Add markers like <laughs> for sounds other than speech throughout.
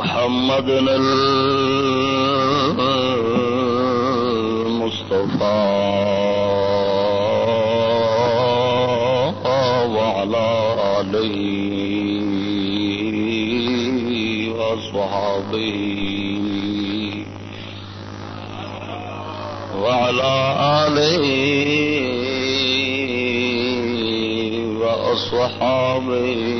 محمد المصطفى وعلى آله وأصحابه وعلى آله وأصحابه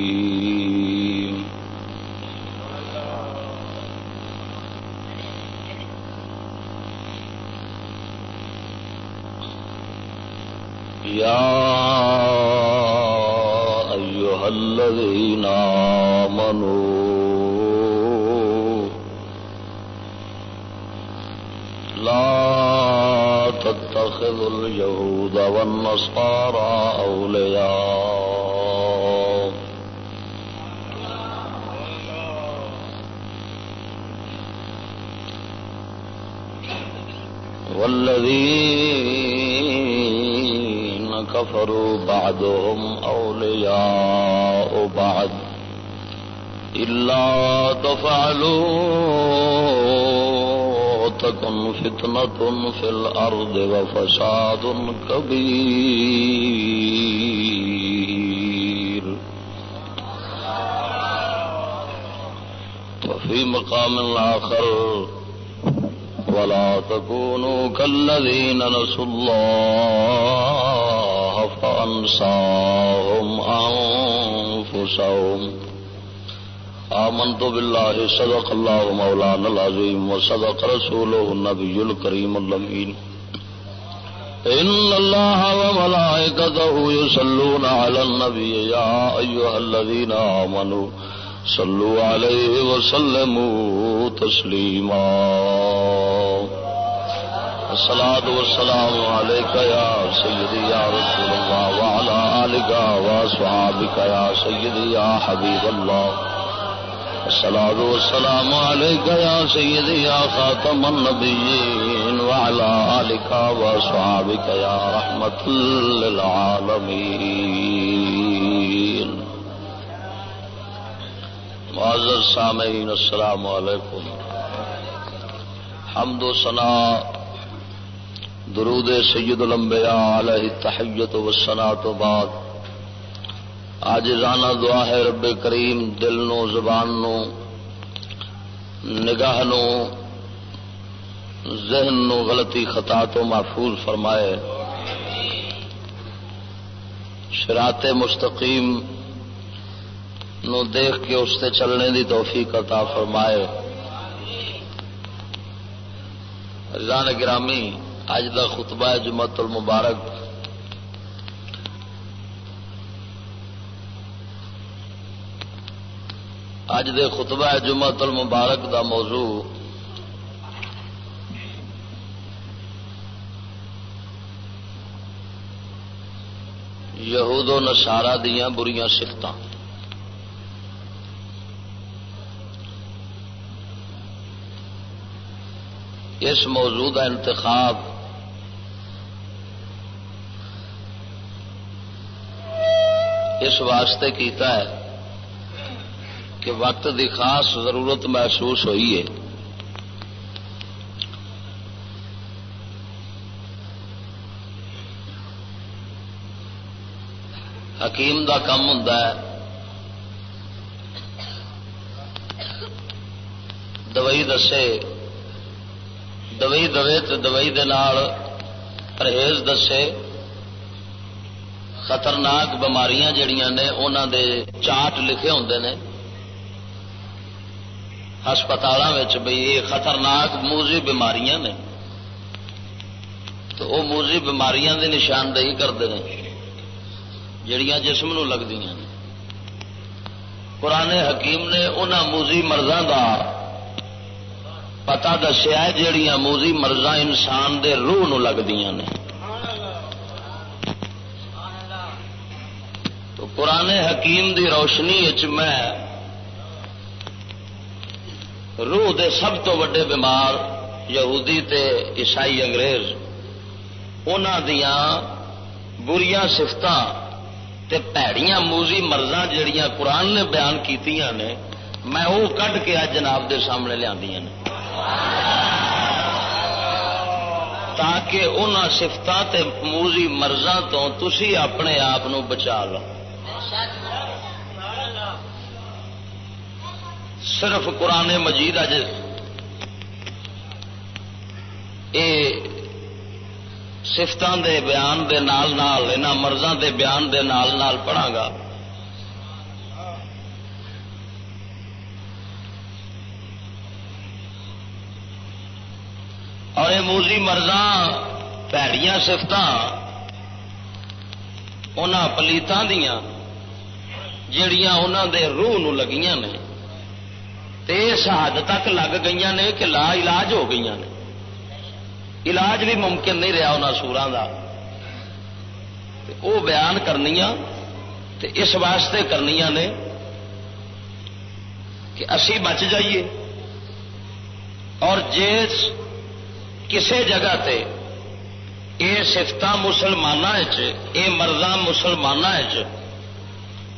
يا أيها الذين آمنوا لا تتخذوا اليهود والنصارى أولياء. والذين كفروا بعدهم أولياء بعد إلا تفعلوا تكن فتنة في الأرض وفساد كبير. وفي مقام آخر، ولا تكونوا كالذين نسوا الله فأنساهم أنفسهم آمنت بالله صدق الله مولانا العظيم وصدق رسوله النبي الكريم اللمين إن الله وملائكته يصلون على النبي يا أيها الذين آمنوا صلوا عليه وسلموا تسليما الصلاة والسلام عليك يا سيدي يا رسول الله وعلى آلك وصحابك يا سيدي يا حبيب الله. الصلاة والسلام عليك يا سيدي يا خاتم النبيين وعلى آلك وصحابك يا رحمة للعالمين. معزز سامعین، السلام علیکم. حمد و سنا درود سید الانبیاء علیہ تحیت و سنا تو بعد۔ آج رانا دعا ہے رب کریم دل نو، زبان نو، نگاہ نو، ذہن نو غلطی خطا تو محفوظ فرمائے۔ شرات مستقیم نو دیکھ کے اس سے چلنے دی توفیق عطا فرمائے۔ رضان گرامی اج دا خطبہ جمعت المبارک۔ اج دے خطبہ جمعت المبارک دا موضوع۔ یہود و نسارا دیا بریاں سفت اس موضوع کا انتخاب اس واسطے کیتا ہے کہ وقت کی خاص ضرورت محسوس ہوئی ہے۔ حکیم دا کم ہوں دوائی دسے۔ دوائی دے تو دوائی پرہیز دسے۔ خطرناک بماریاں جڑیاں نے انہوں دے چارٹ لکھے ہوں نے ہسپتال بھائی یہ خطرناک موزی بیماریاں نے۔ تو وہ موزی بیماریاں دی نشاندہی کرتے ہیں جڑیاں جسم نو لگتی ہیں پرانے حکیم نے انہوں موزی مرضوں کا پتا دسیا جہیا موزی مرضا انسان دے روح نو لگتی نے۔ تو پرانے حکیم دی روشنی میں روح دے سب تو وڈے بیمار یہودی تے عیسائی انگریز ان بریاں سفت پیڑیاں موزی مرضا جڑیاں قرآن نے بیان کی میں وہ کھ کے جناب دے سامنے لیا تاکہ ان سفت موزی مرضا تو تھی اپنے آپ بچا لو۔ صرف قرآن مجید اج سفتوں دے بیان دے نال نال مرضوں دے بیان دے نال نال پڑھا گا۔ اور یہ موزی مرضا پیڑیاں سفت ان پلیتوں دیا جڑیاں انہوں دے روح نو لگیاں نے۔ اس حد تک لگ گئی نے کہ لا علاج ہو گئی نے۔ علاج بھی ممکن نہیں رہا ان سورا کا وہ بیان کرنی اس واسطے کرنی نے کہ اسی بچ جائیے۔ اور جس کسی جگہ تے یہ سفت مسلمانوں یہ مرضا مسلمانوں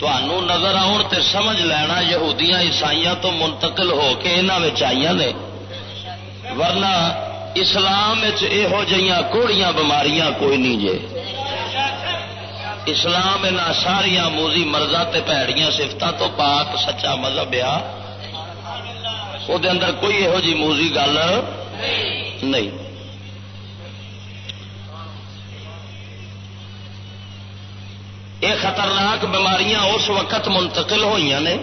نظر آن تے سمجھ لینا یہودیاں عیسائی تو منتقل ہو کے یہاں آئی نے۔ ورنہ اسلام یہو جہاں کوڑیاں بماریاں کوئی نہیں جے۔ اسلام ان ساریا موزی مرضا پیڑیاں سفتوں تو پاک سچا مذہب آ وہ اندر کوئی یہو جی موزی گل نہیں۔ یہ خطرناک بیماریاں اس وقت منتقل ہوئی نے۔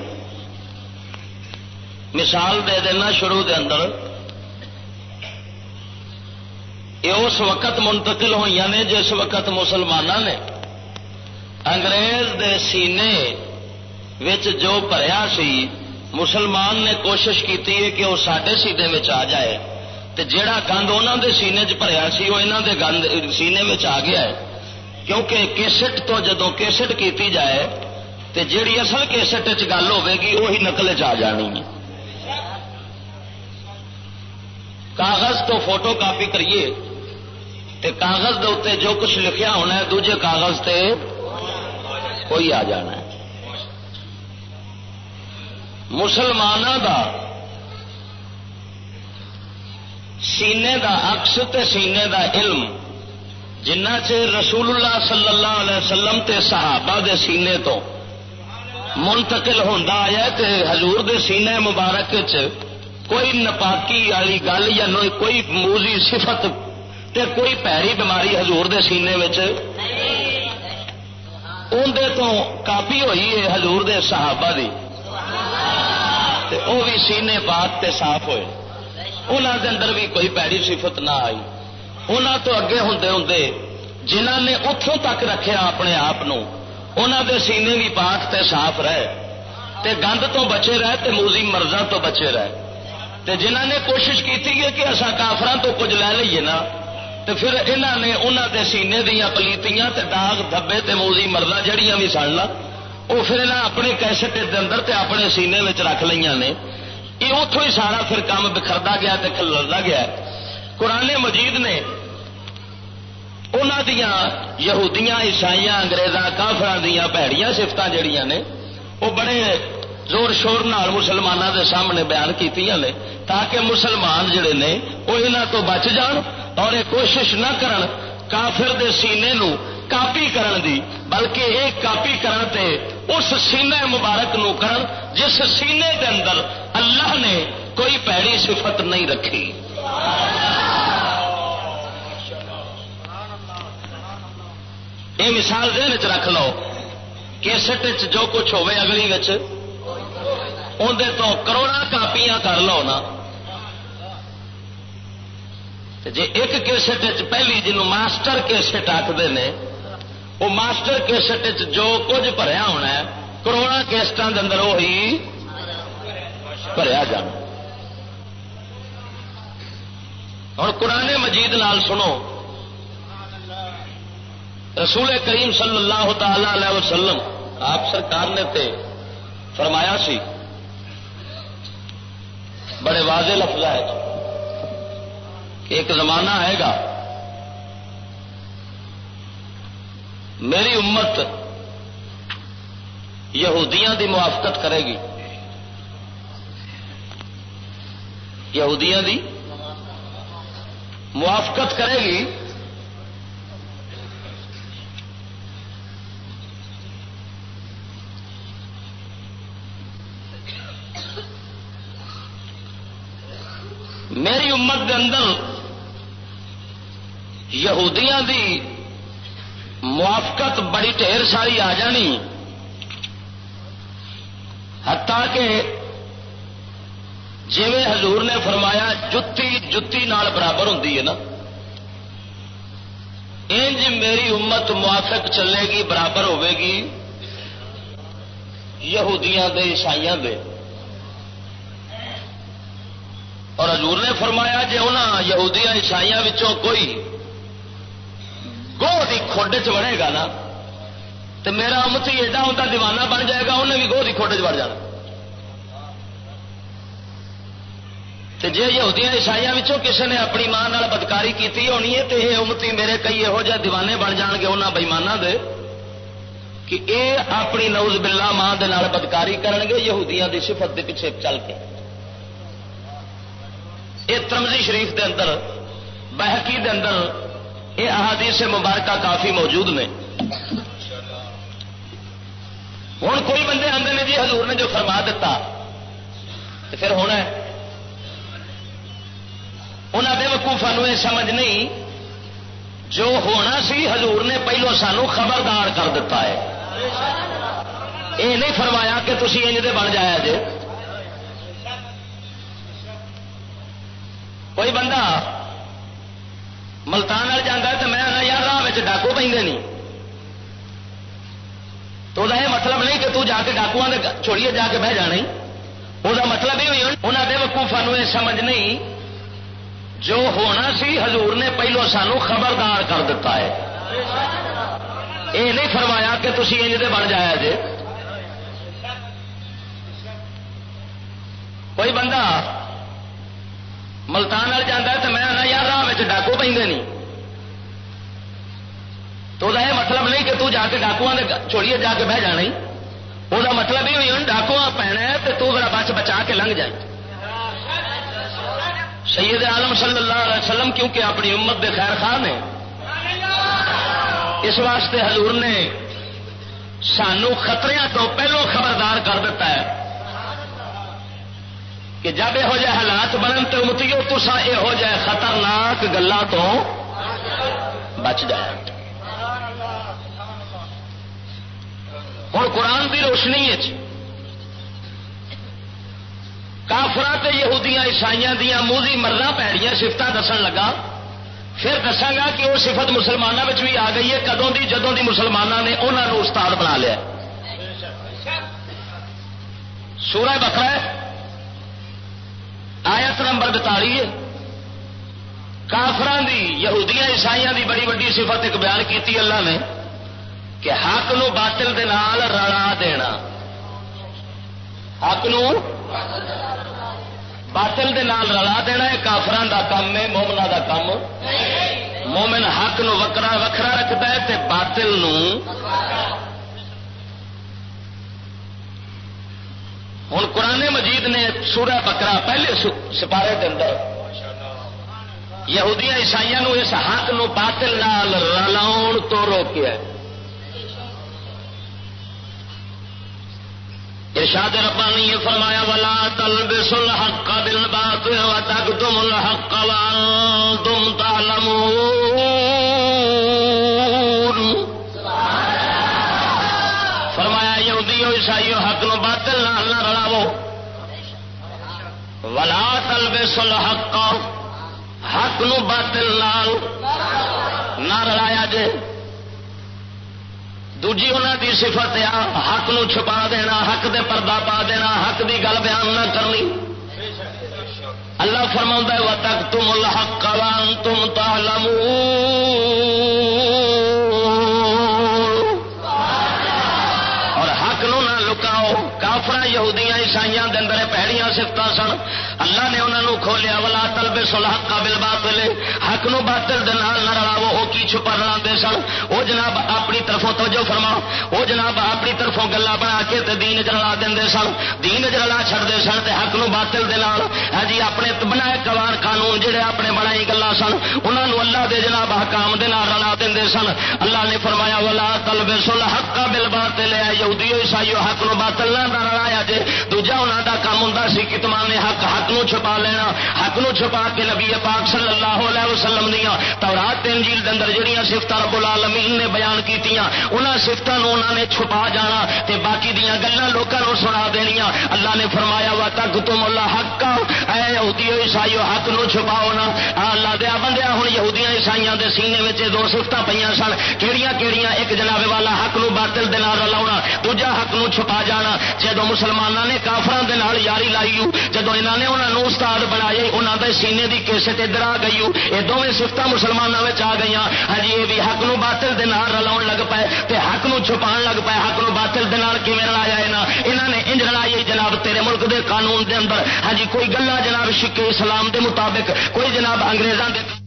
مثال دے دینا شروع دے اندر۔ یہ اس وقت منتقل ہوئی نے جس وقت مسلمانوں نے انگریز دے سینے وچ جو پریا سی، مسلمان نے کوشش کی کہ وہ سڈے سینے میں آ جائے۔ تو جہا گند انہوں دے سینے چ پریا سی، وہ یہاں دے گند سینے میں آ گیا ہے۔ کیونکہ کیسٹ تو جدو کیسٹ کیتی جائے تو جیڑی اصل کیسٹ گل ہوے وہی نقل چ جانی ہے۔ کاغذ تو فوٹو کاپی کریے تے کاغذ دے اتنے جو کچھ لکھیا ہونا ہے دوجے کاغذ تے کوئی آ جانا ہے۔ مسلمانوں دا سینے دا عکس تے سینے دا علم جنہ چر رسول اللہ صلی اللہ علیہ وسلم تے صحابہ دے سینے تو منتقل ہوتا آیا تے حضور دے سینے مبارک چ کوئی نپاکی والی گل یا کوئی موزی صفت تے کوئی پیری بیماری حضور دے سینے اندر تو کاپی ہوئی ہے حضور دے صحابہ دی تے او بھی سینے پاک تے صاف ہوئے۔ انہوں دے اندر بھی کوئی پیڑی صفت نہ آئی۔ انہوں تو اگے ہوں ہوں جنہ نے اتوں تک رکھے اپنے آپ دے سینے بھی پاک تے صاف رہے تے گند تو بچے رہے تے موزی مرضا تو بچے رہے تے جنہ نے کوشش کی کہ اصا کافران تو کچھ لے لیے نا تو پھر انہوں نے انہوں دے سینے دیا پلیتیاں تے داغ دھبے تے موزی مرضا جہیا بھی سن لا وہ پھر انہیں اپنے کیسٹ کے اندر تے اپنے سینے میں رکھ لیا نے یہ اتوں ہی سارا پھر کام بکھرتا گیا تے کھلردا گیا قرآن مجید نے انہوں دیا یہودیاں عیسائی اگریزاں کافر دیا پیڑیاں سفت جہیا نے وہ بڑے زور شور نال مسلمانوں دے سامنے بیان کی نے، تاکہ مسلمان جڑے نے وہ یہاں تو بچ جان اور یہ کوشش نہ کرن کافر دے سینے نو کاپی کرن دی، بلکہ ایک کاپی کرن تے اس سینے مبارک نو کرن جس سینے دے اندر اللہ نے کوئی پیڑی صفت نہیں رکھی۔ یہ مثال دن چ رکھ لو کیسٹ جو کچھ ہوے اگلی اندر تو کروڑا کاپیاں کر لو نا۔ جی ایک کیسٹ پہلی جنوب ماسٹر کیسٹ آخر نے وہ ماسٹر کیسٹ جو کچھ بھریا ہونا ہے کروڑا کیسٹان کے اندر وہی بھریا جانا ہوں قرآن مجید لال سنو۔ رسول کریم صلی اللہ تعالی علیہ وسلم، آپ سرکار نے تے فرمایا سی، بڑے واضح لفظ ہے۔ کہ ایک زمانہ آئے گا، میری امت یہودیاں دی موافقت کرے گی۔ یہودیاں دی موافقت کرے گی میری امت کے اندر یہودیاں دی موافقت بڑی ٹھیر ساری آ جانی۔ ہتا کہ جی حضور نے فرمایا جتی جتی نال برابر ہوں نا۔ انج میری امت موافق چلے گی، برابر ہوے گی۔ یہودیاں دے، عیسائیاں دے۔ اور حضور نے فرمایا جی انہوں یہودیاں عیسائیاں وچوں کوئی گوہ کی کھوڈ چ بڑے گا نا تو میرا امتی ایڈا ہوتا دیوانہ بن جائے گا، انہیں بھی گوہ کی کھوڈ چ بڑھ جانا۔ جی یہودیاں عیسائیاں کسی نے اپنی ماں بدکاری کی ہونی ہے تو یہ امتی میرے کئی یہو جہ دیوانے بن جان گے انہوں بئیمانہ دے، کہ اے اپنی نوز بلا ماں دے بدکاری کرن گے، یہودیاں دی صفت دے پیچھے چل کے۔ یہ ترمزی شریف دے اندر بحقی دے اندر یہ احادیث مبارکہ کافی موجود نے۔ ہوں کوئی بندے آتے ہیں جی حضور نے جو فرما دیتا، تو پھر ہونا ہے۔ انہوں بے وقوفا یہ سمجھ نہیں، جو ہونا سی حضور نے پہلو سانو خبردار کر دیتا ہے۔ یہ نہیں فرمایا کہ تھی انج دے بن جایا جے۔ کوئی بندہ ملتان جانا تو میں یار راہ ڈاکو پہ نہیں تو یہ مطلب نہیں کہ تو جا کے ڈاکو چھوڑیے جا کے بہ جانا وہ مطلب یہ ہوئی انہیں بے وقوفا یہ سمجھ نہیں جو ہونا سی حضور نے پہلو سانو خبردار کر دیتا ہے یہ نہیں فرمایا کہ تھی انج دے بن جایا جے کوئی بندہ ملتان جانا تو میں آنا یار راہ ڈاکو پہ نہیں۔ تو یہ مطلب نہیں کہ تو جا کے ڈاکو چھوڑیے جا کے بہ جانا وہ مطلب یہ ہوئی ڈاکو پینا ہے تو تو بچ بچا کے لنگ جائے سید عالم صلی اللہ علیہ وسلم کیونکہ اپنی امت دے خیر خان ہے اس واسطے حضور نے سانو خطرے تو پہلو خبردار کر دیتا ہے۔ کہ جب یہو جہ حالات بنن تو متیو تسا یہو جہ خطرناک گلا تو بچ جائے ہوں قرآن کی روشنی کافرا یہودیاں عیسائیاں دیا موزی مرنا پیڑیاں سفت دسن لگا۔ پھر دساگا کہ وہ سفت مسلمانوں میں بھی آ گئی ہے، کدوں کی جدوں کی مسلمانوں نے انہوں نے استاد بنا لیا۔ سورہ بکرا آیت نمبر بتالی کافران دی، یہودیاں، عیسائیاں دی بڑی بڑی صفت ایک بیان کیتی اللہ نے کہ حق نو باطل دے نال رلا دینا۔ حق نو باطل دے نال رلا دینا ہے کافران دا کام ہے مومنا دا کام مومن حق نو وکرا وکھرا رکھتا ہے تے باطل نو ہوں قرآن مجید نے سورہ بکرا پہلے سپارے کے اندر یہودیاں عیسائیوں اس حق نو باطل نال رلاؤ تو روکیا ارشاد ربانی یہ فرمایا والا تل بسل حق کا دل بات تک تم الحق تم تالم عیسائی حق نو باطل نہ رلاو ولا تل بے سل حق حق نو باطل نال نہ رلایا جے. دوجی انہوں دی صفت آ حق نو چھپا دینا، حق دے پردہ پا دینا، حق دی گل بیان نہ کرنی. اللہ فرما و تک تم الحق وان تم عیسائیاں دے اندر پہڑیاں سفت سن اللہ نے انہوں نے کھولیا، ولا تلبے سلح قابل باطل حق نو باطل دے نال نہ رلاو وہ کی چھپا رلا سن؟ وہ جناب اپنی طرفوں توجہ فرما وہ جناب اپنی طرفوں گلا بنا کے تے دین چ رلا دیں سن۔ دین چ رلا چھڑتے سن تے حق نو باطل دے نال ہاں جی اپنے بنائے قوان قانون جڑے اپنے بنائی گلا سن انہوں نے اللہ دے جناب حکام دے نال رلا دیں سن۔ اللہ نے فرمایا، ولا تلبے سلح قابل باطل ہے یہودی عیسائی حق نو باطل نہ رلایا جے۔ دوجا انہوں دا کام ہوں سی کتمان نے حق حق نو چھپا لینا، حق نو چھپا کے نبی پاک صلی اللہ علیہ وسلم دیا تورات انجیل دندر جڑیاں سفت رب العالمین نے بیان کیتیاں، انہاں سفتوں انہوں نے چھپا جانا تے باقی دیا گلا لوگوں سنا دنیا اللہ نے فرمایا وا تک تم اللہ حق اے یہودی عیسائی حق نو چھپاؤ نا۔ اللہ دیا بندیا ہوں یہودیاں عیسائیاں دے سینے میں دو سفت پہ سن۔ کہڑیاں کہڑیاں ایک جناب والا حق نو باطل دے نال رلاونا دوجا حق نو چھپا جانا۔ جدو مسلمانوں نے کافران دے نال یاری لائی جدو انہوں نے انہوں استاد بنایا انہوں کے سینے کی کیسٹ ادھر آ گئی یہ دونوں سفت مسلمانوں میں آ گئی ہاں جی، یہ بھی حق نو باطل دے نال رلا لگ پائے تے حق نو چھپا لگ پائے حق نو باطل دے نال کیون رلایا یہاں نے انج رلائی جناب تیرے ملک دے قانون دے اندر۔ ہاں جی، کوئی گلا جناب شکے اسلام دے مطابق، کوئی جناب انگریزوں دے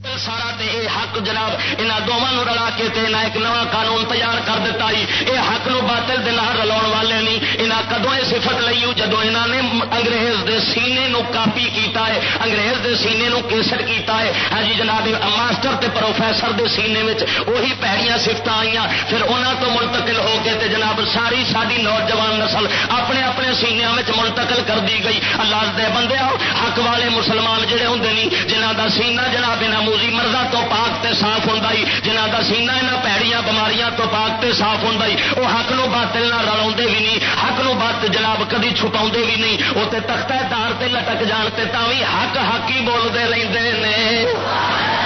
سارا تے اے حق جناب، انہاں دونوں رلا کے تے نہ ایک نواں قانون تیار کر دیتا ہی اے حق نو باطل دے نال رلاون والے نہیں انہاں کدوں اے صفت لئی جدو انہاں نے انگریز دے سینے نو کاپی کیتا ہے انگریز دے سینے نو کیسٹ کیتا ہے ہاں جی جناب ماسٹر تے پروفیسر دے سینے وچ وہی پیڑیاں صفت آئیاں۔ پھر انہاں تو منتقل ہو کے تے جناب ساری ساری نوجوان نسل اپنے اپنے سینیاں وچ منتقل کر دی گئی۔ اللہ دے بندے حق والے مسلمان جڑے ہوندے نہیں جنہاں دا سینہ جناب انہاں موزی مرزا تو پاک تے صاف ہوں جنہ کا سینا یہاں پیڑیاں بماریاں تو پاک تے صاف ہوں وہ حق نو باطل نہ رلا بھی نہیں حق نو بات جناب کدی چھپا بھی نہیں وہ تختہ دار تے لٹک جان تے بھی حق حق ہی بولتے رہتے ہیں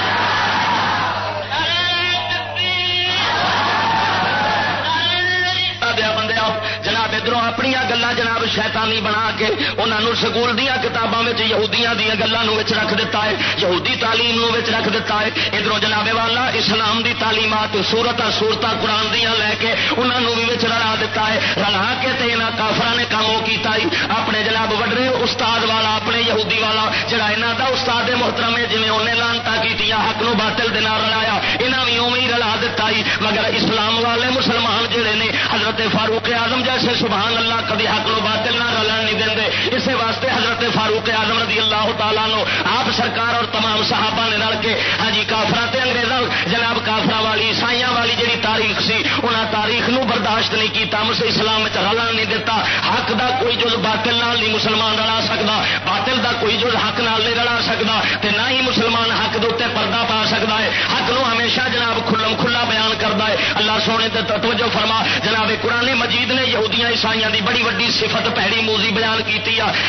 جناب ادھر اپنی گلا جناب شیطانی بنا کے انہوں سکول دیا کتابوں یہودیاں دیا گلوں رکھ دیتا ہے، یہودی تعلیم رکھ دیتا ہے۔ ادھر جناب والا اسلام دی تعلیمات سورت سورت قرآن دیا لے کے انہوں بھی رلا دیتا ہے۔ رلا کے یہاں کافر نے کام کیتا ہی۔ اپنے جناب وڈرے، استاد والا، اپنے یہودی والا، جڑا یہاں کا استاد محترم ہے جی انہیں لانتا کی حق نو باطل دن رلایا یہاں بھی اوی رلا دیتا ہی۔ مگر اسلام والے مسلمان جڑے نے حضرت فاروق آزم جیسے سبحان اللہ کبھی حق نو باطل نہ رلن نہیں دیں اسی واسطے حضرت فاروق آزم رضی اللہ تعالیٰ نو آپ سرکار اور تمام صحابہ نے رل کے ہاں جی کافرات انگریزوں جناب کافرا والی، عیسائیاں والی جی تاریخ سی انہیں تاریخ نو برداشت نہیں کیتا مس اسلام رلن نہیں دتا حق دا کوئی جز باطل نال نہیں مسلمان رلا سکتا باطل دا کوئی جز حق نال نہیں رلا سکتا تے نہ ہی مسلمان حق دے پردہ پا سکتا ہے۔ حق نو ہمیشہ جناب کھلم کھلا بیان کرتا ہے۔ اللہ سونے تے توجہ فرما، جناب قرآن مجید نے یہودیاں عیسائیاں دی بڑی وڈی صفت پیڑی موزی بیان کی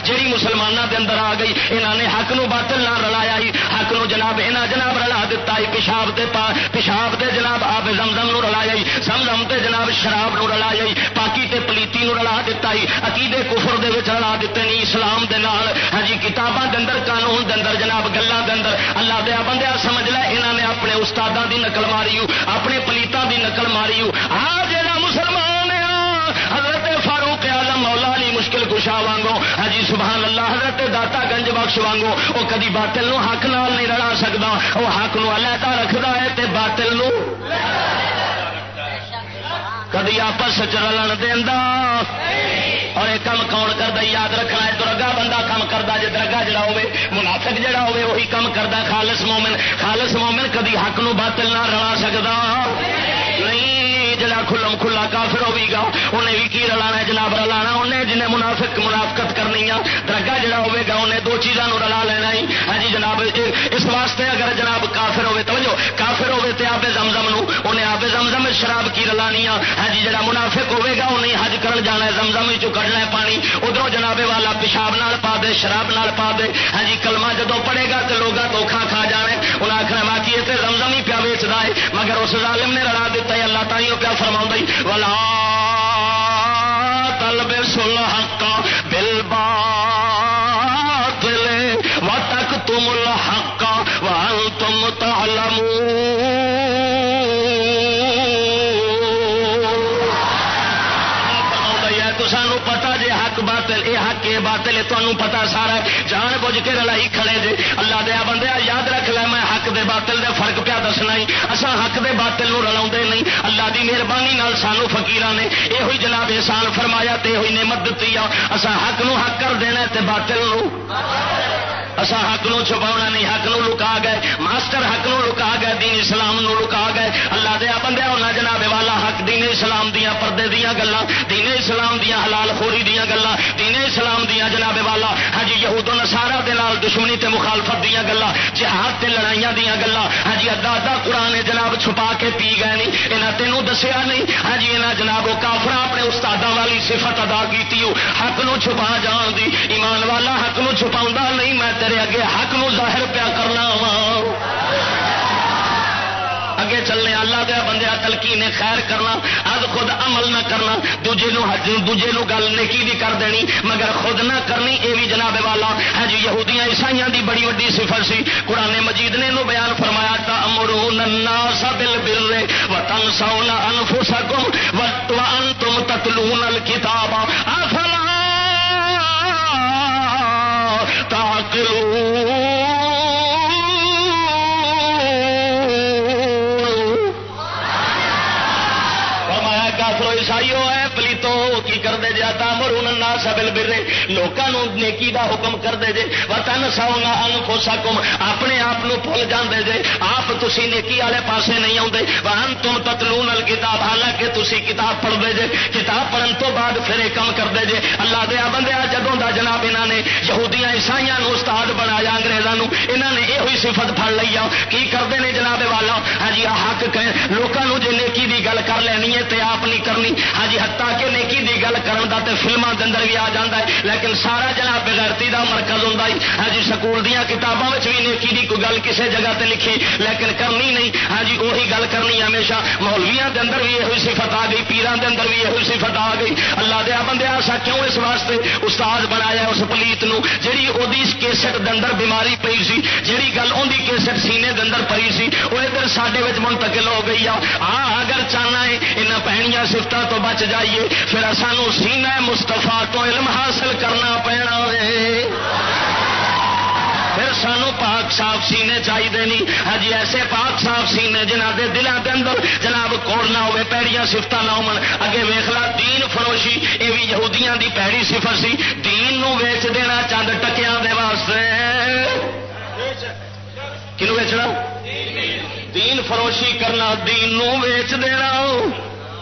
جیڑی مسلمانوں دے اندر آ گئی انہوں نے حق نو باطل نہ رلایا ہی، حق نو جناب، انہاں جناب رلا دیتا ہی، پیشاب دے پا پیشاب دے جناب آپ زمزم نو رلایا ہی زمزم تے جناب شراب نو رلایا ہی پاکی تے پلیتی نو رلا دیتا ہی عقیدے کفر دے وچ رلا دیتے نہیں اسلام دے نال۔ ہاں جی کتاباں دے اندر، قانون دے اندر، جناب گلاں دے اندر۔ اللہ دے بندے سمجھ لے، انہاں نے اپنے استاداں دی نقل ماری اپنے پلیتاں دی نقل ماری آ جڑا مسلمان ہے حضرت فاروق آلم مولا کشا وانگو۔ ہاں جی سبحان اللہ، حضرت داتا گنج بخش وانگو۔ وہ کدی باطل نو حق نال نہیں رلا سکتا وہ حق نو علیحدہ رکھتا ہے تے باطل نو کدی آپس رلن دینا اور یہ کام کون کرتا یاد رکھنا ہے درگا بندہ کام کرتا جی درگا جڑا ہوے منافق جڑا ہوے وہی کام کرتا خالص مومن۔ خالص مومن کدی حق نو باطل نہ رلا سکتا نہیں۔ جڑا کھلم کھلا کافر ہوے گا، انہیں بھی کی رلا جناب رلا انہیں جنہیں منافق منافقت کرنی آ درگا جڑا ہوے گا، انہیں دو چیزوں رلا لینا ہی ہاں جی جناب، اس واسطے اگر جناب کافر ہوے تو کافر ہوے تے آبے زمزم نو، انہیں آبے زمزم شراب کی رلانی ہاں جی جڑا منافق ہوے گا وہ نہیں حج کرن جانا زمزم چڑھنا ہے پانی۔ ادھر جناب والا پیشاب نال پا دے، شراب نال پا دے۔ ہاں جی کلمہ جدو پڑے گا تو لوگ دھوکھا کھا جانے انہیں آخر باقی اتنے زمزم ہی پیا ویچتا ہے، مگر اس ظالم نے رلا دیتا ہے، اللہ تعالی پیا فرما ولا تل بے تمہیں پتا سارا جان بوجھ کے رلائی کھڑے جی اللہ دیا بندے، یاد رکھ لے، میں حق دے باطل دے فرق پیا دسنا ہی۔ اصا حق دے باطل نو رلا نہیں۔ اللہ دی مہربانی سانو فکیر نے یہ جناب احسان فرمایا تے ہوئی نعمت دیتی اصا حق نو حق کر دینا تے باطل نو اصا حق نو چھپا نہیں، حق نو لکا گئے۔ ماسٹر حق نو لکا گئے، دین اسلام نو لکا گئے۔ اللہ دیا بندے ہونا جناب والا حق، دین اسلام دیا پردے دیا گلا دین اسلام دیا حلال خوری دیا گلا دین اسلام دیا جناب والا۔ ہجی ہاں جی، یہود نسارا دال دشمنی تے مخالفت دیا گلا جہاد تے لڑائیاں دیا گلا ہاں جی، ادا ادا قرآن جناب چھپا کے پی گئے نہیں یہاں تینوں دسیا نہیں۔ ہاں جی، یہاں جناب وہ کافر اپنے استادوں والی صفت ادا کی حق نو چھپا جان دی۔ ایمان والا حق نو چھپا نہیں، میں تیرے اگے حق نو ظاہر پیا کرنا وا. اگے چلنے اللہ دیا بندے تلکی نے خیر کرنا اب خود عمل نہ کرنا، دوجے نو دوجے نو گل نیکی بھی کر دینی، مگر خود نہ کرنی، اے بھی جناب والا۔ ہے جی یہودیاں عیسائیاں دی بڑی وڈی صفت سی، قرآن مجید نے نو بیان فرمایا تا امرون الناس بالبر وتنسون انفسکم وانتم تتلون الکتاب. افلا تاکہ سبل برے لوگوں نیکی دا حکم کر دے جے وطن سونا انفوسا کم اپنے آپ بھول جاندے جے۔ آپ تسی نیکی والے پاسے نہیں آتے وہن تم تتلون کتاب حالانکہ تسی کتاب پڑھ دے جے، کتاب پڑھن تو بعد پھر یہ کم کر دے جے۔ اللہ دیا بندے جدوں دا جناب انہوں نے یہودیاں عیسائی استاد بنایا انگریزوں انہوں نے یہ ہوئی صفت پڑ لی آ۔ کی کرتے ہیں جناب والا؟ ہاں جی حق کہ لوگوں جی نیکی دی گل کر لینی ہے تے آپ نہیں کرنی ہاں جی ہتا کہ نیکی دی گل کرن دا تے فلموں کے اندر بھی آ جاتا ہے۔ لیکن سارا جناب بغیرتی کا مرکز ہوں ہاں جی سکول دیا کتابوں میں بھی نیکی کی کوئی گل کسی جگہ تے لکھی، لیکن کرنی نہیں۔ ہاں جی وہی گل کرنی ہمیشہ۔ مولویا کے اندر بھی یہ صفت آ گئی پیران کے اندر بھی یہ صفت آ گئی۔ اللہ دیا بندے ایسا کیوں اس واسطے استاد بنایا اس پلیت نو؟ جی وہ کیسٹ اندر بیماری پی سی، جیڑی گل ان کی کیسٹ سینے کے اندر پی سی، وہ ادھر سڈے منتقل ہو گئی آ۔ ہاں، اگر چاہنا ہے یہاں پہنیا سفتوں تو بچ جائیے۔ پھر سانو سینا مستفا تو علم حاصل کرنا پینا پھر سانو پاک صاف سینے چاہیے نہیں۔ ہاں جی، ایسے پاک صاف سینے جنہ کے دلوں کے اندر جناب کوڑ نہ ہوے پیڑیاں سفت نہ ہو اگے ویخلا دین فروشی یہ بھی یہودیاں دی پیڑی سفر سی۔ دین نو ویچ دینا چند ٹکیا دے واسطے۔ کنو ویچنا؟ دین فروشی کرنا، دین نو ویچ دینا۔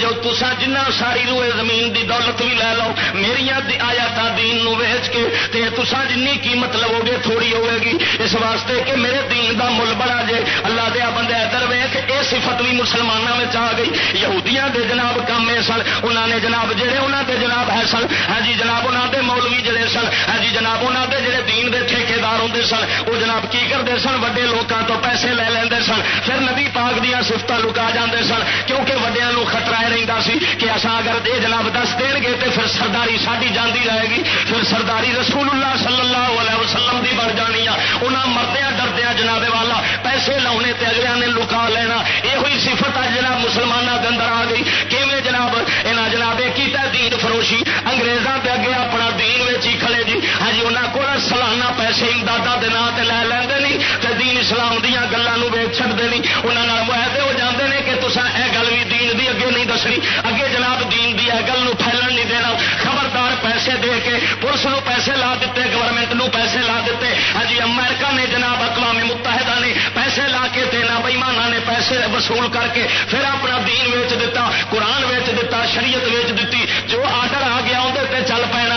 جو تسا جنہ ساری روئے زمین دی دولت بھی لے لو میری آیات دین نو ویچ کے، تے تسا جن قیمت مطلب لو گے تھوڑی ہوئے گی۔ اس واسطے کہ میرے دین دا مل بڑا جے، اللہ دیا بندے ادھر ویخ یہ صفت بھی مسلمانوں میں آ گئی۔ یہودیاں دے جناب کام سن انہوں نے جناب جہے انہوں دے جناب ہے سن ہاں جی جناب انہوں دے مولوی جڑے سن ہاں جی جناب انہوں دے جڑے دین دے ٹھیکار ہوں سن، وہ جناب کی کرتے سن؟ وڈے لوگوں تو پیسے لے لیں سن۔ پھر نبی پاک دیا سفت لکا جاندے سن، کیونکہ وڈیا خطرہ رہتا سی کہ اصا اگر یہ جناب دس دین گے تو پھر سرداری ساری جاندی رہے گی، پھر سرداری رسول اللہ صلی اللہ علیہ وسلم دی بڑھ جانی انہیں مردیا ڈردیا جناب والا، پیسے لاؤنے تے اگلے نے لکا لینا۔ یہ ہوئی صفت اج جناب مسلمانوں کے اندر آ گئی۔ کیویں جناب؟ یہاں جناب یہ کیتا دین فروشی۔ انگریزوں کے اگے اپنا دین ویچی کھڑے جی۔ ہاں جی، انہوں کو سالانہ پیسے امداد کے نام سے لے لیں نہیں تو دین اسلام دیا گلوں ویچ چڑتے نہیں انہوں نے معاہدے ہو جاتے ہیں کہ تصا یہ گل بھی دین دی اگے نہیں دسنی اگے جناب دین دی ہے گل پھیلن نہیں دینا خبردار پیسے دے کے پولیس نو پیسے لا دیتے گورنمنٹ نو پیسے لا دیتے ہجی امریکہ نے جناب اقوام متحدہ نے پیسے لا کے دینا بئیمانہ نے پیسے وصول کر کے پھر اپنا دین ویچ دیتا قرآن ویچ دیتا شریعت ویچ دیتی جو آڈر آ گیا اندر چل پینا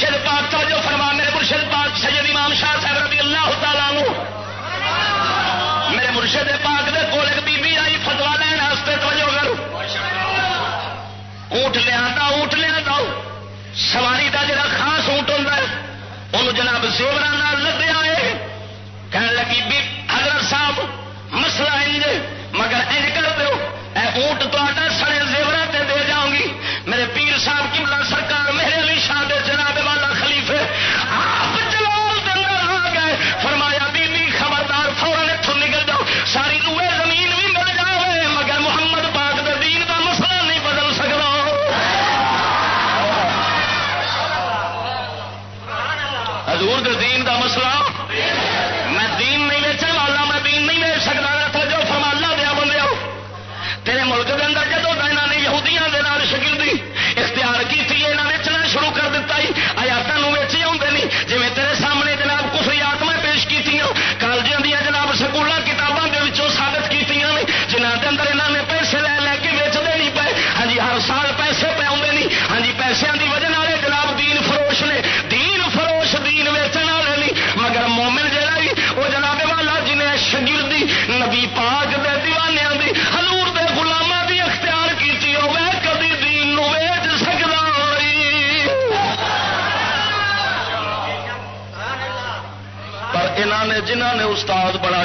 مرشد پاک کا جو فرما میرے مرشد پاک سید امام شاہ صاحب رضی اللہ تعالیٰ میرے مرشد پاک دے کول ایک بی بی آئی فتوا لین واسطے توجہ کرو۔ اونٹ لیا اونٹ لیا سواری کا جڑا خاص اونٹ ہوتا ہے انہوں جناب زیورا لدیا ہے۔ کہنے لگی بھی حضرت صاحب، مسئلہ انج مگر انج کر دو اے اونٹ تو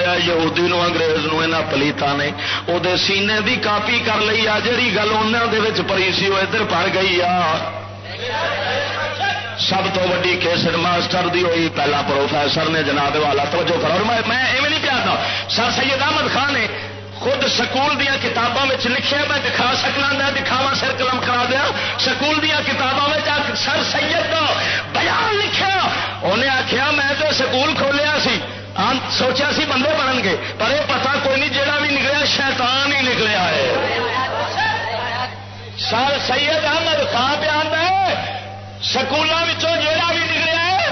استاد یہودی نو انگریز نو انہاں پلیتا نے او دے سینے دی کاپی کر لئی آ جڑی گل انہاں دے وچ سی ادھر پڑ گئی آ سب تو ویڈی کیسٹ ماسٹر دی ہوئی پہلا پروفیسر نے جناب والا توجہ کرو اور میں میں ایویں نہیں پیارتا سر سید احمد خان نے خود سکول دیا کتابوں میں لکھے میں دکھا سکنا میں دکھاوا سر قلم کرا دیا سکول دیا کتابوں میں سر سید کا بیان لکھا انہیں آخیا میں تو سکول کھولیا سی سوچا سی بندے بنن گے، پر یہ پتا کوئی نہیں جہاں بھی نکلیا، شیطان ہی نکلیا ہے۔ سر سید احمد خان بیان ہے سکولوں جہاں بھی نکلیا ہے۔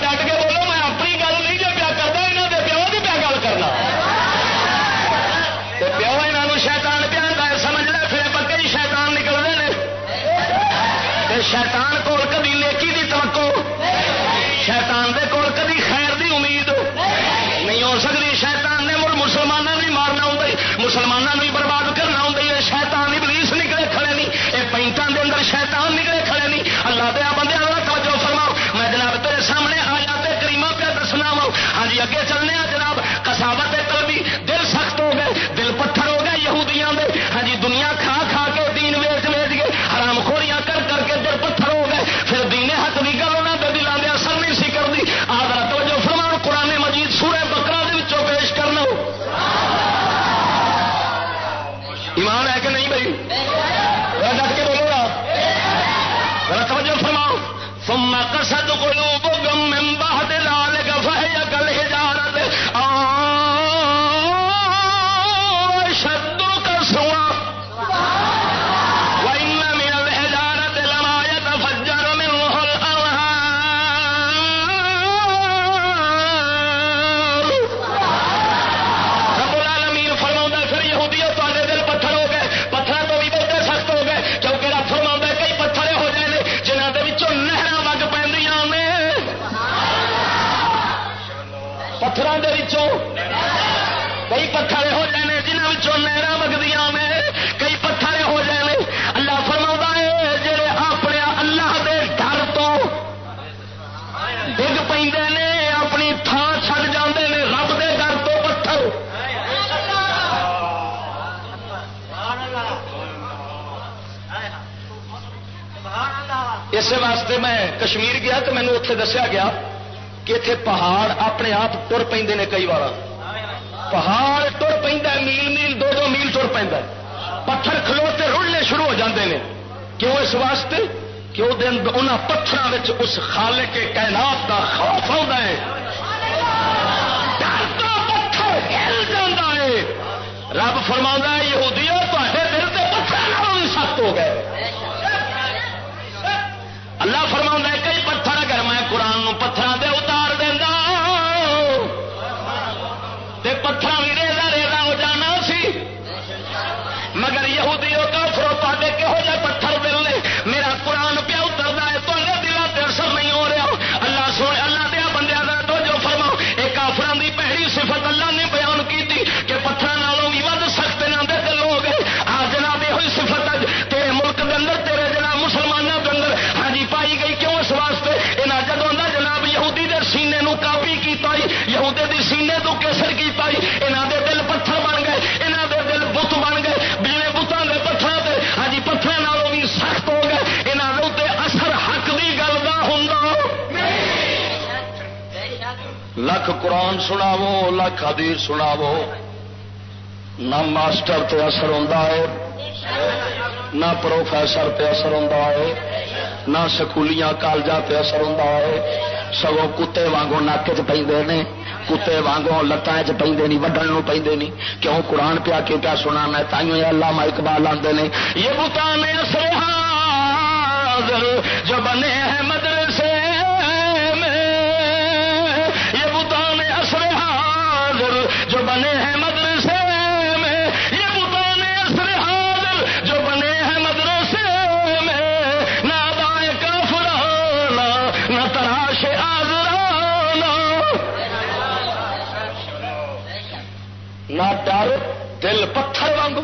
ڈٹ کے بولو، میں اپنی گل نہیں جو پیا کرتا یہاں کے پیو کی پیا گل کرنا۔ پیو یہاں شیتان پیا سمجھ لے، پھر پکے ہی شیتان نکلتے ہیں شیتان مسلمانوں بھی برباد کرنا ہوں یہ شیطان، ابلیس نکلے کھڑے نہیں۔ یہ پینٹان کے اندر شیطان نکلے کھڑے نہیں۔ اللہ دیا بندے اللہ توجہ فرماؤ۔ میں جناب تیرے سامنے آیا کریمہ پہ دسنا ہاں جی اگے چلنے اسی واسطے میں کشمیر گیا تو مینو اتنے دسیا گیا کہ اتنے پہاڑ اپنے آپ تر پہ کئی بار پہاڑ تر پہ میل میل دو دو میل تر پہ پتھر کھلوتے رڑنے شروع ہو جاتے ہیں کیوں اس واسطے کہ وہ دن ان پتھروں اس خالے کے کائنات کا خوف آتا ہے پتھر ہے رب فرما یہودی تے دل سے پتھر سخت ہو گئے اللہ فرما سینے تو یہاں دے دل پتھر بن گئے یہاں دے دل بت بن گئے بجے بتان کے پتھر سے ہاں جی، پتھر نالوں بھی سخت ہو گئے یہاں کے اثر حق کی گل کا ہوں لکھ قرآن سناو لکھ حدیث سناو نہ ماسٹر تے اثر ہوتا ہے، نہ پروفیسر تے اثر ہوتا ہے، نہ سکولیاں کالجا تے اثر ہوتا ہے، سگوں کتے وانگوں نک چ پہ کتے وانگوں لتان چ پہ نہیں وڈن پہ نہیں۔ کیوں؟ قرآن پیا کیوں پیا سنا؟ میں تائیوں اللہ ما اقبال آتے ہیں یہ بتا میں جو بنے ہیں مدرسے میں۔ یہ بتا میں اثر حاضر جو بنے ہیں نہ ڈر دل پتھر وانگو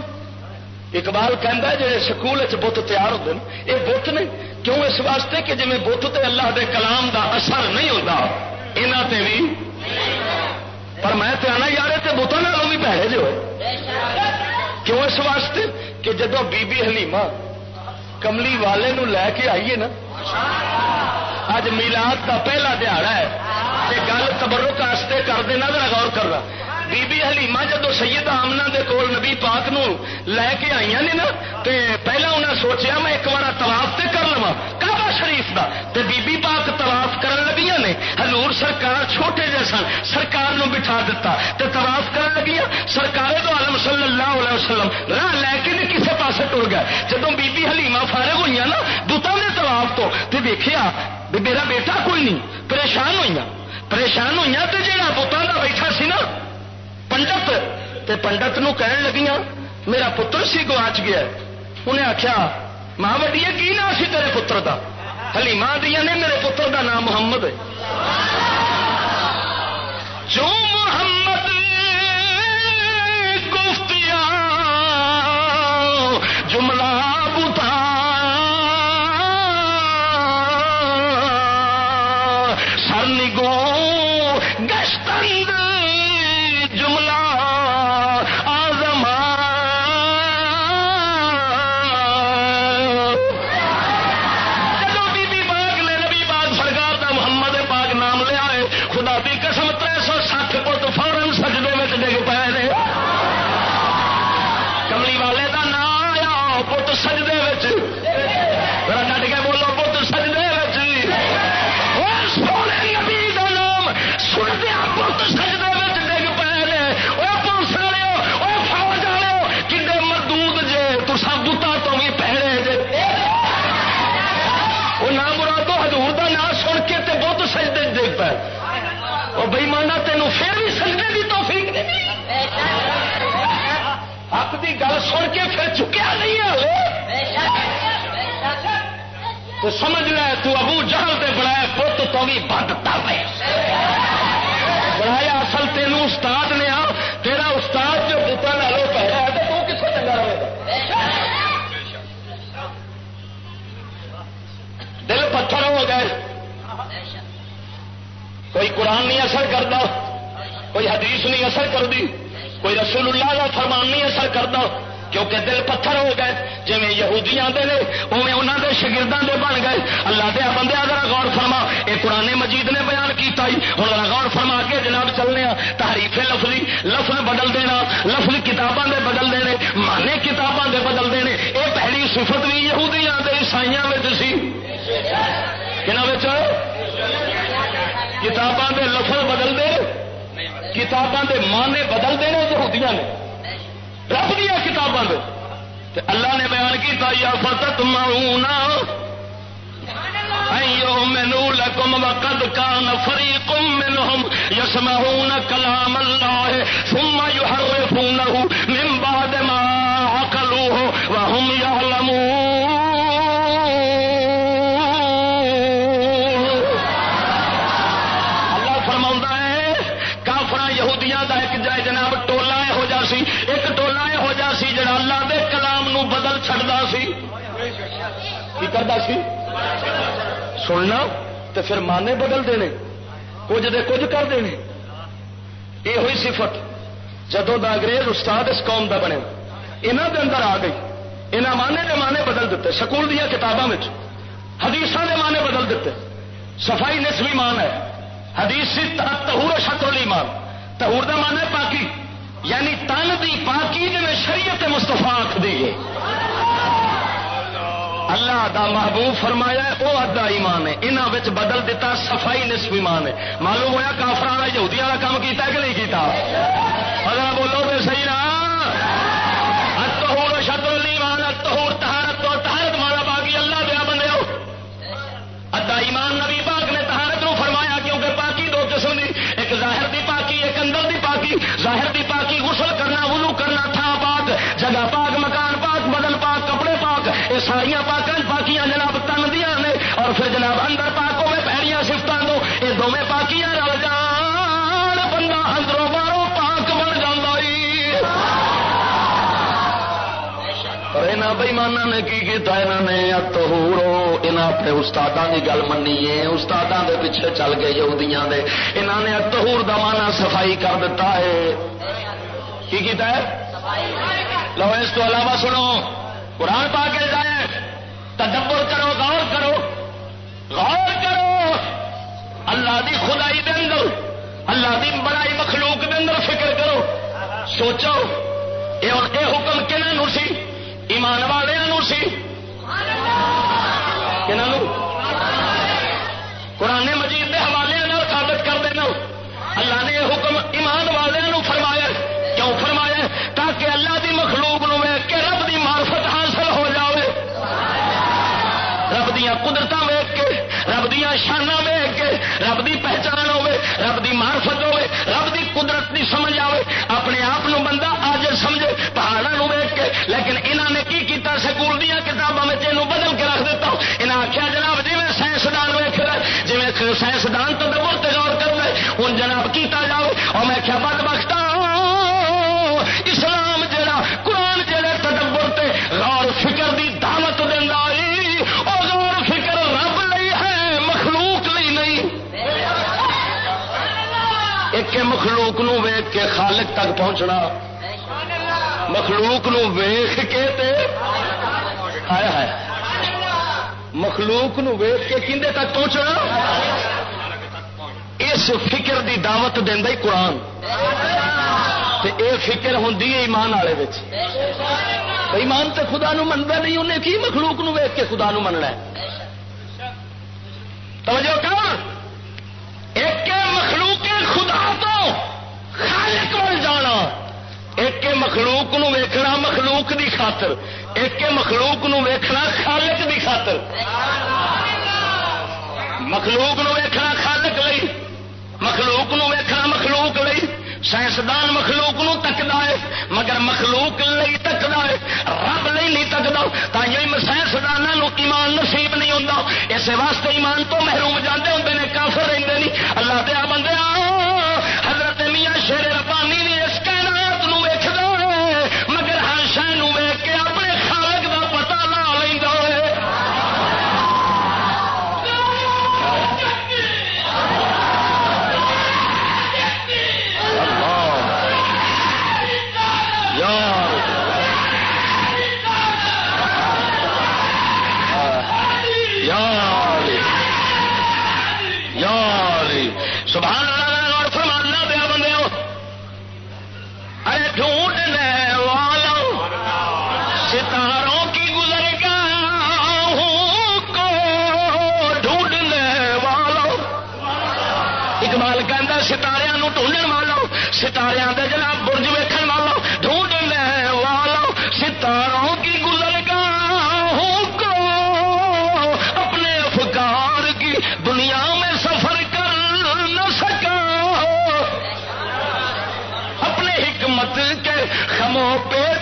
اقبال کہہ جی سکول بت تیار ہوتے ہیں یہ بت نے کیوں اس واسطے کہ جی بت تے اللہ دے کلام دا اثر نہیں ہوتا یہاں تے بھی پر میں تے آنا یار تے بتوں بھی پیڑے جو کیوں اس واسطے کہ جدو بی بی حلیمہ کملی والے نو لے کے آئیے نا اج میلاد کا پہلا دہڑا ہے گل تبرک واسطے کر دینا ذرا غور کر رہا بی بی حلیمہ جدو سید آمنا دے کول نبی پاک نو لے کے آئی نے نا، تے پہلا انہیں سوچیا میں ایک بار تلاف تے کر لوا کعبہ شریف دا، تے بی بی پاک تلاف کرن لگیاں نے۔ حضور سرکار چھوٹے جے سن، سرکار نو بٹھا دیتا تے تلاف کرن لگیاں۔ سرکار دو عالم صلی اللہ علیہ وسلم راہ لے کے نہیں کسے پاسے ٹر گئے۔ جدو بی بی حلیمہ فارغ ہوئی نا، بتاں دے تلاف تو، تے دیکھیا میرا بیٹا کوئی نہیں، پریشان ہوئی پریشان ہوئی تو جہاں بتان کا بیٹھا سی نا پنڈت تے پنڈت نو کہن لگیاں میرا پتر سی گواچ گیا انہیں آخیا ماں وڈی کی نام سی تیرے پتر دا حلیمہ دیا نے میرے پتر دا نام محمد ہے جو محمد گفتیا جملہ وہ بئی تینوں پھر بھی سجدے دی توفیق نہیں حق دی گل سن کے پھر چکیا نہیں ہلے تو سمجھ لے، تو ابو جہل دے بنایا پت تو بھی بند تر بنایا اصل تینوں استاد نے آ، تیرا استاد جو بوتا لالو پہلا ہے، تو تو کسے چنگا رہے دل پتھر ہو گئے۔ کوئی قرآن نہیں اثر کرتا، کوئی حدیث نہیں اثر کرتی، کوئی رسول اللہ کا فرمان نہیں اثر کرتا، کیونکہ دل پتھر ہو گئے۔ جی یہودیاں دے نے اوے انہوں دے شگرداں دے بن گئے۔ اللہ دیا بندے اگر غور فرما یہ قرآن مجید نے بیان کیتا ہی۔ ہوں غور فرما کے جناب چلنے ہاں۔ تحریف لفظی، لفظ بدل دینا، لفظ کتاباں دے بدل دینے مانے کتاباں دے بدل دینے۔ یہ پہلی صفت بھی یہودیاں دے عیسائیاں میں سی۔ کتاباں دے لفظ بدل دے کتاباں دے مانے بدل دے یہودیاں نے رب دیا کتاباں دے۔ تے اللہ نے بیان کیتا، یا فتت معونا مینو لکم وقد کان فریق منهم يسمعون كلام الله ثم يحرفونه من سننا تو پھر مانے بدل دینے، کچھ دے کچھ کر دینے۔ یہ ہوئی صفت جدو دا انگریز استاد اس قوم دا بنے۔ یہاں دے اندر آ گئی۔ یہاں مانے دے مانے بدل دیتے۔ سکول دیا کتابوں میں حدیث دے مانے بدل دیتے۔ صفائی نسبی مان ہے۔ حدیث تہور شتولی مان تہور دا مان ہے پاکی یعنی تن دی پاکی جی شریعت مستفا آخ دی اللہ دا محبوب فرمایا وہ ادا ایمان ہے۔ یہاں بدل دیتا صفائی نصف ایمان ہے۔ معلوم ہوا کافر والا یہودی والا کام کیتا کہ نہیں کیتا؟ اگر بولو تو صحیح نا۔ اتہور شتر ایمان اتہور تہارت تو تہارت مالا باقی اللہ دیا بندے ادا ایمان نبی پاک نے تہارت نو فرمایا، کیونکہ پاکی دو قسم دی، ایک ظاہر دی پاکی، ایک اندر دی پاکی۔ ظاہر پاک یہ ساریا پاک پھر جناب اندر پاکوں میں پہڑیاں سفت دو یہ دونوں پاکیاں رل جان، بندہ اندروں باروں پاک بن جانا بئیمانا نے کی کیتا؟ انہوں نے تہورو انہوں اپنے استادوں کی گل منی ہے استادوں کے پیچھے چل گئے یہودیاں دے۔ انہوں نے تہور دا مانا صفائی کر دیتا ہے کی کیتا ہے؟ لو اس کو علاوہ سنو، قرآن پا کے جائے تدبر کرو، غور کرو۔ غور کرو۔ اللہ دی خدائی دے اندر، اللہ دی بڑائی مخلوق دے اندر فکر کرو۔ سوچو یہ حکم کنہوں سی؟ ایمان والے سی؟ قرآن مجید کے حوالے ثابت کر دینا۔ اللہ نے یہ حکم ایمان والوں نشانہ دیا کے رب دی پہچان ہوے رب دی مارفت ہوے رب دی قدرت دی سمجھ آئے اپنے آپ بندہ آج سمجھے پہاڑوں ویگ کے۔ لیکن انہوں نے کی کیتا؟ سکول دیا کتابوں میں بدل کے رکھ دیتا انہیں آخیا جناب جی سائنسدان ویخ جی سائنسدان ایک مخلوق نو ویخ کے خالق تک پہنچنا۔ مخلوق نو ویخ کے تے آیا ہے مخلوق نو ویخ کے کھنڈے تک پہنچنا۔ اس فکر دی دعوت دینا ہی قرآن۔ اے فکر ہوں ایمان والے ایمان تو خدا نو منتا نہیں، انہیں کی مخلوق نو ویخ کے خدا نو مننا توجہ کر۔ خدا تو خالق بن جانا۔ ایک مخلوق نو ویکھنا مخلوق دی خاطر، ایک مخلوق نو ویکھنا خالق دی خاطر۔ مخلوق نو ویکھنا خالق لئی، مخلوق نو ویکھنا مخلوق لئی۔ سائنسدان مخلوق نو تکدا ہے، مگر مخلوق لئی تکدا ہے، رب لئی نہیں تکدا۔ تھی سائنسدانوں ایمان نصیب نہیں ہوتا اس واسطے ایمان تو محروم جانے ہوں نے کافر رہتے نہیں۔ اللہ دیا بندے سبحان اللہ اور فرمانا دیا بندے ارے ڈھونڈنے والوں ستاروں کی گزر گاہوں کو ڈھونڈنے والوں اقبال کہہ ستارے ڈھونڈن والوں ستارے جناب برج ویکن والوں ڈھونڈنے والوں ستاروں خمو پہ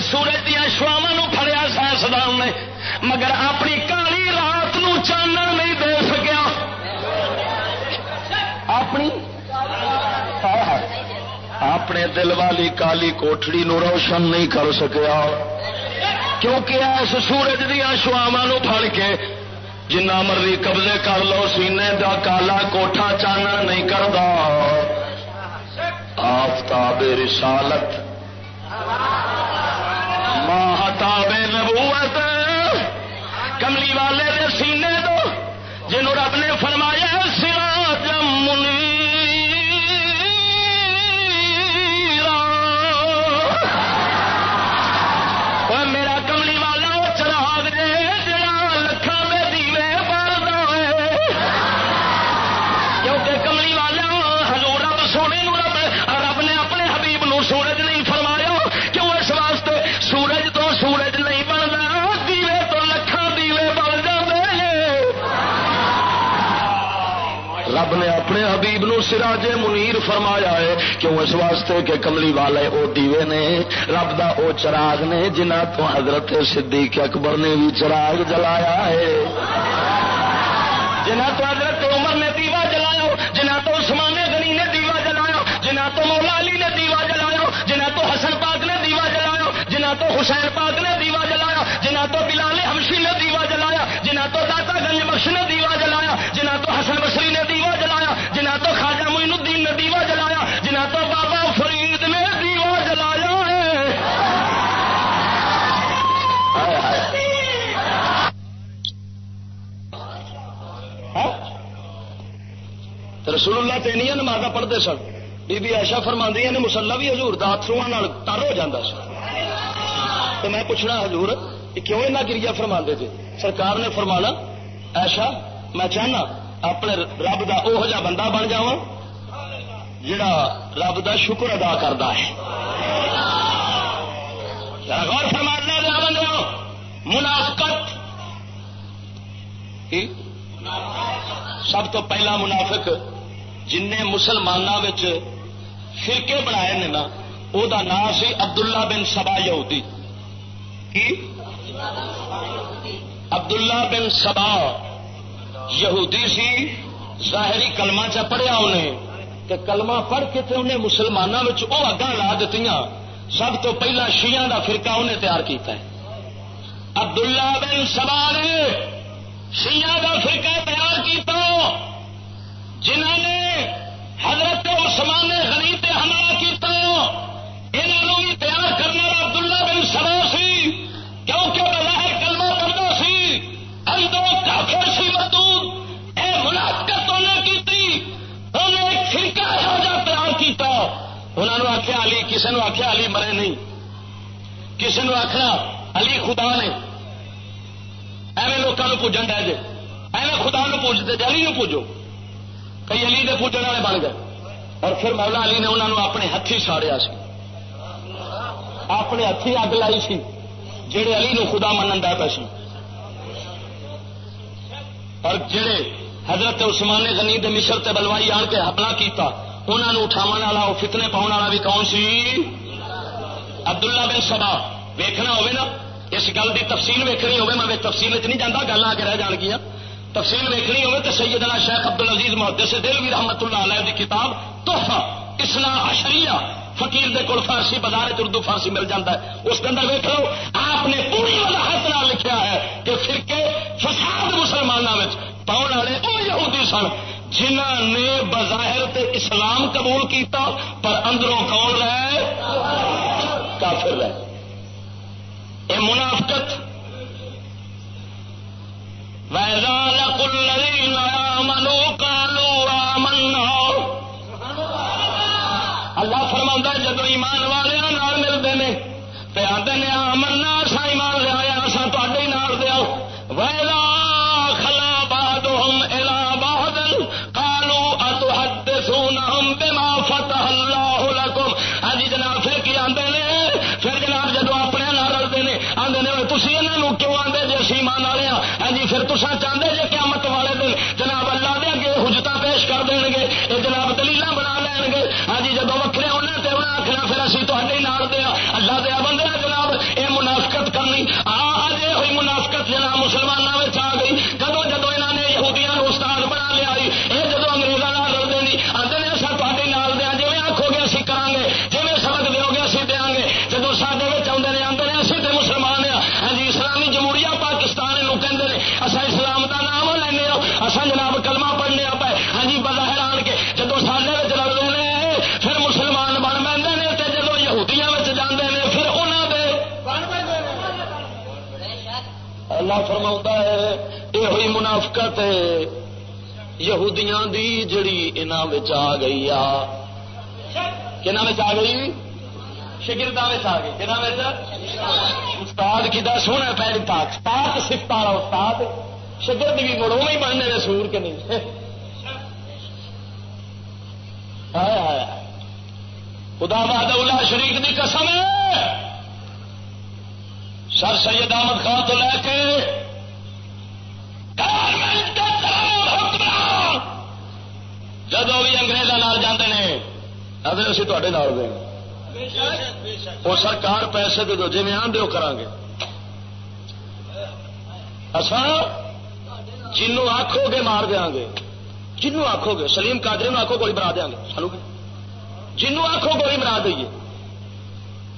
سورج دیا شواوا پڑیا سائنسدان نے، مگر اپنی کالی رات نو چانن نہیں دے سکیا۔ اپنی؟ اپنے دل والی کالی کوٹڑی نو روشن نہیں کر سکیا۔ کیونکہ اس سورج دیا شواوا پڑ کے جنہ مرضی قبضے کر لو، سینے دا کالا کوٹھا چانن نہیں کرتا آفتاب رسالت۔ ماہتاب نبوت۔ کملی والے دے سینے دو جنہوں رب نے فرمایا حبیب سراج منیر فرمایا ہے کیوں اس واسطے کہ کملی والے او دیوے نے، رب دا او چراغ نے جنہ تو حضرت صدیق اکبر نے بھی چراغ جلایا ہے۔ جنہ تو حضرت عمر نے دیوا جلایا جنہ تو عثمان غنی نے دیوا جلایا جنہ تو مولا علی نے دیوا جلایا جنہ تو حسن پاک نے دیوا جلایا جنہ تو حسین پاک نے دیوا جلایا جنہ تو بلال ہمشی نے رسول اللہ تینیا نماز پڑھتے سن بی بی ایشا فرما نے مسلا بھی ہزور داترو تر ہو جاتا سر تو میں پوچھنا حضور کہ کیوں اتنا گریا فرما دے سرکار نے فرمانا ایشا میں چاہنا اپنے رب کا وہ جا بندہ بن جا جا رب کا شکر ادا کرتا ہے غور فرمانا دیا بندے منافقت سب تو پہلا منافق جن مسلمانوں فرقے بنائے نے نا وہ نام سی عبداللہ بن سبا یہودی۔ کی؟ عبداللہ بن سبا یہودی سی، ظاہری کلمہ چ پڑھیا انہیں۔ کہ کلمہ پڑھ کے تے انہیں مسلمانوں وہ اگاں لا دیتی سب تو پہلا شیعہ دا فرقہ انہیں تیار کیتا ہے۔ عبداللہ بن سبا نے شیعہ دا فرقہ تیار کیتا۔ جنہوں نے حضرت عثمان غنی تے حملہ کیتا انہوں بھی تیار کرنے والا عبداللہ بن سبا سی، کیونکہ بظاہر کلمہ کرنا سی، اندر کافر سی مردود، اے منافقت انہیں کیتی انہیں ایک فرقہ یہو جا تیار کیتا۔ انہوں نے آخیا علی کسی نے آخیا علی مرے نہیں۔ کسی نے آخنا علی خدا نے۔ ایویں لوگوں پوجن ڈے جے۔ ایویں خدا نو پوجتے جے، علی نو پوجو۔ کئی علی دے پوجن والے بن گئے۔ اور پھر مولا علی نے انہوں نے اپنے ہاتھی ساڑیا سی۔ اپنے ہاتھی اگ لائی سی جہے علی نو خدا منن دا پہ اور جڑے حضرت عثمان غنی دے مصر تے بلوائی آن کے حملہ کیتا انہوں نے اٹھاو والا وہ فتنے پاؤن والا بھی کون سی؟ عبداللہ بن سبا ویکھنا ہوئے نا، اس گل کی تفصیل ویکنی ہوگی میں تفصیل چ نہیں جانا گل آ کے رہ جان گیا تفصیل ویکنی ہوگی تو سیدنا شیخ عبد العزیز محدث دل بھی رحمت اللہ علیہ کی کتاب تحفہ اسلام اشریہ فقیر دے کول فارسی بازار اردو فارسی مل جاتا ہے۔ اس کے اندر ویک لو، آپ نے پوری وضاحت نہ لکھا ہے کہ فرقے فساد مسلمانوں میں پاؤن والے وہ یہودی سن جنہ نے بظاہر تے اسلام قبول کیتا پر اندروں کون رہے؟ کافر رہے۔ یہ منافقت ویزان کل منو کالو آمنا اللہ فرما جدو ایمان والے ملتے ہیں تو آدھے نے آمنا یہ ہوئی منافقت یہودیاں دی جڑی انہوں آ گئی آ۔ کہ آ گئی؟ شگردہ آ گئی۔ کہ استاد کی دس ہونا پہلی پاک۔ پاک سفت والا استاد۔ شگرد بھی مڑو ہی بننے نے سور کے نہیں۔ خدا بہاد اللہ شریف کی قسم سر سید احمد خان تو لے کے جدو بھی اگریزوں جاتے ہیں اگر اسی تے دیں وہ سرکار پیسے دے دو جی میں آدھے کرا گے۔ اصا جنوں آخو گے مار دیا گے۔ جنوں آخو گے، سلیم کاجرے آخو گولی مرا دیا گے۔ سانو جنوں آخو گولی مرا دئیے۔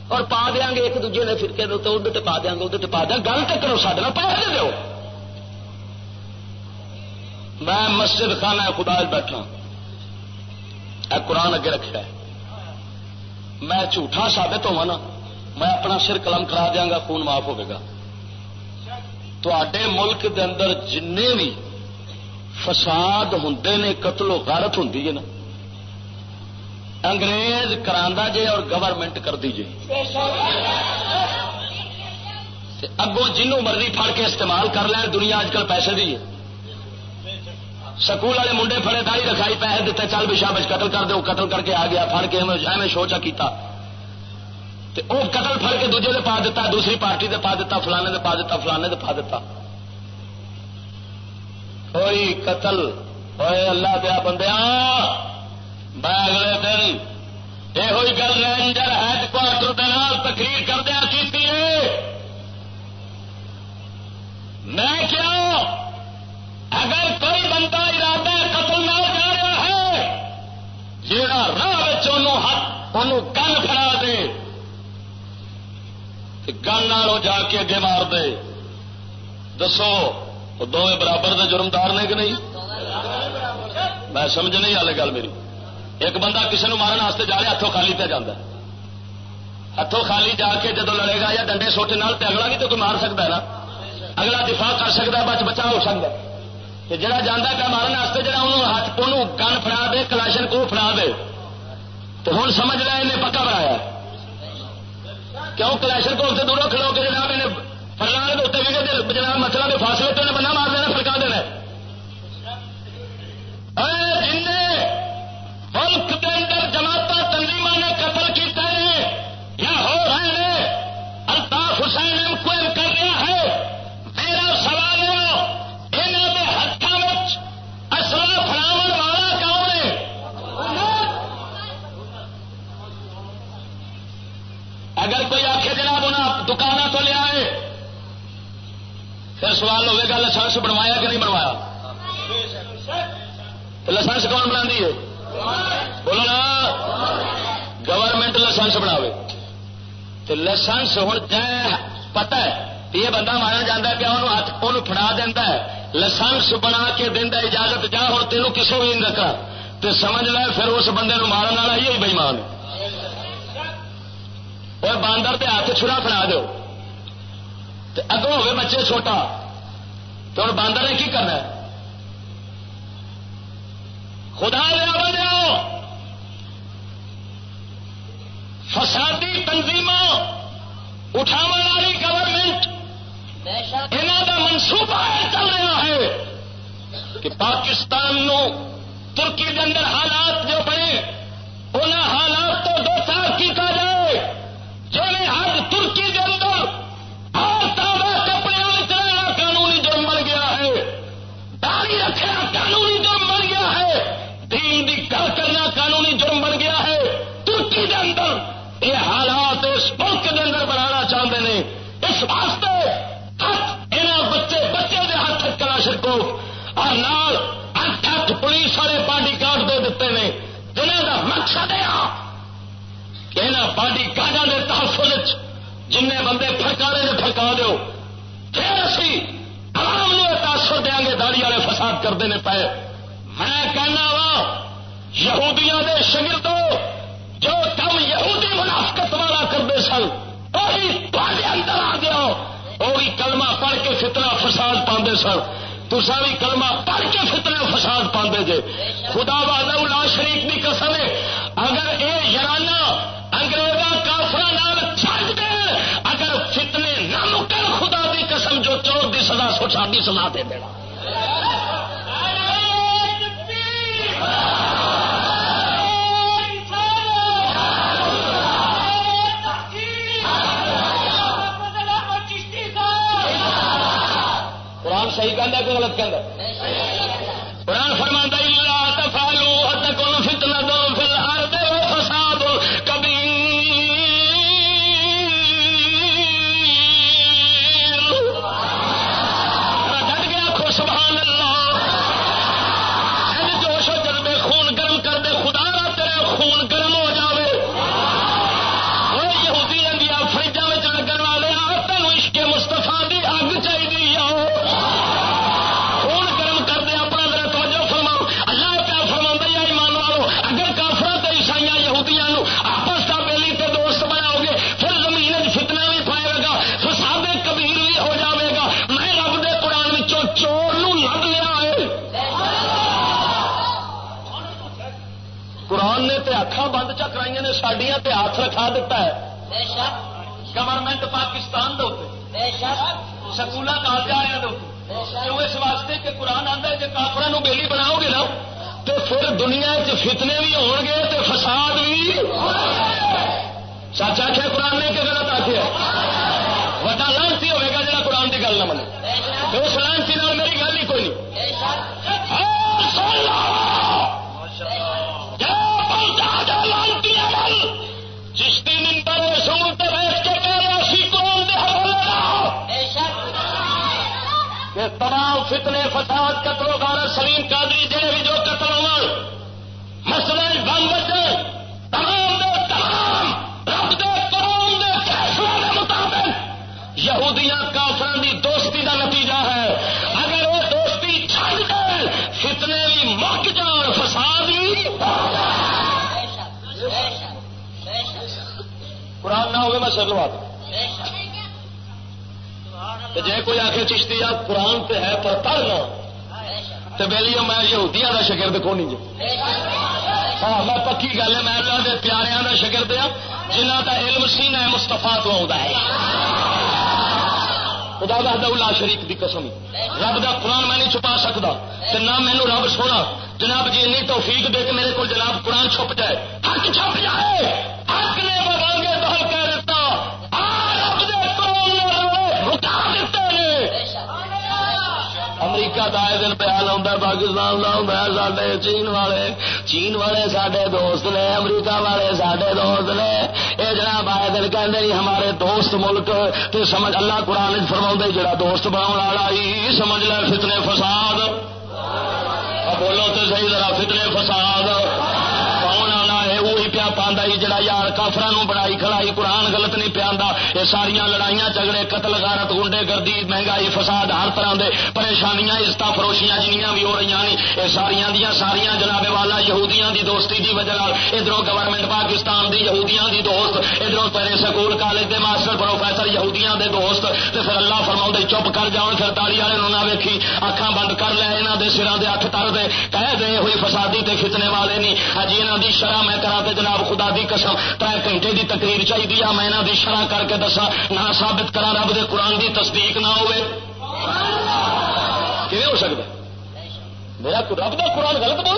اور پا دیا گے ایک دوجے نے فرقے تو ادھر پا دیا گے ادھر پا دیا گل تو کرو سارے پیسے دو میں مسجد خانہ خدا بیٹھا قرآن اگے رکھا ہے۔ میں جھوٹا سابت ہوا نا، میں اپنا سر قلم کرا دیا گا، خون معاف ہوگا تے ملک دے اندر جن بھی فساد ہوں نے، قتل و غارت ہوں نا۔ انگریز کرا جے اور گورنمنٹ کر دی جے اگوں جنوں مرضی پھڑ کے استعمال کر لین، دنیا اج کل پیسے دی ہے۔ سکول والے منڈے فڑے داری رکھائی پیسے دیتے، چل بھی شابش، قتل کر دے قتل کر کے آ گیا فر کے ایویں شوچا کیتا۔ وہ قتل فر کے دوجے دے پا دیتا، دوسری پارٹی دے پا دیتا، فلانے دے پا دیتا، فلانے دے پا دیتا۔ کوئی قتل ہوئے اللہ دیا بندیا میں اگلے دن یہ گل رینجر ہیڈ کوارٹر تقریر کردیا، کی میں کیا اگر کوئی بندہ ارادہ قتل نہ جا رہا ہے جہاں راہ ہاتھ ان کن پڑا دے گن جا کے اگے مار دے۔ دسو دونوں برابر دے جرمدار نے کہ نہیں؟ میں سمجھ نہیں آ گل میری۔ ایک بندہ کسی نے مارن واسطے جا رہا ہاتھوں خالی پہ جانا ہاتھوں خالی جا کے جدو لڑے گا یا ڈنڈے سوٹے نال اگلا بھی تو کوئی مار سکتا ہے نا؟ اگلا دفاع کر سکتا ہے بچ بچا ہو سکتا ہے۔ جڑا جانا پہ مارن واسطے جا ہاتھ انہوں کن فڑا دے، کلاشن کو فڑا دے۔ تو ہوں سمجھ رہا انہیں پکا بنایا کیوں کلاشن کو اسے دوروں کھڑو کے جناب انہیں فرنا کے اتنے بھی جناب مطلب مسئلہ کے فاصلے تو انہیں بندہ مار دینا فرکا دینا جن ملک کے جناب انہیں دکان تو لیا ہے پھر سوال ہوگا لائسنس بنوایا کہ نہیں بنوایا؟ لائسنس کون بنا ہے؟ بولو نا گورنمنٹ لائسنس بنا لائسنس ہوں پتا ہے، یہ بندہ مارا جا پیا ہاتھ وہ فڑا دینا ہے۔ لائسنس بنا کے دینا اجازت، جا ہوں تینوں کسی بھی نہیں رکھا تو سمجھ لے، پھر اس بندے مارن والا ہی بےمان اور باندر کے ہاتھ چھڑا فڑا دو اگوں ہوگے بچے چھوٹا تو ہوں باندر نے کی کرنا خدا لیا بجاؤ فسادی تنظیم اٹھا والی گورنمنٹ یہاں کا منصوبہ چل رہا ہے کہ پاکستان نو ترکی کے اندر حالات جو بنے ان حالات تو دو چار کی جائے جو حد ترکی کے اندر ہر تازہ کپڑے چلنا قانونی جرم بن گیا ہے، داڑھی رکھنا قانونی جرم بن گیا ہے، دین کی گل کرنا قانونی جرم بن گیا ہے۔ ترکی کے اندر یہ حالات اس ملک کے اندر بنانا چاہتے ہیں۔ اس واسطے ہاتھ یہاں بچے بچے کے ہاتھ کرا سکو اور نال اٹھ پولیس والے باڈی کارڈ دے دیتے ہیں۔ جنہوں کا مقصد ہے کہ یہاں باڈی کارڈوں کے تحفظ جن بندے فرکارے نے فرکا دو پھر اسی عوام نے تاثر دیا گے داڑی والے فساد کرتے ہیں پے میں کہنا وا، یہودیاں دے شگردوں جو کم یہودی منافقت والا کرتے سن وہی اندر آ گیا۔ وہ بھی کلمہ پڑھ کے فتنہ فساد پاندے سن۔ تسا بھی کلمہ پڑھ کے فتنے فساد پاندے جے۔ خدا والا شریف کی قسم ہے۔ اگر یہ یارانہ چور دی سزا دے دینا صحیح کہہ کہ غلط کہہ قرآن دوست ملک تے سمجھ اللہ قرآن فرما جڑا دوست بنا والا ہی سمجھ لے فتنے فساد۔ بولو تو صحیح ذرا، فتنے فساد۔ جڑا یار کافر بڑائی کھڑائی، قرآن غلط نہیں پیا یہ ساریا لڑائیاں جگڑے قتل، غارت گنڈے گردی، مہنگائی، فساد، ہر طرح دے پریشانیاں عزت فروشیاں جنیاں بھی ہو رہی ہیں یہ ساریا دیا ساریا جناب والا، یہودیاں دی دوستی دی وجہ ادھر گورنمنٹ پاکستان دی، یہودیاں دی دوست ادھر پہلے سکول، کالج دے ماسٹر، پروفیسر، یہودیاں دے دوست تو پھر اللہ فرما چپ کر جاؤ پھر تالی والے نہ ویکھی اکھان بند کر لے یہاں دے سرا دے ہاتھ تر دے، کہہ دے، ہوئی فسادی تے کھچنے والے نہیں ہجی ہاں یہاں دی شرح میں کرا تے جناب خدا دی قسم تر گھنٹے دی تقریر چاہیے میں یہاں دی شرح کر کے دسا نہ ثابت کرا رب دے قرآن دی تصدیق نہ ہوئے۔ ہو سکتا میرا رب دا قرآن غلط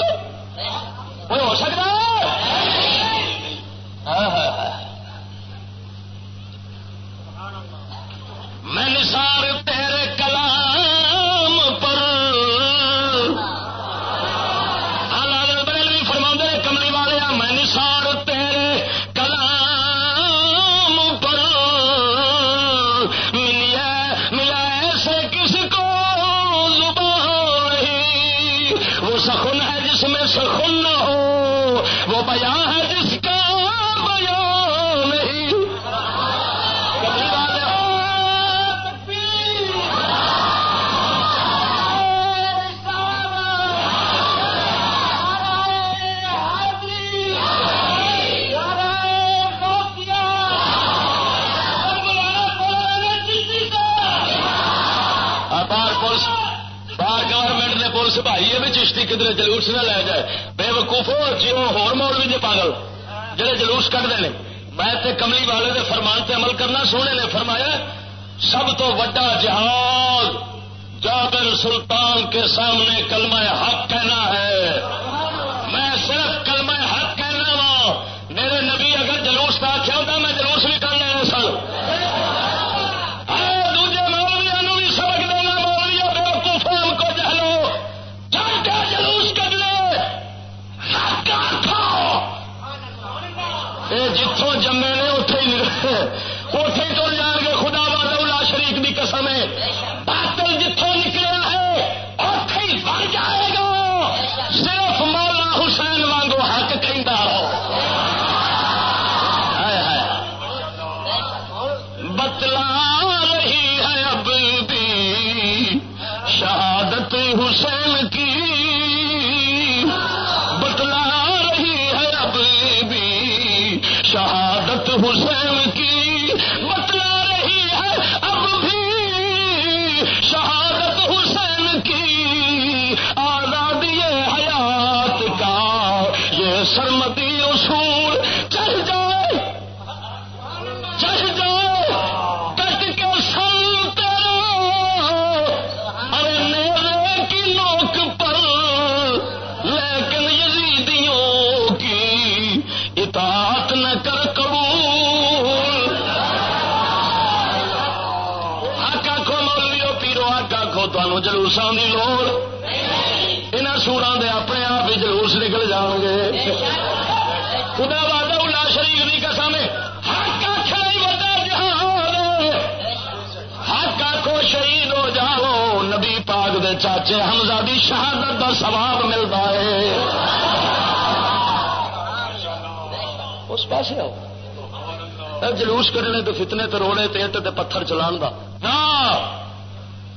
جتوں جمے نے اتے ہی اتے ہی تر جان گے، خدا باد شریف کی قسم ہے۔ شہادت حسین کی۔ چاچے حمزہ دی شہادت دا ثواب ملتا ہے۔ اس پاس آؤ۔ جلوس کرنے تو فتنے تو روڑے تے تے پتھر چلان دا۔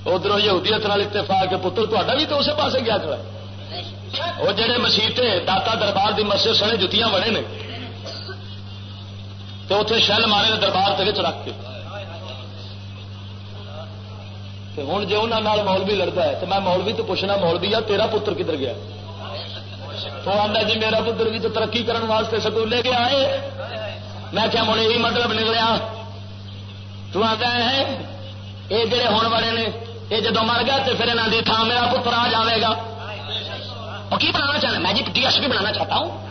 ادھر یہودیت نال اتفاق کے پتر تا بھی تو اسی پاسے گیا کھڑا وہ جڑے مسیطے داتا دربار دی مسجد سنے جتیاں بڑے نے تو اتنے شل مارے نے دربار تک رکھ کے۔ ہوں جی انہوں مولوی لڑتا ہے تو میں مولوی تو پوچھنا مولوی آ، تیرا پتر کدھر گیا؟ تو آتا جی میرا پتر بھی تو ترقی کرنے واسطے سکول لے کے آئے۔ میں کیا مڑے یہی مطلب نکلیا۔ تو آتا ہے یہ جڑے ہونے والے نے یہ جدو مر گیا تو پھر یہاں کی تھان میرا پتر آ جائے گا۔ اور کی بنانا چاہنا؟ میں جی ڈی ایس پی بنانا چاہتا ہوں۔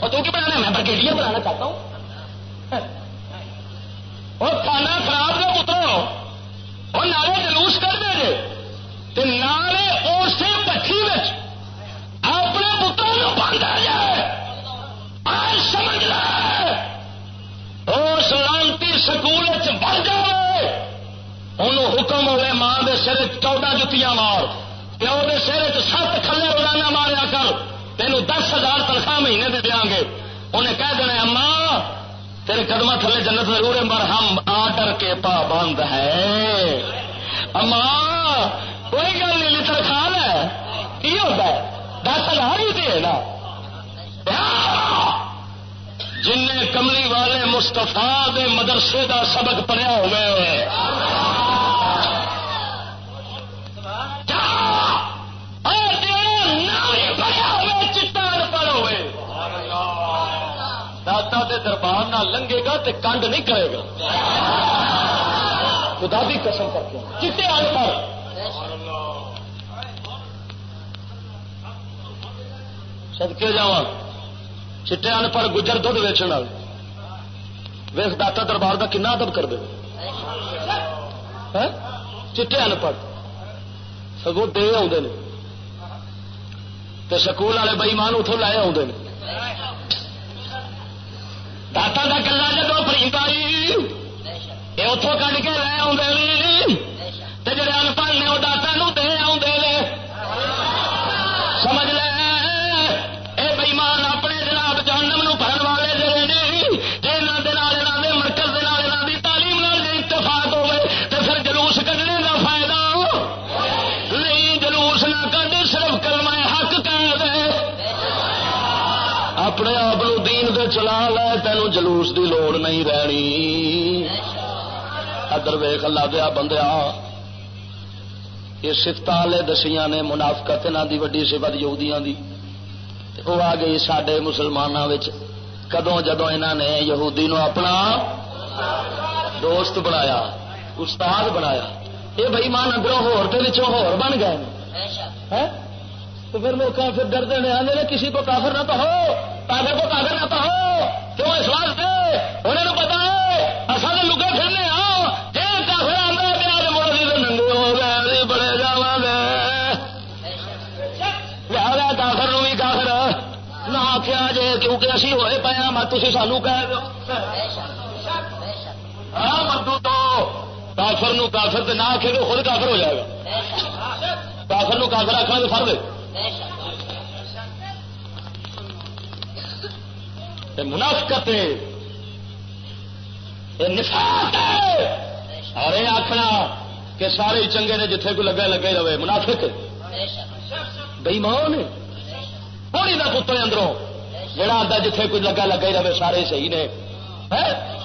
اور تو کی بنانا میں برگیڈیئر بنانا چاہتا ہوں۔ اور کھانا خراب کا پتر اور نالے جلوس کر دے جے۔ تو نالے اسی بچی اپنے پتروں بند جائے آج سمجھ لے۔ اس لانتی سکول بن جائے انہوں حکم ہوئے ماں دے سر چودہ جتیاں مار۔ پیو کے سر سات کھلے روزانہ ماریا کر۔ تینوں دس ہزار تنخواہ مہینے دے دیا گے۔ انہیں کہہ دینا اما تیرے قدم تھلے جنت ضرور ہے مر ہم آڈر کے پابند ہے اما، کوئی گل نہیں تنخواہ ہے۔ کی ہوتا ہے؟ دس ہزار ہی دے نا۔ جن کملی والے مستفا دے مدرسے دا سبق پڑھیا ہوئے ہوئے۔ نہ لنگے گا تے کنڈ نہیں کرے گا۔ خدا بھی قسم کر کے۔ چٹے ان پر۔ سدکے جا چٹے ان پر گجر دھد ویچن والے۔ ویس داتا دربار کا کنا ادب کر دے ہاں؟ چٹے ان پڑھ سگو دے آدھے سکول والے بئیمان اتوں لائے آدھے داتا کا کلا جب فریب آئی یہ اتوں کھ کے لے آدھے جڑے انپڑھ نے وہ داتا نو دے آدھے سمجھ لے اے بئیمان اپنے جناب جانم نو پڑھن والے جڑے نے جی یہاں مرکز کے یہاں تعلیم نال اتفاق ہوئے تو پھر جلوس کھنے کا فائدہ نہیں جلوس نہ کڈ صرف کلمہ حق کہہ دے اپنے آپ چلا لے، تینوں جلوس دی لوڑ نہیں رہنی۔ ادر ویخ اللہ دیا بندیا یہ سفت والے دسیاں نے منافقت انہوں دی وڈی سفت یہودیاں دی۔ وہ آ گئی سڈے مسلمانوں کدوں جدو انہوں نے یہودی نو اپنا دوست بنایا، استاد بنایا۔ یہ بھائی مان اندروں ہور ہور بن گئے۔ ہاں؟ تو پھر لوگ پھر ڈرتے ہیں آدھے کسی کو کافر نہ تو ہو پاگل کو پاگل نہ تو ہو کیوں اس واسطے؟ انہوں پتا ہے اصل لگے پھرنے ہاں جی کافر آدھا ننگے ہو گئے بڑے کافر نو بھی کافر نہ آخیا جی کیونکہ اسی ہوئے پے ہاں، مت تھی سانو کہہ دو ہاں تو کافر نو کافر نہ آخے تو خود کافر ہو جائے گا۔ کافر نو کافر آخنا تو فرد۔ منافقت نفاق اور یہ آخنا کہ سارے چنگے نے جتھے کو لگا لگے رہے۔ منافق بئی مان پوڑی کا پتر اندروں؟ جڑا آتا جتھے کوئی لگا لگا ہی رہے سارے صحیح نے۔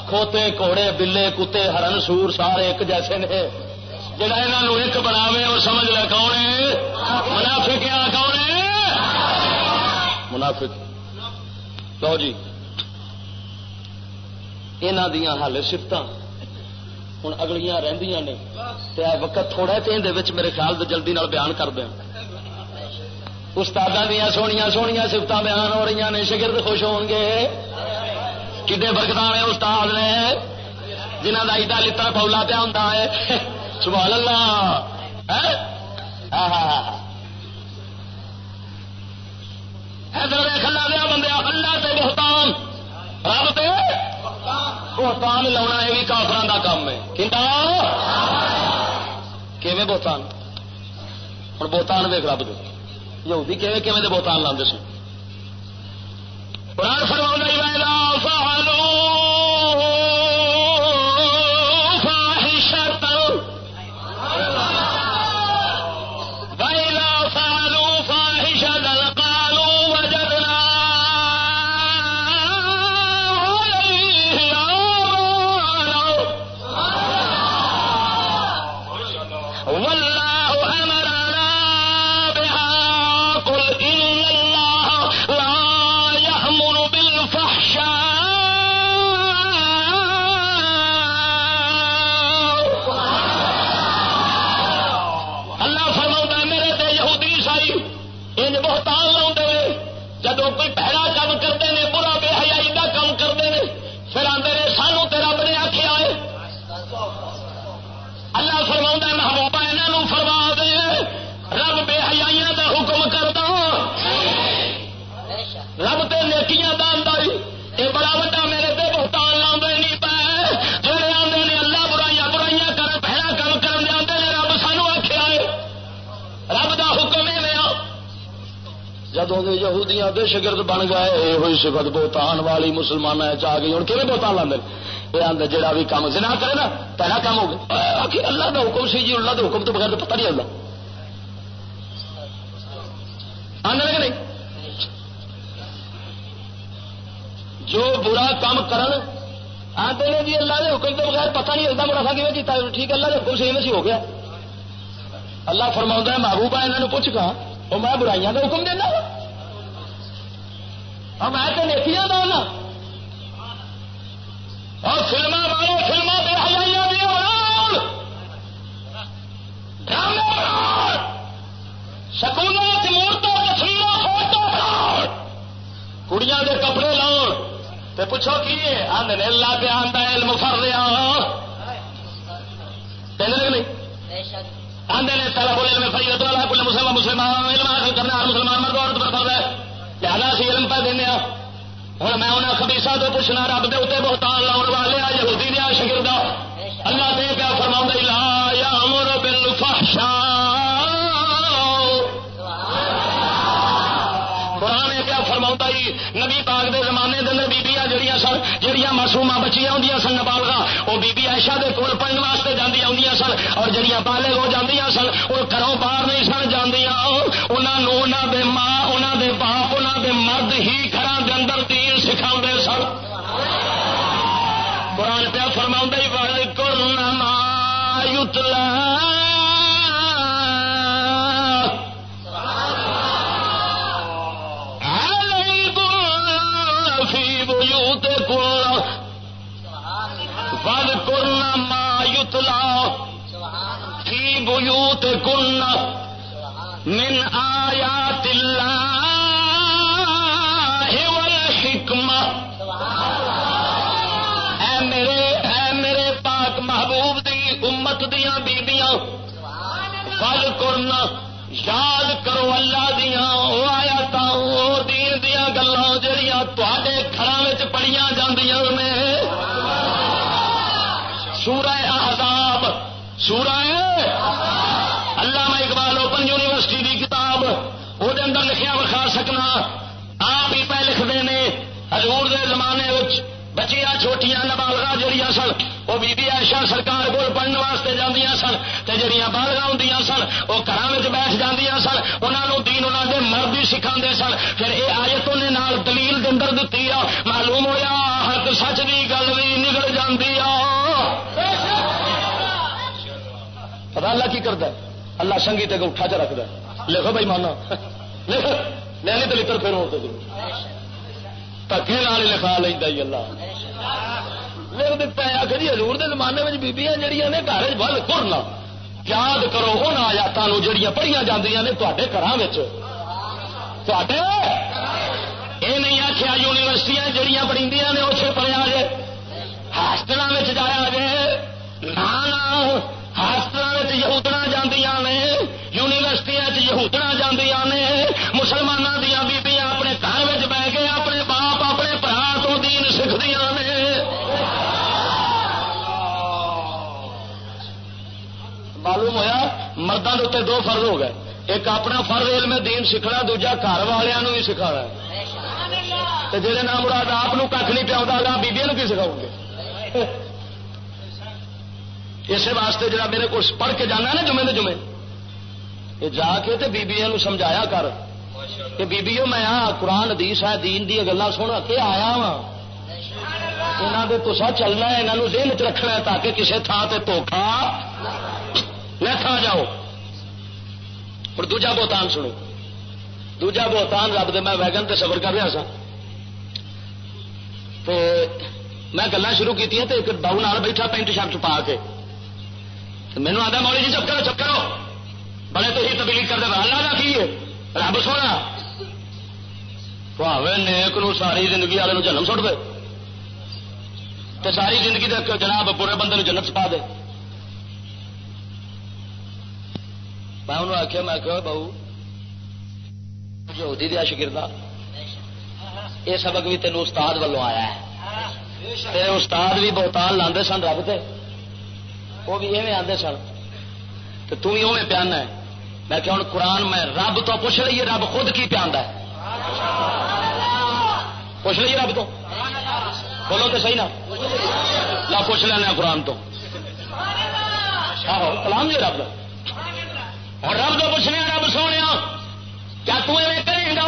کھوتے کوڑے بلے، کتے، ہرن، سور، سارے ایک جیسے نے۔ جڑا یہاں ایک بناوے اور سمجھ لے کون ہے منافق کیا کون ہے منافق لو جی یہاں دیا حال سفت ہوں اگلیاں رہدیاں نے وقت تھوڑا تو یہ میرے خیال جلدی نال بیان کر دیں استاد دیا سویا سویا سفت بیان ہو رہی نے شگرد خوش ہو گے کتنے برکت نے استاد نے جنہ کا ایڈا لتا پولا پیا ہوں سبحان اللہ۔ حیدر ہاں، ہاں، ہاں، کھلا دیا بندے، اللہ تے بہتان۔ رب تے بہتان لاؤنا یہ بھی کافران کا کام ہے۔ کیون بہتان؟ ہوں بہتان ویک رب دے۔ یہودی کیون کیون دے بہتان لاندے سن؟ قرآن فرما جدوں یہودیاں دے شگرد بن گئے یہ ہوئی سفت بہتان والی مسلمان آ گئی ہوں کہ بہتان لاندے؟ یہ آدھے جڑا بھی کام جنا کرے نا پہلا کام ہو گیا۔ اللہ کا حکم سی جی اللہ کے حکم تو بغیر تو پتہ نہیں اللہ آدھے کہ نہیں؟ جو برا کام کرن آتے نے جی اللہ کے حکم تو بغیر پتہ نہیں ہوتا بڑا سا کیتا ٹھیک اللہ کے حکم سے میں ہو گیا۔ اللہ فرما ہے، محبوبہ یہاں نے پوچھ کہا وہ میں برائیاں کا حکم دینا اور میں تو نیکیاں دانا اور فلما والو فلما بے حیاں دیا سکولوں مورتوں تصویر فوٹو کڑیاں کے کپڑے لاؤ۔ تو پوچھو کی آدھے اللہ پہ آتا علم فر دیا نہیں؟ آدھے نے سارا بولے میں فری والا کل مسلمان مسلمان، علم حاصل کرنا ہر مسلمان مرد عورت پر فرض ہے۔ لہذا اسی علم پہ دینا ہوں میں انہیں خبیسا تو پوچھنا، رب دے اتنے بہتان لاؤ والے آ، یہودی دیا شکر اللہ دے پیا فرما لا یا امر بل پیا ہی نبی پاک دے زمانے دن بیبیاں جہیا سن جہیا معصوما بچیاں ہوں سن نبالغا وہ بیبی ایشا دے کول پڑھنے واسطے جانیا آدی سن اور جہیا بالے ہو جاندی سن وہ گھروں باہر نہیں سن جاندیاں انہوں دے ماں انہوں دے باپ انہوں دے مرد ہی بيوت كن من آيات الله والحكمة. اے میرے اے میرے پاک محبوب دی امت دیا بیبیاں فل کرنا، یاد کرو اللہ دیا وہ آیا وہ دین دیا گلان جہیا تے گھر پڑھیا جاندیاں نے۔ سورہ احزاب، سورہ علامہ اقبال اوپن یونیورسٹی کی کتاب وہ اندر لکھیا وکھا سکنا آپ ہی پہ لکھتے ہیں ہزور کے زمانے بچیاں چھوٹیاں نبالگا جہیا سن، وہ بی بی ایشا سرکار کو پڑھنے واسطے جانیا سن تو جہیا بالغا ہوں سن، وہ گھر بیٹھ جانیا سن انہوں دین انہوں کے مرد ہی سکھا سن۔ پھر یہ آیت انہیں دلیل دندر دیتی آ، معلوم ہوا حق سچ کی گل بھی نکل جاتی آ۔ پتا اللہ کی کرتا اللہ سنگی تے اٹھا چ رکھتا لکھو بھائی مانا۔ لکھ لینی تو لکھ پھر ہوتے دکے نال لکھا لینا جی اللہ لکھ دتا ہے آخر جی ہزور کے زمانے میں بیبیاں جہیا نے گھر بل کرنا یاد کرو ان آیاتوں جہیا پڑھیا جاندیاں نے تے گھر یہ نہیں آخیا یونیورسٹیاں جہیا پڑھی نے اتنے پڑھیا جائے ہاسپٹل جایا جائے نہ ہاسپٹل یہودنا جاندیاں نے یونیورسٹی یہودنا جاندیاں نے مسلمانوں دیا مردوں کے اتنے دو فرض ہو گئے ایک اپنا فرض علم دین سیکھنا دوجا گھر والوں بھی سکھا جہے نام مراد آپ کھ نہیں پیا بیبیا کی سکھاؤ گے اسی واسطے جا میرے کو پڑھ کے جانا نا جمعے جمعے یہ جا کے تے بیبیا سمجھایا کر کہ بیبیو میں آ قرآن حدیث ہے دین دی گلا سن کے آیا وا یہاں کے تسا چلنا ہے یہاں دل چ رکھنا ہے تاکہ کسی تھان سے دھوکھا نہ کھا جاؤ اور دوجا بہتان سنو۔ دوجا بہتان رب دے میں ویگن تے سفر کر رہا سا میں گلا شروع کی ایک باؤ نال بیٹھا پینٹ شرٹ پا کے۔ مینو آدھا مولی جی چپ کرو چپ کرو۔ بڑے تو ہی تبلیغ کر دے اللہ کا کی ہے؟ رب سونا۔ پاوے نیک نو ساری زندگی والے جنم سٹ دے۔ تو ساری زندگی دے جناب برے بندے جنت پا دے۔ میں انہوں آخیا میں کہ بہو جو دیا شکردا یہ سبق بھی تینوں استاد والوں آیا ہے۔ تیرے استاد بھی بہتان لاندے سن، رب سے وہ بھی ایویں آتے سن۔ تو تھی اوے پیانا ہے۔ میں کہ ہوں قرآن میں رب تو پوچھ رہی ہے رب خود کی پیانا ہے۔ پوچھ لیے رب تو۔ بولو تو صحیح نا۔ لا پوچھ لینا قرآن تو۔ آہو، کلام جی رب۔ اور رب تو پوچھنے رب سونے کیا تمہیں کریں گا؟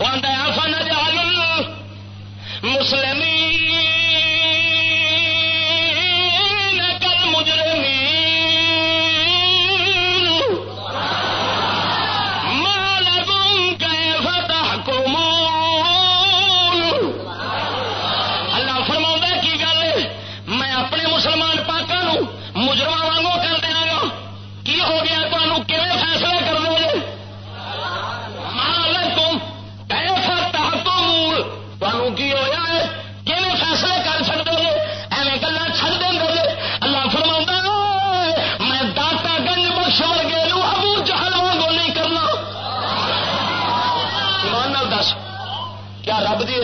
وہ آتا جال مسلم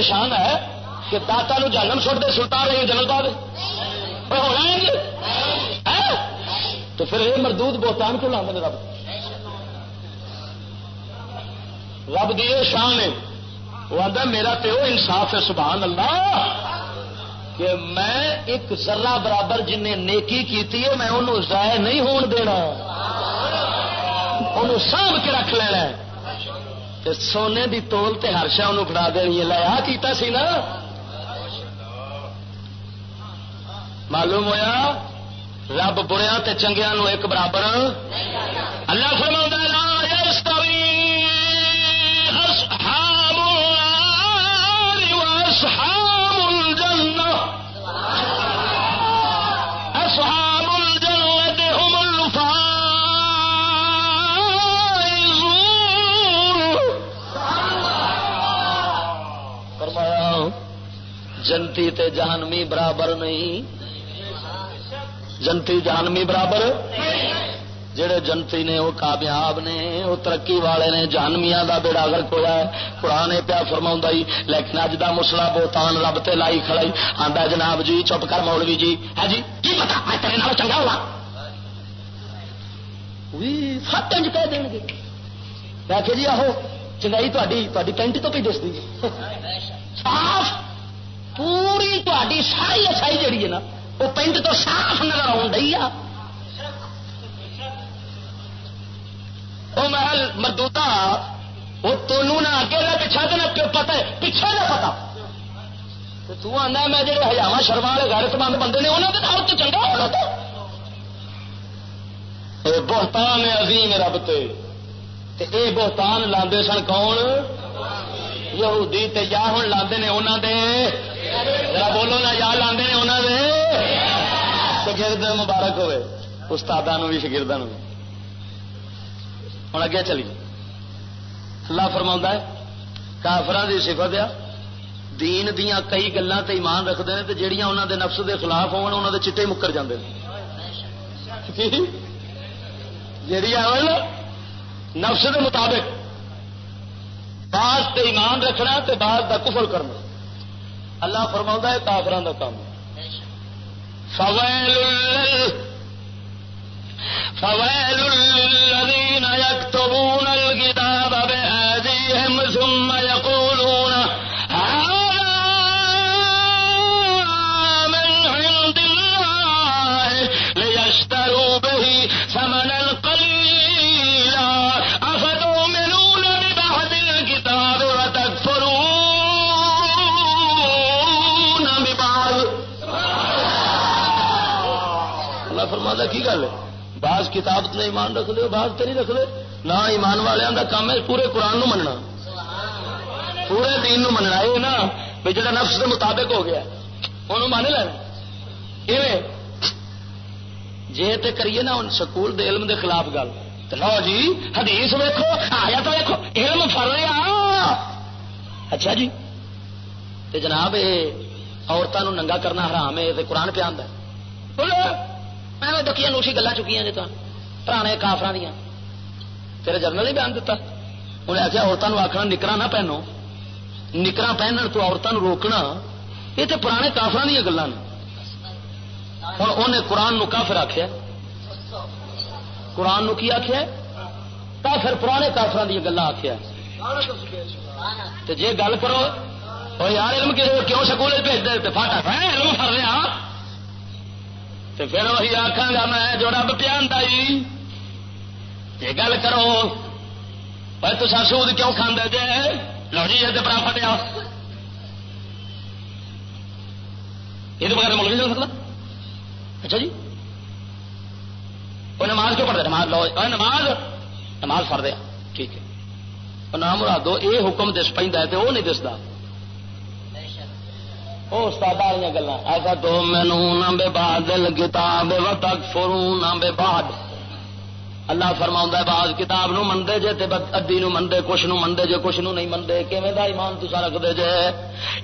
شان ہے کہ داتا نو جنم چھوڑ دے سلطان رہی جنم پا دے ہونا جی؟ تو پھر یہ مردود بہتان کیوں لانے رب؟ رب دی یہ شان ہے۔ وہ آتا میرا تو انصاف ہے، سبحان اللہ۔ کہ میں ایک ذرہ برابر جن نے نیکی کیتی ہے، میں انہوں ضائع نہیں ہون دینا۔ انہوں سانب کے رکھ لینا ہے۔ سونے دی تول تے ہر شا ان فڑا دینی لایا کیتا سی نا۔ معلوم ہویا؟ رب بریا تے چنگیا نو ایک برابر۔ اللہ فرما اصحاب الجنہ۔ اصحاب جنتی تے جہنمی برابر نہیں۔ جنتی جہنمی برابر؟ جڑے جنتی نے وہ کامیاب نے، وہ ترقی والے نے جہنمیا کا بیڑا گرک ہوا ہے۔ قرآن پیا فرما لیکن اج کا مسلا بوتان رب تے لائی کھڑائی آدھا جناب جی چپ کر مولوی جی۔ ہے جی کی پتا؟ میں تیرے نال چنگا ہوا۔ سات انج کہہ دیں گے۔ میں کہ جی آہو، چنگائی تاری پینٹ تو پہ دستی صاف! پوری تاری ساری اچھائی جیڑی ہے نا، وہ پینٹ تو صاف نظر آن رہی ہے وہ محل مردوتا وہ تونوں نہ اگے نہ پچھا تو نہ پتا ہے پیچھے نہ پتا۔ تو آنا میں جی ہزار شرما والے غیرت مند بندے نے انہوں نے تو چنگا ہونا تو۔ بہتان عظیم رب تے اے بہتان لاندے سن کون؟ یہودی تے یا ہوں لاندے نے انہوں دے۔ ذرا بولو نا یا لاندے نے انہوں نے شگرد مبارک ہوئے۔ استاد بھی شگردوں بھی۔ ہوں اگے چلی اللہ فرما ہے کافران کی سفت آ دین دیا کئی گلان تے ایمان رکھتے ہیں جہیا انہوں دے نفس دے خلاف ہون انہوں دے چٹے مکر جاندے جیڑی آن نفس دے مطابق۔ بعض تے ایمان رکھنا تے بعض دا کفر کرنا۔ اللہ فرما ہے کافران دا کام۔ فویل فویل الذین یکتبون الكتاب کتاب نے ایمان رکھ لو بعض تو نہیں رکھ لے۔ نہ ایمان والوں کا کام ہے پورے قرآن نو مننا۔ پورے دین نو مننا، یہ نا بھی جڑا نفس کے مطابق ہو گیا انہوں من لینا جی تے کریے نا سکول دے علم دے خلاف گل۔ لو جی حدیث ویکو آیا تو ویکو علم فر رہا۔ اچھا جی۔ تے جناب یہ عورتوں ننگا کرنا حرام ہے قرآن پہ آدھا بولو، میں دکیا نوشی گلا چکی جی پرانے کافر دیا تیرے جرنل ہی بیان دتا۔ انہیں آخیا عورتوں آخنا نکرا نہ پہنو۔ نکرا پہن تو عورتوں روکنا۔ یہ تو پرانے کافر دیا گلان ہوں انہیں قرآن نو کافر آخیا قرآن نو کی آخیا کافر پرانے کافر دیا گلا آخیا جی گل کرو اور یار، علم کیوں سکول بھیج دے فاٹا ہاں، علم فر لیا تو پھر وہی آخا گا، میں جو رب پیانتا یہ گل کرو بھائی تو سود کیوں کھانے جے لو جی یہ برا فٹیا یہ بغیر ملک نہیں چل سکتا۔ اچھا جی۔ وہ نماز کیوں پڑھتے؟ نماز لو۔ نماز نماز فر دیا ٹھیک ہے۔ نام مرادو یہ حکم دس پہ وہ نہیں دستا استاد گلا ایسا تو مینو نہ بے باد کتاب و تک فرو نہ بے باد اللہ فرما بعض کتاب نو منتے جے ادی نو منتے کچھ نو منتے جے، کچھ نو نہیں منتے کیون ایمان تصا رکھتے جے؟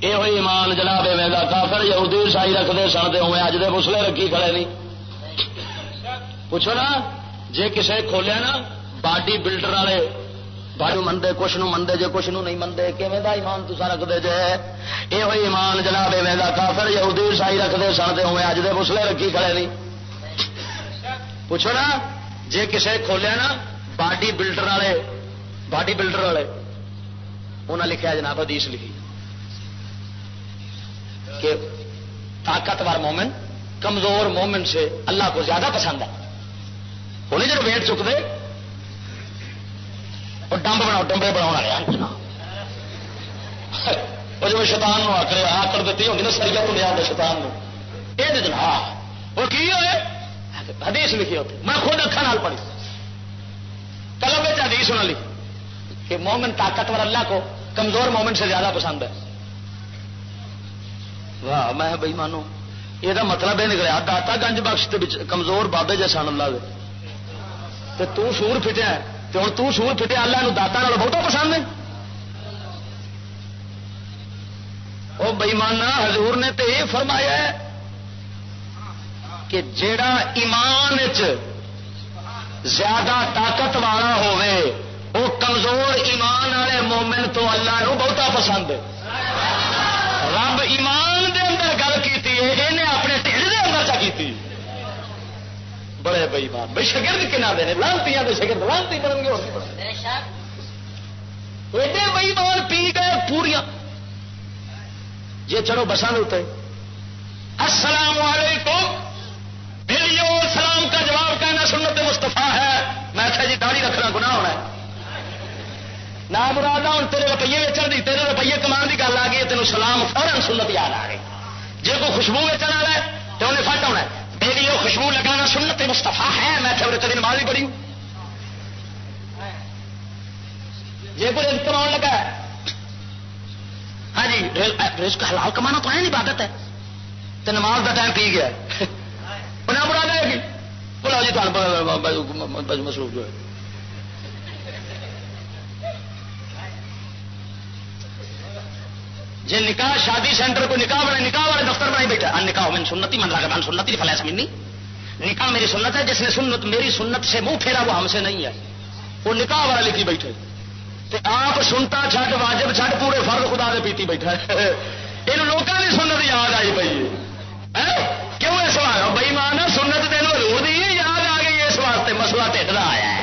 یہ ایمان جناب، ایویں کا کافر یہودی عیسائی رکھتے سن تو اج دے مسلے رکھی کھڑے نہیں۔ پوچھو نا، جے کسے کھولیا نا، باڈی بلڈر والے، باڈی منتے کچھ نو منتے جے، کچھ نو نہیں منتے کیون ایمان تصا رکھتے جے؟ یہ ایمان جناب، ایویں کا کافر یہودی عیسائی رکھتے سن تو اج دے مسلے رکھی کھڑے نہیں۔ پوچھو نا جے کسے کھولیا نا، باڈی بلڈر والے، باڈی بلڈر والے انہیں لکھا جناب حدیث لکھی۔ کہ طاقتور مومن، کمزور مومن سے اللہ کو زیادہ پسند ہے۔ انہیں جب ویٹ چکتے اور ڈمب بناؤ ڈمبے بنا <laughs> وہ جب شیطان آکر آکر دیتی ہوگی نا سریا تو لیا شیطان یہ جناب، وہ کی ہوئے؟ حدیث لکھی ہوتی۔ میں خود اکھا پڑھی۔ کلم میں حدیث ہونا لکھی۔ کہ مومن طاقتور اللہ کو کمزور مومن سے زیادہ پسند ہے۔ واہ، میں بھائی مانو یہ مطلب یہ نکلا داتا گنج بخش کمزور بابے جیسا اللہ دے۔ تو سور فٹیا تو ہوں تو سور فٹیا اللہ داتا بہت پسند ہے وہ بئیمانا حضور نے تو یہ فرمایا ہے کہ جیڑا ایمان زیادہ طاقت والا ہوئے وہ کمزور ایمان والے مومن تو اللہ نو بہتا پسند رب ایمان دے اندر گل کی اپنے ٹھنڈ دے اندر چا کی بڑے بئی مان بھائی شگرد کنا دے لانتی شگرد، لانتی بن گے ایڈے بئی مان پی گئے پوریا یہ چلو بسان ہوتے السلام علیکم۔ سلام کا جواب کہنا سنت مستفا ہے۔ میں آخیا جی داڑھی رکھنا گنا ہونا ہے۔ نہ مراد ہوں تیرے روپیے ویچن کی تیرے روپیے کمان کی گل آ گئی تینوں سلام فورن سنت یاد آ گئی۔ جی کوئی خوشبو ویچن والا ہے تو انہیں فٹ ہونا میری وہ خوشبو لگانا سنت مستفا ہے، میں تھوڑے کدی نماز ہی پڑھی۔ جی کوئی رزق کما لگا ہاں جی رزق حلال کمانا تو ہے نہیں عبادت ہے۔ تو نماز کا ٹائم پی گیا۔ انہیں بڑا جائے گی بلا جی تھان مصروف جو ہے جی نکاح، شادی سینٹر کو نکاح بنا نکاح والے دفتر بنا بیٹھا نکاح، میں سنتی من لگا من سنتی فلے سمجھنی نکاح میری سنت ہے، جس نے سنت میری سنت سے منہ پھیرا، وہ ہم سے نہیں ہے۔ وہ نکاح والا لکھی بیٹھے آپ سنتا چھٹ واجب چھٹ پورے فرد خدا دے پیتی بیٹھا یہ لوگوں کی سنت یاد آئی پی کیوں اس بار بئی مان سنت تین ہزور دی یاد آ گئی اس واسطے مسلا ٹھڈ کا آیا ہے۔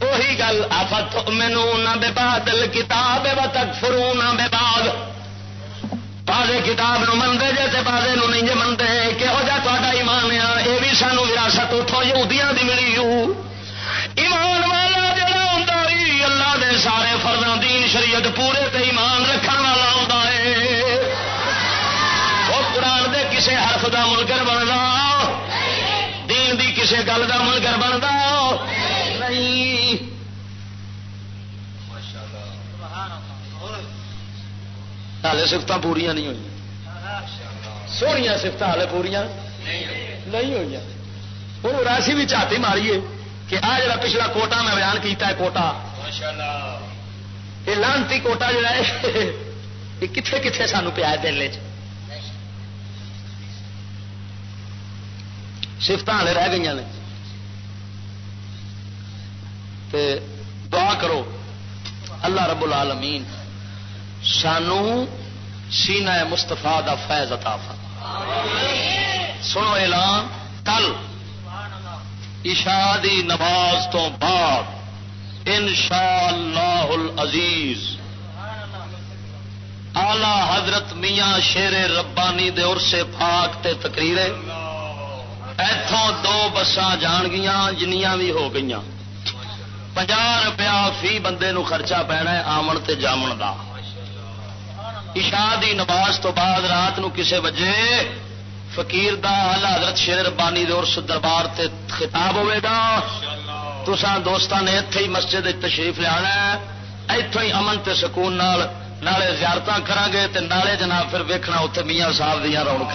وہی گل آفت مینو نہ بے بادل کتاب و تک فرو نہ بے باغ۔ بازے کتاب نو منگے جے تے بازے نو نہیں جے منگے کہہو جا تا ایمان آ یہ بھی سانو وراثت اتوں یہودیاں دی ملی ایمان والا جڑا ہوں اللہ دے سارے فرضاں دین شریعت پورے تے ایمان رکھن دا منکر بنتا دین دی کسے گل دا منکر بنتا نہیں۔ ہال سفت پوریا نہیں ہوئی۔ سویا سفت ہال پوریا نہیں ہوئی۔ ہوں راسی بھی چاہتی ماریے کہ آ جا پچھلا کوٹا میں بیان کیتا ہے کوٹا۔ یہ لانتی کوٹا جڑا ہے یہ کتنے کتنے سانو پیا دل چ سفت والے رہ گئی نے۔ دعا کرو، اللہ رب العالمین سانو سینا مستفا دا فیض عطا سنو اعلان، کل عشاء دی نماز تو بعد ان شاء اللہ عزیز آلہ حضرت میاں شیر ربانی دے سے پاک تے تقریر اتوں دو بسان جان گیا جنیاں بھی ہو گئی پنجا روپیہ فی بندے نو خرچہ پینا ہے آمن تے جامن دا۔ دی نماز تو بعد رات نو کسے بجے فقیر دا آلہ حضرت شیر ربانی دے ارس دربار تے خطاب ہوئے گا۔ تسان دوستان نے اتے ہی مسجد تشریف لیا اتوں ہی امن تے سکون نال نالے زیارت کرا گے تے نالے جناب پھر ویکھنا اتنے میاں صاحب دیا رونق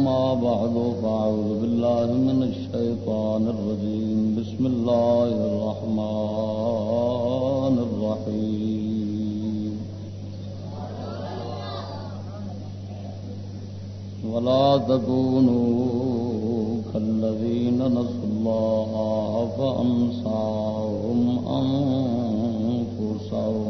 أما بعد، فأعوذ بالله من الشيطان الرجيم. بسم الله الرحمن الرحيم. ولا تكونوا كالذين نسوا الله فأنساهم أنفسهم.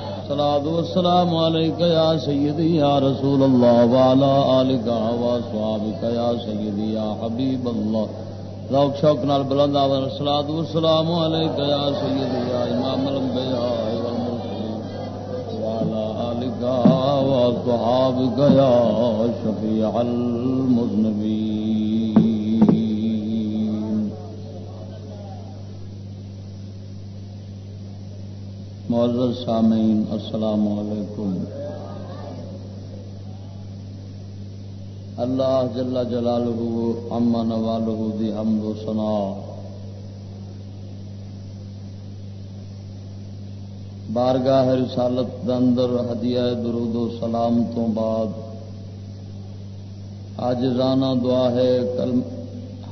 الصلاة والسلام عليك يا سيدي يا رسول الله وعلى آلك وصحابك يا سيدي يا حبيب الله. ذوق شوق نال بلند آور الصلاة والسلام عليك يا سيدي يا إمام الأنبياء والمرسلين. وعلى آلك وصحابك يا شفيع المذنبين. معزز سامعین، السلام علیکم۔ اللہ جل جلالہ اما نوالہ دی حمد و سنا بارگاہ رسالت اندر ہدیہ درود و سلام تو بعد آج رانا دعا ہے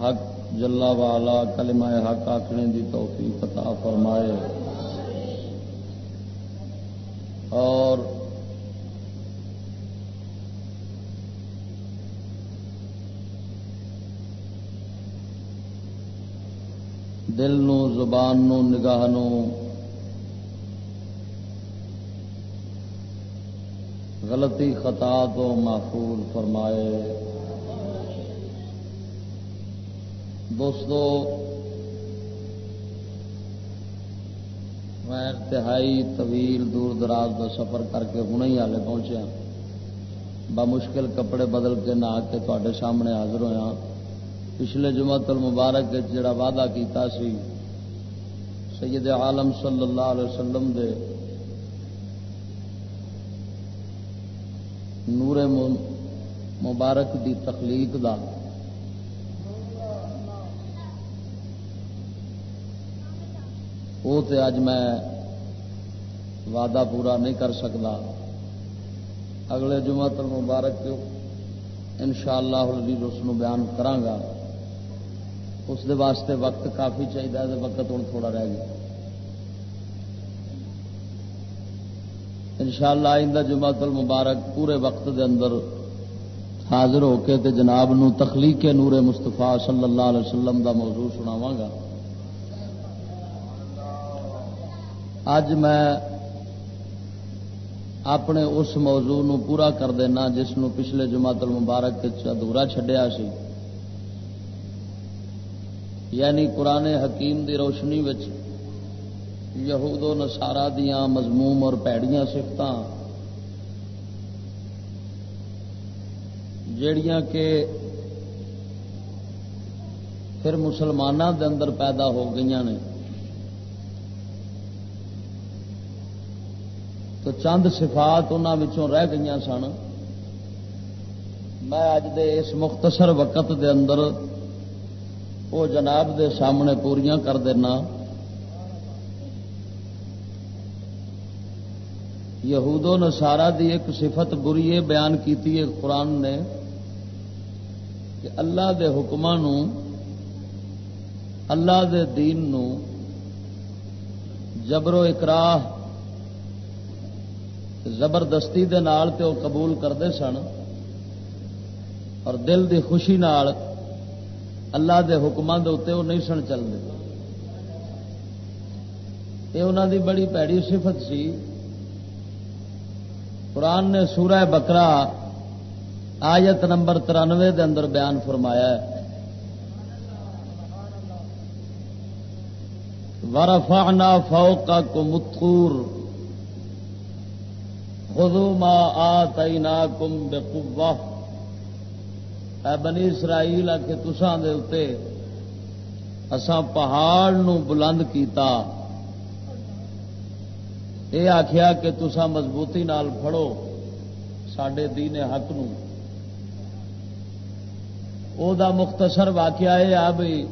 حق جلا والا کلمہ حق آکھنے دی توفیق عطا فرمائے۔ اور دل نو زبان نو نگاہ نو غلطی خطا تو محفوظ فرمائے۔ دوستو میں انتہائی طویل دور دراز کا سفر کر کے ہوں ہی ہالے پہنچیا۔ بمشکل کپڑے بدل کے نہ آ کے تے سامنے حاضر ہوا پچھلے جمعت المبارک جڑا وعدہ کیتا سی، سید عالم صلی اللہ علیہ وسلم دے نور مبارک دی تخلیق دا۔ وہ تو اج میں وعدہ پورا نہیں کر سکتا اگلے جمع مبارک ان شاء اللہ اس بیان کرانگا اس دے واسطے وقت کافی چاہیے وقت ہوں تھوڑا رہ گیا۔ ان شاء اللہ آئندہ جمع مبارک پورے وقت دے اندر حاضر ہو کے تے جناب نو تخلیق نور مستفا صلی اللہ علیہ وسلم دا موضوع سناواں گا۔ اج میں اپنے اس موضوع نو پورا کر دینا جس نو پچھلے جماعت المبارک ادھورا چڈیا سی۔ یعنی قرآن حکیم دی روشنی وچ یہود و نسارا دیا مضموم اور پیڑیاں سفت جڑیاں کہ پھر مسلمانوں دے اندر پیدا ہو گئی نے۔ تو چند صفات انہوں رہ گئی سن۔ میں اج دے اس مختصر وقت دے اندر وہ جناب دے سامنے پوریا کر دینا۔ یہود و نسارا دی ایک صفت بری بیان کیتی ہے، قرآن نے کہ اللہ دے حکمان اللہ دے دین نو جبر و اکراہ زبردستی دے نال تے وہ قبول کرتے سن اور دل دی خوشی نال اللہ دے حکمان دے اتنے وہ نہیں سن چلتے یہ انہوں دی بڑی پیڑی صفت سی۔ قرآن نے سورہ بکرا آیت نمبر ترانوے دے اندر بیان فرمایا ہے۔ ورفعنا فوقكم الطور۔ خذوا ما آتيناكم بقوة. اے بنی اسرائیل، آ کے تسان دے اتے اساں پہاڑ نو بلند کیتا۔ اے آخیا کہ تسا مضبوطی نال پھڑو سڈے دین حق نو۔ او دا مختصر واقعہ یہ آ بھائی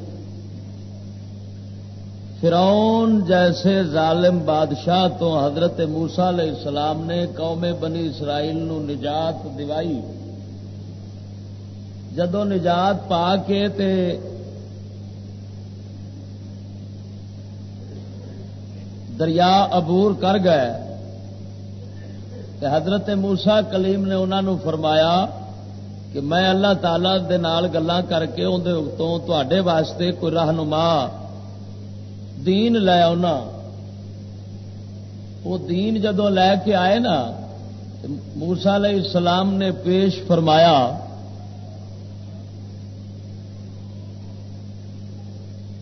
فرعون جیسے ظالم بادشاہ تو حضرت موسا علیہ السلام نے قوم بنی اسرائیل نو نجات دوائی۔ جدو نجات پا کے تے دریا عبور کر گئے حضرت موسا کلیم نے انہوں نے فرمایا کہ میں اللہ تعالی دے نال گلا کر کے اندر تے واسطے کوئی رہنما دین لے آنا وہ دین جدو لے کے آئے نا موسا علیہ السلام نے پیش فرمایا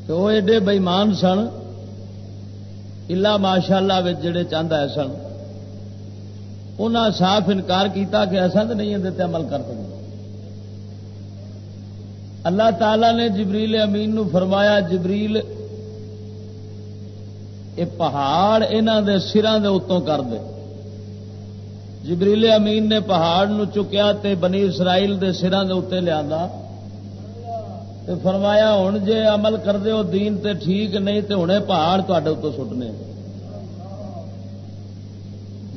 تو وہ ایڈے بئیمان سن، الا ماشاء اللہ جڑے چاہتا ہے سن۔ انہیں صاف انکار کیتا کہ ایسا تو نہیں اندر عمل کر سکتے۔ اللہ تعالی نے جبریل امین نو فرمایا، جبریل یہ پہاڑ انہوں دے سران دے اتوں کر دے۔ جبریل امین نے پہاڑ نو چکیا تے بنی اسرائیل دے سران دے اتنے لیا تے فرمایا ہوں جے عمل کر دے ہو دین تے ٹھیک نہیں تے ہوں پہاڑ تے اتوں سٹنے۔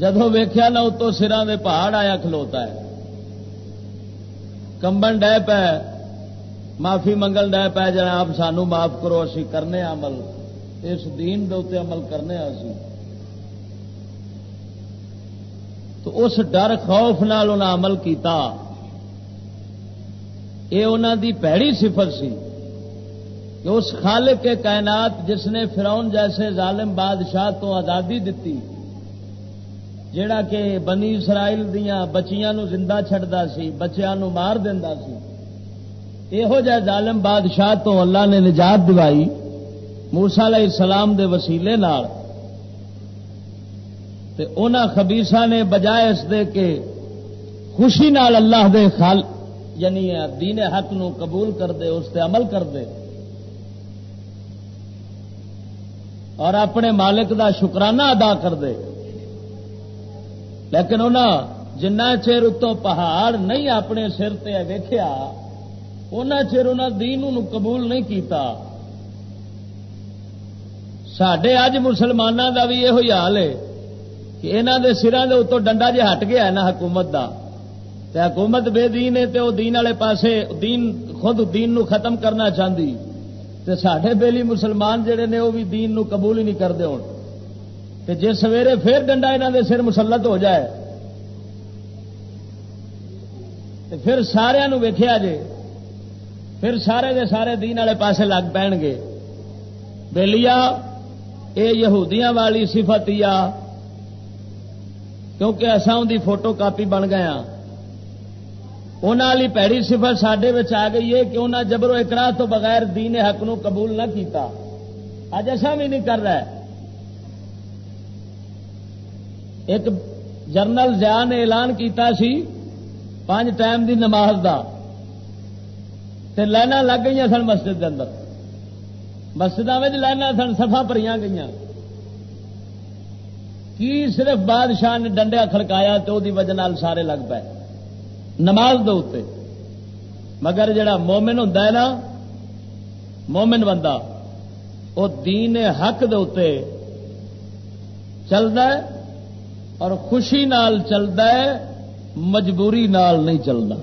جدو ویخیا نہ اتوں سران دے پہاڑ آیا کھلوتا ہے۔ کمبن ڈہ پہ معافی منگل ڈہ پہ جناب سانو معاف کرو، اسی کرنے عمل۔ اس دین دے عمل کرنے آسی تو اس ڈر خوف نال انہیں عمل کیتا۔ یہ انہوں دی پیڑی صفت سی کہ اس خالق کے کائنات جس نے فرعون جیسے ظالم بادشاہ تو آزادی دیتی جڑا کہ بنی اسرائیل دیا بچیاں نو زندہ چھڑدا سی، بچیاں نو مار دیندا سی۔ یہو جہ ظالم بادشاہ تو اللہ نے نجات دوائی۔ موسا علیہ السلام دے وسیلے نال تے اونا خبیسا نے بجائے اس دے کے خوشی نال اللہ دے خال یعنی دین حق نو قبول کر دے، اس تے عمل کر دے۔ اور اپنے مالک دا شکرانہ ادا کر دے۔ لیکن انہوں جنہ چیر اتوں پہاڑ نہیں اپنے سر تے ویخیا ان چر انہیں دین قبول نہیں کیتا۔ سڈے اج مسلمانوں کا بھی یہ حال ہے کہ یہاں کے سران کے اتوں ڈنڈا جہ ہٹ گیا نا حکومت کا حکومت بے دین ہے تو دین والے پاسے دین خود دین نو ختم کرنا چاہتی تے سڈے بیلی مسلمان جڑے نے وہ بھی دین نو قبول ہی نہیں کرتے ہوں تے جی سویرے پھر ڈنڈا یہاں دے سر مسلط ہو جائے تے پھر سارا ویخیا جے پھر سارے دے سارے دین والے پاسے لگ پین گے بےلیا یہ یہودیاں والی صفت یا کیونکہ اصا ان کی فوٹو کاپی بن گیا ہاں۔ والی پیڑی سفر سڈے آ گئی ہے کہ انہیں جبرو اکرا تو بغیر دین حق نو قبول نہ کیتا۔ اج ایسا بھی نہیں کر رہا ایک جرنل زیا نے اعلان کیتا سی پانچ ٹائم دی نماز دا۔ تے لائن لگ گئی سن مسجد کے اندر۔ مسجد میں لائن سن سفا پری گئی کی صرف بادشاہ نے ڈنڈیا کھڑکایا تو وہ وجہ سارے لگ پے۔ نماز دے مگر جڑا مومن ہوں نا، مومن بندہ وہ دین حق دے چلتا اور خوشی نال چلتا ہے، مجبوری نال نہیں چلتا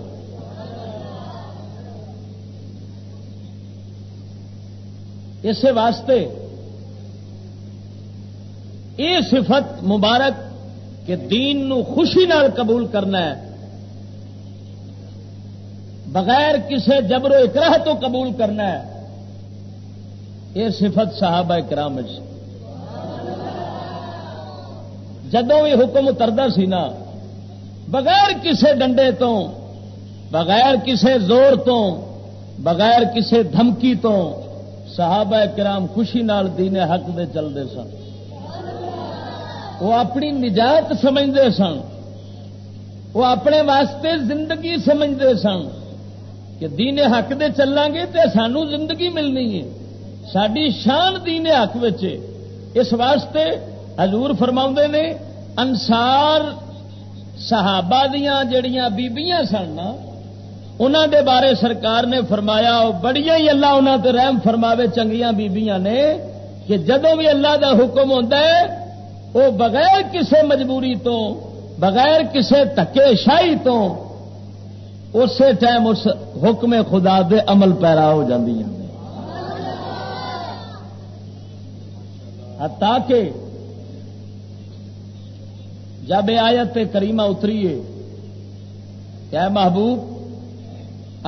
اسی واسطے یہ صفت مبارک کہ دین نو خوشی نال قبول کرنا ہے۔ بغیر کسے جبر و اکراہ تو قبول کرنا ہے۔ یہ صفت صحابہ کرام جدوں بھی حکم اترتا سی نا، بغیر کسے ڈنڈے تو، بغیر کسے زور تو، بغیر کسے دھمکی تو صحابہ کرام خوشی نال دین حق دے چلتے سن۔ وہ اپنی نجات سمجھتے سن۔ وہ اپنے واسطے زندگی سمجھتے سن کہ دین حق دے چلیں گے تو سانو زندگی ملنی ہے۔ ساری شان دین حق اس واسطے حضور فرما نے انسار صحابہ دیا جڑیاں بیبیاں سن انہوں دے بارے سرکار نے فرمایا بڑیا ہی اللہ انہوں تے رحم فرماوے، چنگیاں بیبیاں نے، کہ جدو بھی اللہ دا حکم ہوتا ہے وہ بغیر کسے مجبوری تو، بغیر کسے تکے شاہی تو، اسی ٹائم اس حکم خدا دے عمل پیرا ہو جاتی تاکہ جب آیت کریمہ اتری ہے کیا محبوب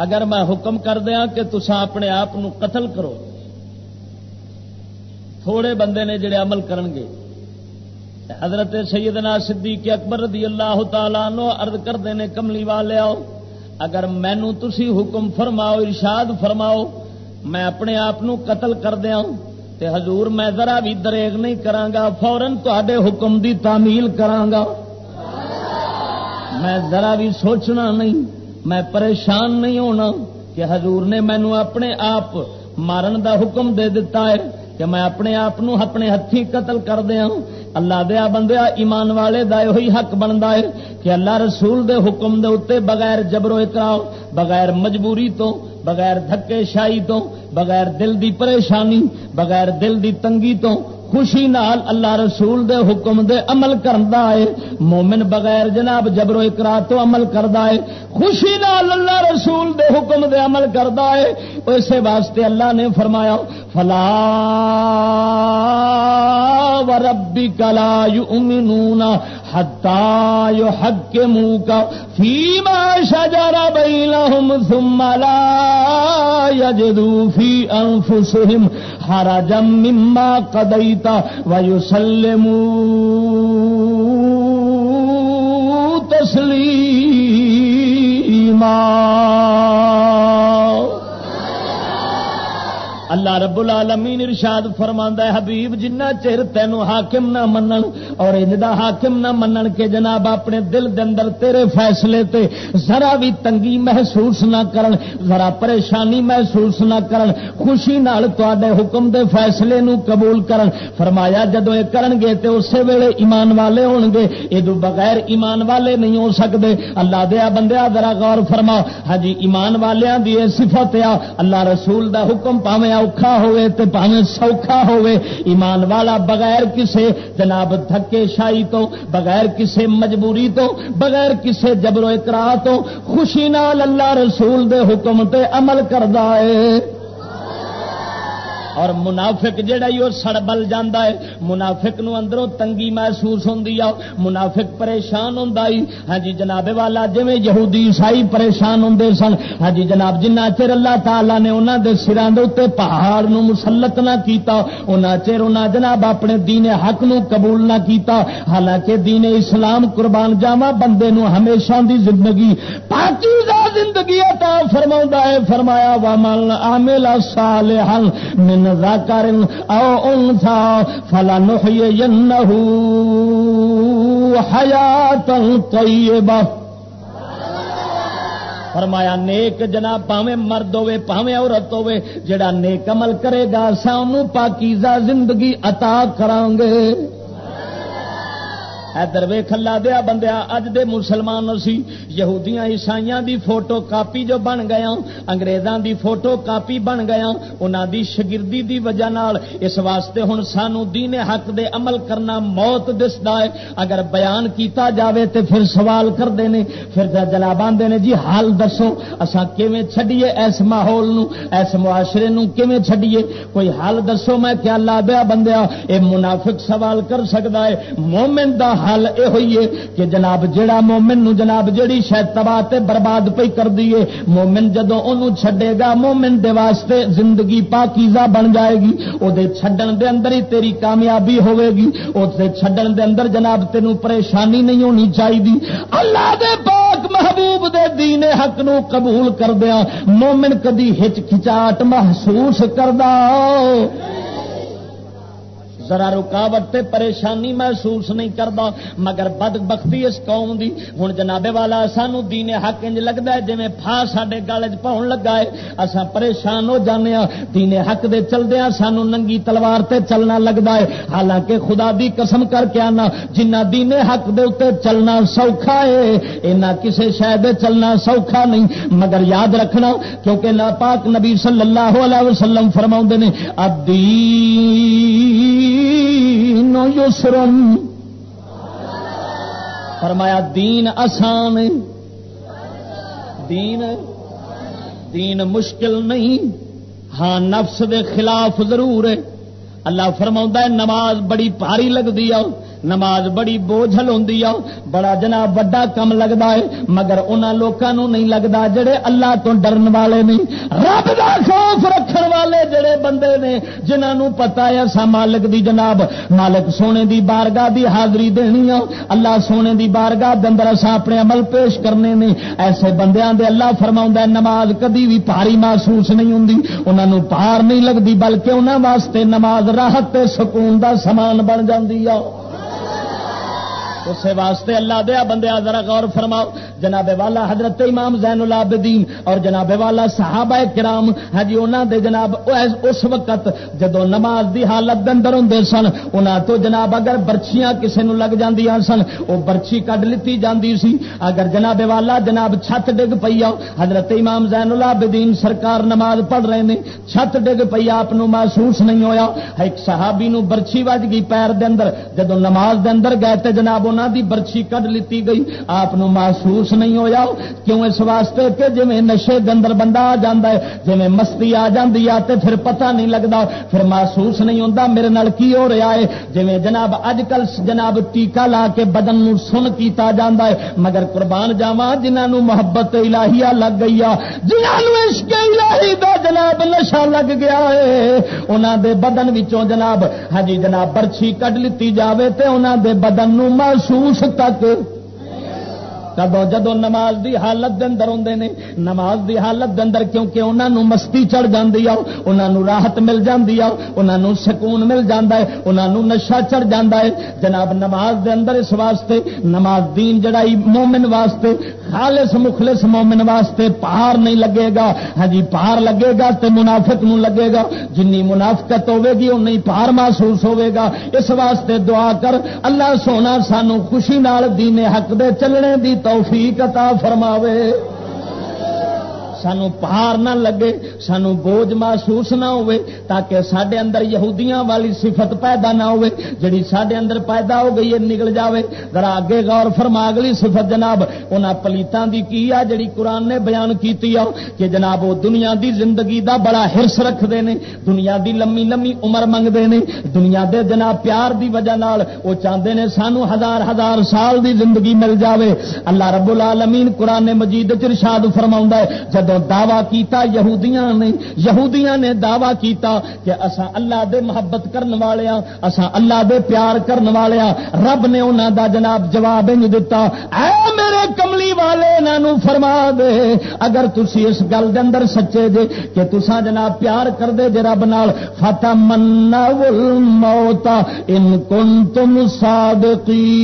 اگر میں حکم کر دیا کہ تسا اپنے آپ قتل کرو، تھوڑے بندے نے جڑے عمل کرن گے۔ حضرت سیدنا صدیق اکبر رضی اللہ تعالیٰ نو ارد کر دینے کملی والے آؤ، اگر مینو تسی حکم فرماؤ، ارشاد فرماؤ، میں اپنے آپ قتل کر دیا تے حضور میں ذرا بھی دریگ نہیں کرانگا فورن تے حکم دی تعمیل کرانگا۔ میں ذرا بھی سوچنا نہیں۔ میں پریشان نہیں ہونا کہ حضور نے مینو اپنے آپ مارن دا حکم دے دیتا ہے کہ میں اپنے آپ اپنے ہاتھی قتل کر دیا اللہ دیا بندیا ایمان والے دا ہوئی حق بنتا ہے کہ اللہ رسول دے حکم دے اتنے بغیر جبرو اکراؤ بغیر مجبوری تو، بغیر دھکے شاہی تو، بغیر دل دی پریشانی، بغیر دل دی تنگی تو خوشی نال اللہ رسول دے حکم دے عمل کرتا ہے۔ مومن بغیر جناب جبرو اکرا تو عمل کرتا ہے۔ خوشی نال اللہ رسول دے حکم دے عمل کرتا ہے۔ اسے واسطے اللہ نے فرمایا، فلا و ربی کلا یؤمنون حتا یحکموک فیما شجر بینہم ثم لا یجدو فی انفسهم حرجا مما قدیتا ویسلمو تسلیما اللہ رب العالمین ارشاد فرماندا ہے، حبیب، جنہ چر تینو حاکم نہ منن اور اندا حاکم نہ منن کے جناب اپنے دل دے اندر تیرے فیصلے تے ذرا بھی تنگی محسوس نہ کرن، ذرا پریشانی محسوس نہ کرن، خوشی نال تواڈے حکم دے فیصلے نو قبول کرن۔ فرمایا جدو یہ کرن گے تے اسی ویلے ایمان والے ہون گے ادو بغیر ایمان والے نہیں ہو سکدے۔ اللہ دیا بندیا ذرا غور فرما ہاں جی ایمان والیاں دی صفت آ، اللہ رسول دا حکم پاویں اوکھا ہوئے تے پاویں سوکھا ہوئے، ایمان والا بغیر کسے جناب دھکے شاہی تو، بغیر کسے مجبوری تو، بغیر کسے جبر و اکرا تو، خوشی نال اللہ رسول دے حکم تے عمل کردا ہے۔ اور منافق جہا ہی وہ سڑ بل جانا ہے، منافق نو اندروں تنگی محسوس ہوتی آ منافق پریشان ہوں ہاں جی جناب والا جی یہودی عیسائی پریشان ہوں سن ہاں جی جناب جنہ چر اللہ تعالی نے انہوں دے سران دے اتنے پہاڑ نو مسلط نہ کیتا انہ چر انہیں جناب اپنے دین حق نو قبول نہ کیتا۔ حالانکہ دین اسلام قربان جاوا بندے نو ہمیشہ دی زندگی پاکیزہ زندگی عطا فرما ہے۔ فرمایا، ومن عامل صالحا من ذکر او انثى فلنحيينه حیاتا طیبہ۔ فرمایا، نیک جناب پاوے مرد ہوے پاوے عورت ہوے جڑا نیک عمل کرے گا سانو پاکیزہ زندگی عطا کران گے ادھر وے دیا بندیا، اج دے مسلمان سی یہودیاں عیسائیاں دی فوٹو کاپی جو بن گیا، انگریزاں دی فوٹو کاپی بن گیا، انہاں دی شگردی دی وجہ نال اس واسطے ہن سانو دین حق دے عمل کرنا موت دسدا ہے۔ اگر بیان کیتا جاوے تے پھر سوال کردے نے، پھر جناب آندے نے جی حال دسو، اساں کیویں چھڈیے اس ماحول نو، اس معاشرے نو کیویں چھڈیے؟ کوئی حال دسو میں کیا لا دیا بندیا، اے منافق سوال کر سکدا ہے، مومن دا حال یہ ہوئی ہے کہ جناب جیڑا مومن نو جناب جیڑی شاید تباہ تے برباد پی کر دیے مومن جدو انہوں چھڈے گا، مومن دے واسطے زندگی پاکیزہ بن جائے گی۔ او دے چھڈن دے اندر ہی تیری کامیابی ہوے گی۔ او دے چھڈن دے اندر جناب تینوں پریشانی نہیں ہونی چاہیے اللہ دے پاک محبوب دے دین حق نو قبول کر دیا مومن کدی ہچکچاہٹ محسوس کردا ذرا رکاوٹ تے پریشانی محسوس نہیں کرتا مگر بد بختی اس قوم دی۔ ہوں جناب والا، سانو دین حق انج لگتا ہے جی فا سڈے گل چ پاؤن لگا ہے۔ اصا پریشان ہو جانے ہاں۔ دین حق دے چلدے ہاں سانو ننگی تلوار تے چلنا لگتا ہے۔ حالانکہ خدا دی قسم کر کے آنا، جنہ دین حق دے اتنے چلنا سوکھا ہے، اینا کسے شاید چلنا سوکھا نہیں۔ مگر یاد رکھنا، کیونکہ نا پاک نبی صلی اللہ علیہ وسلم فرما نے، ادی یسرن۔ فرمایا، دین آسان دین دین مشکل نہیں۔ ہاں نفس دے خلاف ضرور ہے۔ اللہ فرما نماز بڑی پاری لگتی ہے۔ نماز بڑی بوجھل ہوں بڑا جناب وڈا کم لگتا ہے، مگر انہوں لوگوں نہیں لگتا جڑے اللہ تو ڈرن والے نہیں رب کا خوف رکھن والے جڑے بندے نے جنہوں پتا ہے سا مالک دی جناب، مالک سونے دی بارگاہ دی حاضری دینی آ، اللہ سونے دی بارگاہ دندر اصا اپنے عمل پیش کرنے نے ایسے بندیاں دے اللہ فرما نماز کدی بھی پاری محسوس نہیں ہوں انہوں پار نہیں لگتی بلکہ انہوں واسطے نماز راحت سکون دا سامان بن جاتی آ۔ اسے واسطے اللہ دیا بندے ذرا غور فرماؤ۔ جناب والا حضرت امام زین العابدین اور جناب والا صحابہ کرام ہاں جی، انہوں دے جناب اس وقت جدو نماز دی حالت اندر ہوں سن انہوں تو جناب اگر برچیاں کسی نو لگ جاندیاں سن وہ برچی کڈ لیتی جاندی سی۔ اگر جناب والا جناب چھت ڈگ پی آؤ حضرت امام زین العابدین سرکار نماز پڑھ رہے ہیں چھت ڈگ پی آپ محسوس نہیں ہویا۔ ہاں، ایک صحابی نو برچی وج گئی پیر دے اندر جدو نماز دے اندر گئے تے جناب دی برچی کڈ لیتی گئی آپ محسوس نہیں ہویا کیوں اس واسطے کہ جی نشے اندر بندہ آ جا ہے جی مستی آ جاتی ہے تو پھر پتہ نہیں لگتا پھر محسوس نہیں ہوتا میرے نال کی ہو رہا ہے جی جناب اج کل جناب ٹیکا لا کے بدن نو سن کیتا جانا ہے مگر قربان جاوا جنہوں محبت الہیہ لگ گئی آ جنہوں عشق الہی دا جناب نشا لگ گیا ہے انہوں دے بدن وچوں جناب ہاں جی جناب برچی کڈ لیتی جاوے تے انہوں دے بدن نو محسوس محسوس تک کدو جدو نماز دی حالت دے اندر ہوندے نے، نماز دی حالت دے اندر کیونکہ انہاں نو مستی چڑھ جاندی آ انہاں نو راحت مل جاندی آ انہاں نو سکون مل جاندا ہے، انہاں نو نشہ چڑھ جاندا ہے۔ جناب، نماز دے اندر اس واسطے، نماز دین جڑائی مومن واسطے، خالص مخلص مومن واسطے پہاڑ نہیں لگے گا۔ ہاں جی پہاڑ لگے گا تے منافق نو لگے گا۔ جنی منافقت ہوے گی، اونی پہاڑ محسوس ہوے گا۔ اس واسطے دعا کر، اللہ سونا سانو خوشی نال دین حق دے چلنے دی توفیق عطا فرماوے۔ سانو پہار نہ لگے سانو بوجھ محسوس نہ ہوئے تاکہ سڈے اندر یہودیاں والی صفت پیدا نہ ہوئے جڑی سڈے اندر پیدا ہو گئی ہے نکل جاوے ذرا اگے غور فرما اگلی صفت جناب انہاں پلیتاں دی کی آ جڑی قرآن نے بیان کیتی آ کہ جناب وہ دنیا دی زندگی دا بڑا ہرس رکھتے ہیں دنیا دی لمبی لمبی عمر منگتے ہیں دنیا دے جناب پیار دی وجہ نال وہ چاہتے ہیں سانو ہزار ہزار سال دی زندگی مل جاوے اللہ رب العالمین قرآن مجید چرشاد فرما ہے جب جدو دعوی کیتا، یہودیاں نے یہودیاں نے دعوی کیتا کہ اسا اللہ دے محبت کرن والے ہاں اسا اللہ دے پیار کرن والے ہاں رب نے انہاں دا جناب جواب انج دتا، اے میرے کملی والے، انہاں فرما دے۔ اگر تسی اس گل دے اندر سچے جے کہ تساں جناب پیار کر دے جے رب نال، فتمنوا الموت ان کنتم صادقین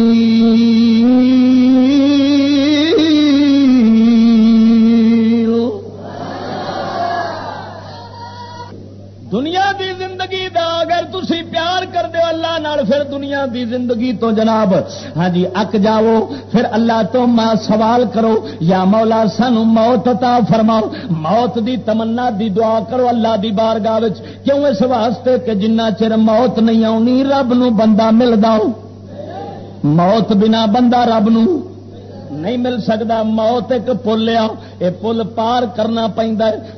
صادقین دی زندگی دا اگر تسی پیار کر دو اللہ نال، پھر دنیا دی زندگی تو جناب ہاں جی اک جاؤ، پھر اللہ تو ماں سوال کرو، یا مولا سانو موت عطا فرماؤ، موت دی تمنا دی دعا کرو اللہ دی بارگاہ کیوں اس واسطے کہ جنہ چر موت نہیں آنی، رب نو بندہ ملدا موت بنا بندہ رب نو۔ نہیں مل سکتا موت ایک پل آ یہ پل پار کرنا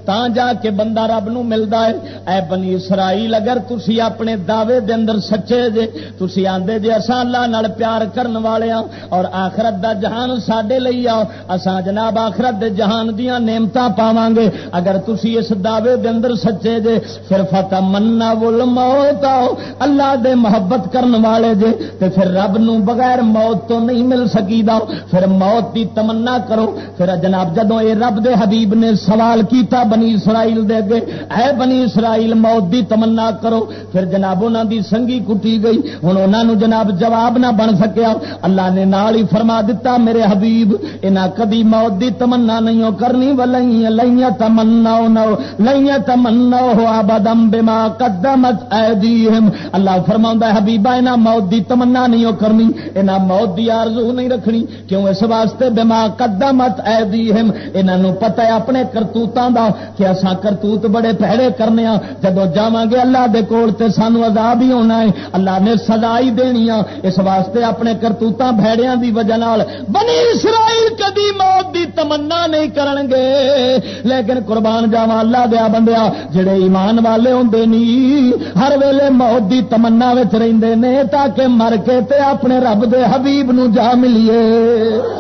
تا جا کے بندہ رب نو ملتا ہے۔ اے بنی اسرائیل، اگر تھی اپنے دعوے دے اندر سچے جے تھی آدھے جے اصا اللہ نال پیار کرن والے ہاں اور آخرت دا جہان سڈے لی آؤ۔ اسان جناب آخرت دے جہان دیا نعمت پاواں گے اگر تھی اس دعوے دے اندر سچے جے، پھر فتح منا بول موت آؤ۔ اللہ دے محبت کرن والے جے، تے پھر رب نو بغیر موت تو نہیں مل سکی دا پھر موت موت دی تمنا کرو۔ پھر جناب جدو اے رب دے حبیب نے سوال کیتا بنی اسرائیل دے اگے، اے بنی اسرائیل موت دی تمنا کرو۔ پھر جناب انہاں دی سنگی کٹی گئی۔ ہن انہاں نو جناب جواب نہ بن سکیا۔ اللہ نے نال ہی فرما دیتا میرے حبیب، انہاں کدی موت دی تمنا نہیں کرنی۔ ولئی لئی تمنا نو لئی تمنا ہو ابدم بما قدمت ایدیہم۔ اللہ فرماوندا ہے، حبیبا، انہاں موت دی تمنا نہیں کرنی۔ انہاں موت دی آرزو نہیں رکھنی۔ کیوں؟ اس واسطے بما قدمت ایدیہم۔ انہوں پتا ہے اپنے کرتوتوں کا کہ اصا کرتوت بڑے پیڑے کرنے ہاں۔ جب جا گے اللہ دے کول تے سانو عذاب ہی ہونا ہے۔ اللہ نے سزا ہی دینی آ اس واسطے اپنے کرتوتاں بھڑیاں دی وجہ نال بنی اسرائیل کدی موت دی تمنا نہیں کرن گے۔ لیکن قربان جاوا اللہ دیا بندیا جڑے ایمان والے ہوندے نی، ہر ویلے موت دی تمنا وچ رہندے نے تاکہ مر کے تے اپنے رب دے حبیب نو جا ملیے۔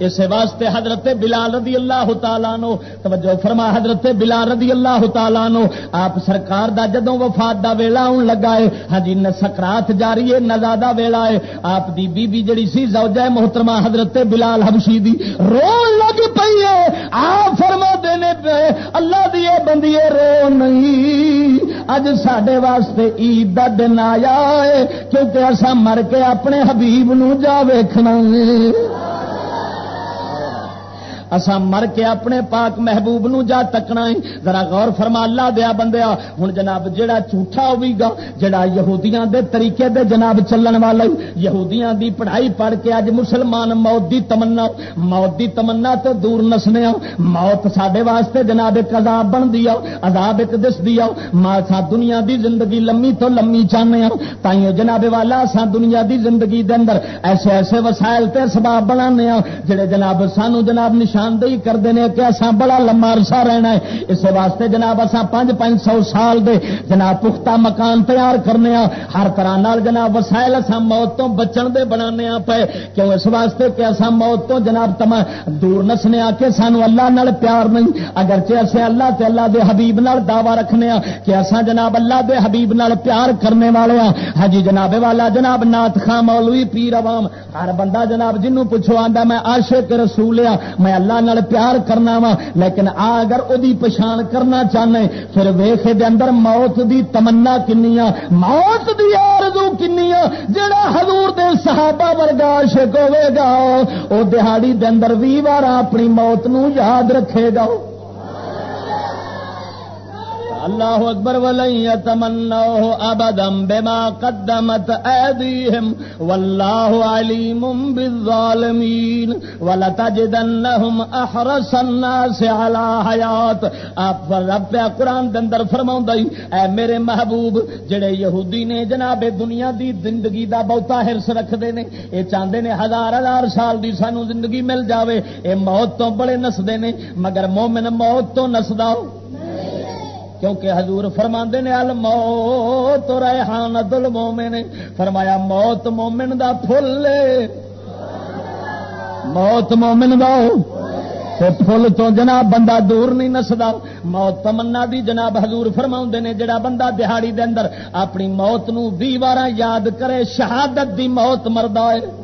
اس واسطے حضرت بلال رضی اللہ تعالیٰ نو توجہ فرما، حضرت بلال رضی اللہ تعالیٰ نو آپ سرکار دا جدوں وفات دا ویلا ہون لگا ہے ہاں جی سکرات جاری ہے نزادہ ویلا ہے۔ آپ دی بی بی جڑی سی، زوجہ محترمہ حضرت بلال حبشی دی رون لگ پئی ہے۔ آپ فرما دینے پہ، اللہ دی بندی رو نہیں۔ اج ساڈے واسطے عید دا دن آیا ہے، کیونکہ اسا مر کے اپنے حبیب نو جا ویکھنا ہے۔ اسا مر کے اپنے پاک محبوب نو جا تکنا ہے۔ ذرا غور فرما، اللہ دیا بندیا ہوں جناب جڑا جھوٹا ہوئی گا جڑا یہودیاں دے طریقے دے جناب چلن والا یہودیاں دی پڑھائی پڑھ کے اج مسلمان موت دی تمنا، موت دی تمنا تو دور نسنے آ موت سڈے واسطے جناب ایک عذاب بن دیا عذاب ایک دس دیا ماں سا دنیا دی زندگی لمبی تو لمبی چاہنے ہوں تائیوں جناب والا سا دنیا دی زندگی دے اندر ایسے ایسے وسائل تے سباب بنا جڑے جناب سانو جناب نشان نشاندہی کرتے ہیں کہ اصا بڑا لما عرصہ رہنا ہے۔ اس واسطے جناب اصا پانچ پانچ سو سال دے جناب پختہ مکان تیار کرنے ہاں۔ ہر طرح نال جناب وسائل اصا موت تو بچن دے بنا ہاں پے۔ کیوں اس واسطے کہ اصا موت تو جناب تم دور نسنے ہاں آ کے سانو اللہ نال پیار نہیں۔ اگرچہ اصے اللہ تے اللہ دے حبیب نال دعوی رکھنے ہاں کہ اصا جناب اللہ دے حبیب نال پیار کرنے والے ہاں۔ ہاں جی جناب والا جناب نات خان مولوی پیر عوام، ہر بندہ جناب جنوں پوچھو آندا میں عاشق رسول ہاں میں اللہ اللہ پیار کرنا وا، لیکن آ اگر وہی پچھان کرنا چاہنے، پھر ویخ دے اندر موت دی تمنا کنی موت دی آرزو کنی جڑا حضور دے صحابہ ورگا عاشق ہوے گا وہ دہاڑی دے اندر وی بار اپنی موت نو یاد رکھے گا۔ اللہ اکبر ولن تمنا ابدم بما قدمت ایدیہم واللہ علیم بالظالمین ولتجدنہم احرس الناس علی حیات۔ آپ رب پہ قرآن دندر فرماؤں دائی، اے میرے محبوب، جڑے یہودی نے جناب دنیا دی زندگی دا بہتا حرس رکھ دے نے، اے چاندے نے ہزار ہزار سال دی سانو زندگی مل جاوے، اے موت تو بڑے نسدے نے، مگر مومن موت تو نسدا ہو۔ کیونکہ حضور فرما نے ال موت ریحان دل مومن فرمایا موت مومن دا پھل موت مومن دا فل تو جناب بندہ دور نہیں نسدا۔ موت تمنا دی جناب حضور فرما نے جڑا بندہ دہاڑی دے اندر اپنی موت نو بھی بار یاد کرے، شہادت دی موت مرد ہے۔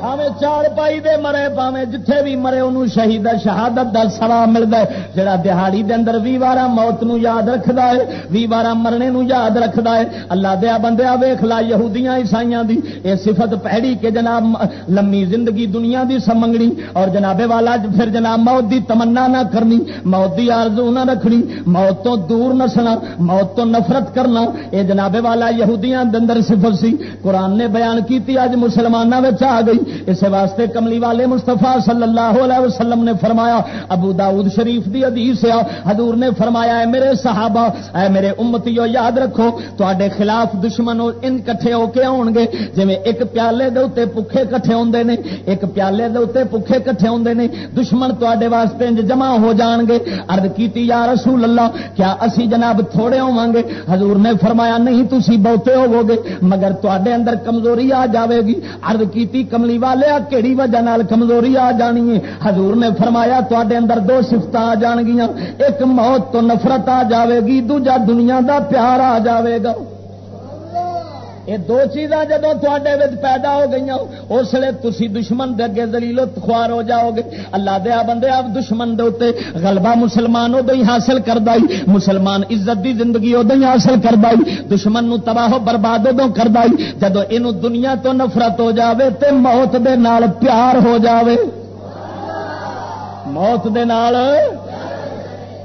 پاوے چار پائی دے مرے پاوے جتھے بھی مرے انہوں شہید شہادت دا سوا ملتا ہے۔ جڑا دہاڑی دے اندر بھی بارہ موت نو یاد رکھدا ہے بھی بارہ مرنے نو یاد رکھدا ہے۔ اللہ دیا بندیا ویخ لا، یہودیاں عیسائیاں دی۔ اے صفت پہڑی کہ جناب لمبی زندگی دنیا دی سمنگنی اور جناب والا پھر جناب موت دی تمنا نہ کرنی، موت دی آرزو نہ رکھنی، موت تو دور نسنا، موت تو نفرت کرنا۔ اے جناب والا یہودیاں دندر صفت سی۔ قرآن نے بیان کیتی اج مسلمانوں آ گئی۔ اس واسطے کملی والے مستفا صلی اللہ علیہ وسلم نے فرمایا، ابو داؤد شریف دی حدیث ہے، حضور نے فرمایا ہے میرے صحابہ، اے میرے امتیو، یاد رکھو تے خلاف دشمن ان کٹھے ہو کے آن گے۔ جی ایک پیالے دے اتنے پکھے کٹھے ہوندے نے، ایک پیالے دے اتنے پکھے کٹھے ہوندے نے، دشمن تے واسطے جمع ہو جان گے۔ ارد کیتی، یا رسول اللہ، کیا اسی جناب تھوڑے ہوا گے؟ حضور نے فرمایا، نہیں تھی بہتے ہوو گے مگر تے اندر کمزوری آ جاوے گی۔ ارد کیتی، کملی والے کہڑی وجہ نال کمزوری آ جانی ہے۔ حضور نے فرمایا تے اندر دو سفت آ جان گیا ایک موت تو نفرت آ جاوے گی، دوجا دنیا دا پیار آ جاوے گا۔ یہ دو چیزاں جدو تے پیدا ہو گئی اس لیے تھی دشمن دے اگے دلیل خوار ہو جاؤ گے۔ اللہ دیا بندے آپ دشمن دے اتنے غلبہ مسلمان ادو ہی حاصل کر مسلمان عزت دی زندگی ادو ہی حاصل کر دشمن نو تباہ و برباد ادو کر دائی جدو یہ دنیا تو نفرت ہو جاوے تے موت دے نال پیار ہو جاوے۔ موت دے نال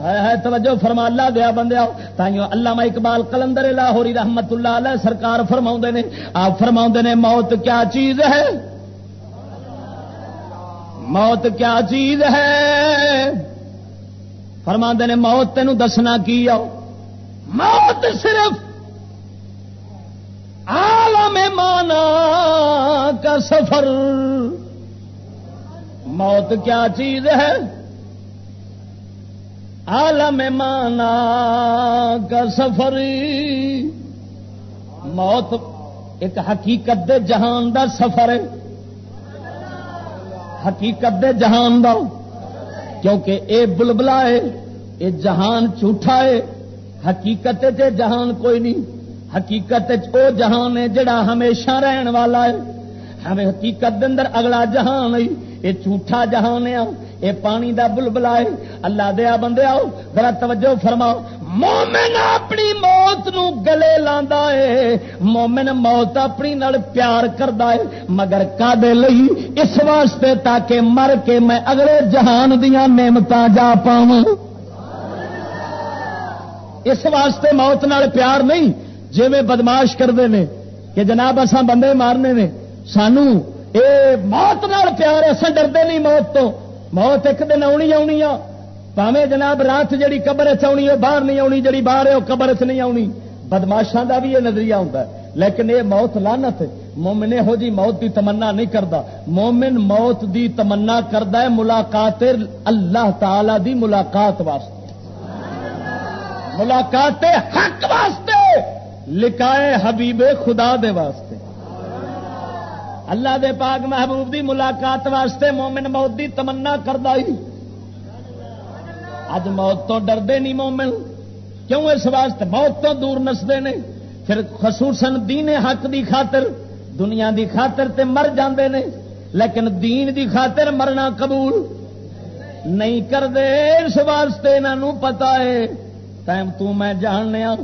ہے توجہ فرما، اللہ دیا بندے تائیوں اللہ اقبال کلندر لاہوری رحمت اللہ علیہ سرکار فرما نے، آپ فرما نے، موت کیا چیز ہے؟ موت کیا چیز ہے؟ فرما نے، موت تینوں دسنا کی آؤ۔ موت صرف عالم مانا کا سفر۔ موت کیا چیز ہے؟ عالم مانا کا سفر۔ موت ایک حقیقت دے جہان دا سفر ہے۔ حقیقت دے جہان دا۔ کیونکہ اے بلبلا ہے، اے جہان جھوٹا ہے۔ حقیقت تے جہان کوئی نہیں۔ حقیقت او جہان ہے جڑا ہمیشہ رہن والا ہے۔ ہمیں حقیقت دے اندر اگلا جہان ہے۔ یہ جھوٹا جہان ہے۔ یہ پانی دا بلبلا ہے۔ اللہ دیا بندے آؤ، ذرا توجہ فرماؤ۔ مومن اپنی موت نو گلے لاندا ہے۔ مومن موت اپنی نال پیار کردا ہے۔ مگر کادے لئی؟ اس واسطے تاکہ مر کے میں اگلے جہان دیاں نعمتاں جا پاواں۔ اس واسطے موت نال پیار نہیں جی میں بدماش کرتے ہیں کہ جناب اساں بندے مارنے نے۔ سانو اے موت نال پیار اصل ڈردے نہیں موت تو۔ موت ایک دن آنی آنی آ۔ پاوے جناب رات جڑی قبر چنی ہے باہر نہیں آنی جڑی باہر ہے وہ قبر چ نہیں آنی بدماشاں کا بھی یہ نظریہ ہوتا ہے۔ لیکن یہ موت لانت مومن ہو جی موت دی تمنا نہیں کرتا مومن موت دی تمنا کرتا ہے ملاقات اللہ تعالی دی ملاقات واسطے۔ ملاقات حق واسطے۔ لکھائے حبیب خدا دے واسطے۔ اللہ دے پاک محبوب دی ملاقات واسطے مومن موت دی تمنا کرتا اج موت تو ڈردے نہیں مومن۔ کیوں اس واسطے؟ موت تو دور نستے نے۔ پھر خصوصاً دین حق دی خاطر، دنیا دی خاطر تے مر جاندے نے۔ لیکن دین دی خاطر مرنا قبول نہیں کرتے اس واسطے انہوں پتا ہے۔ ٹائم تو میں جاننے ہاں،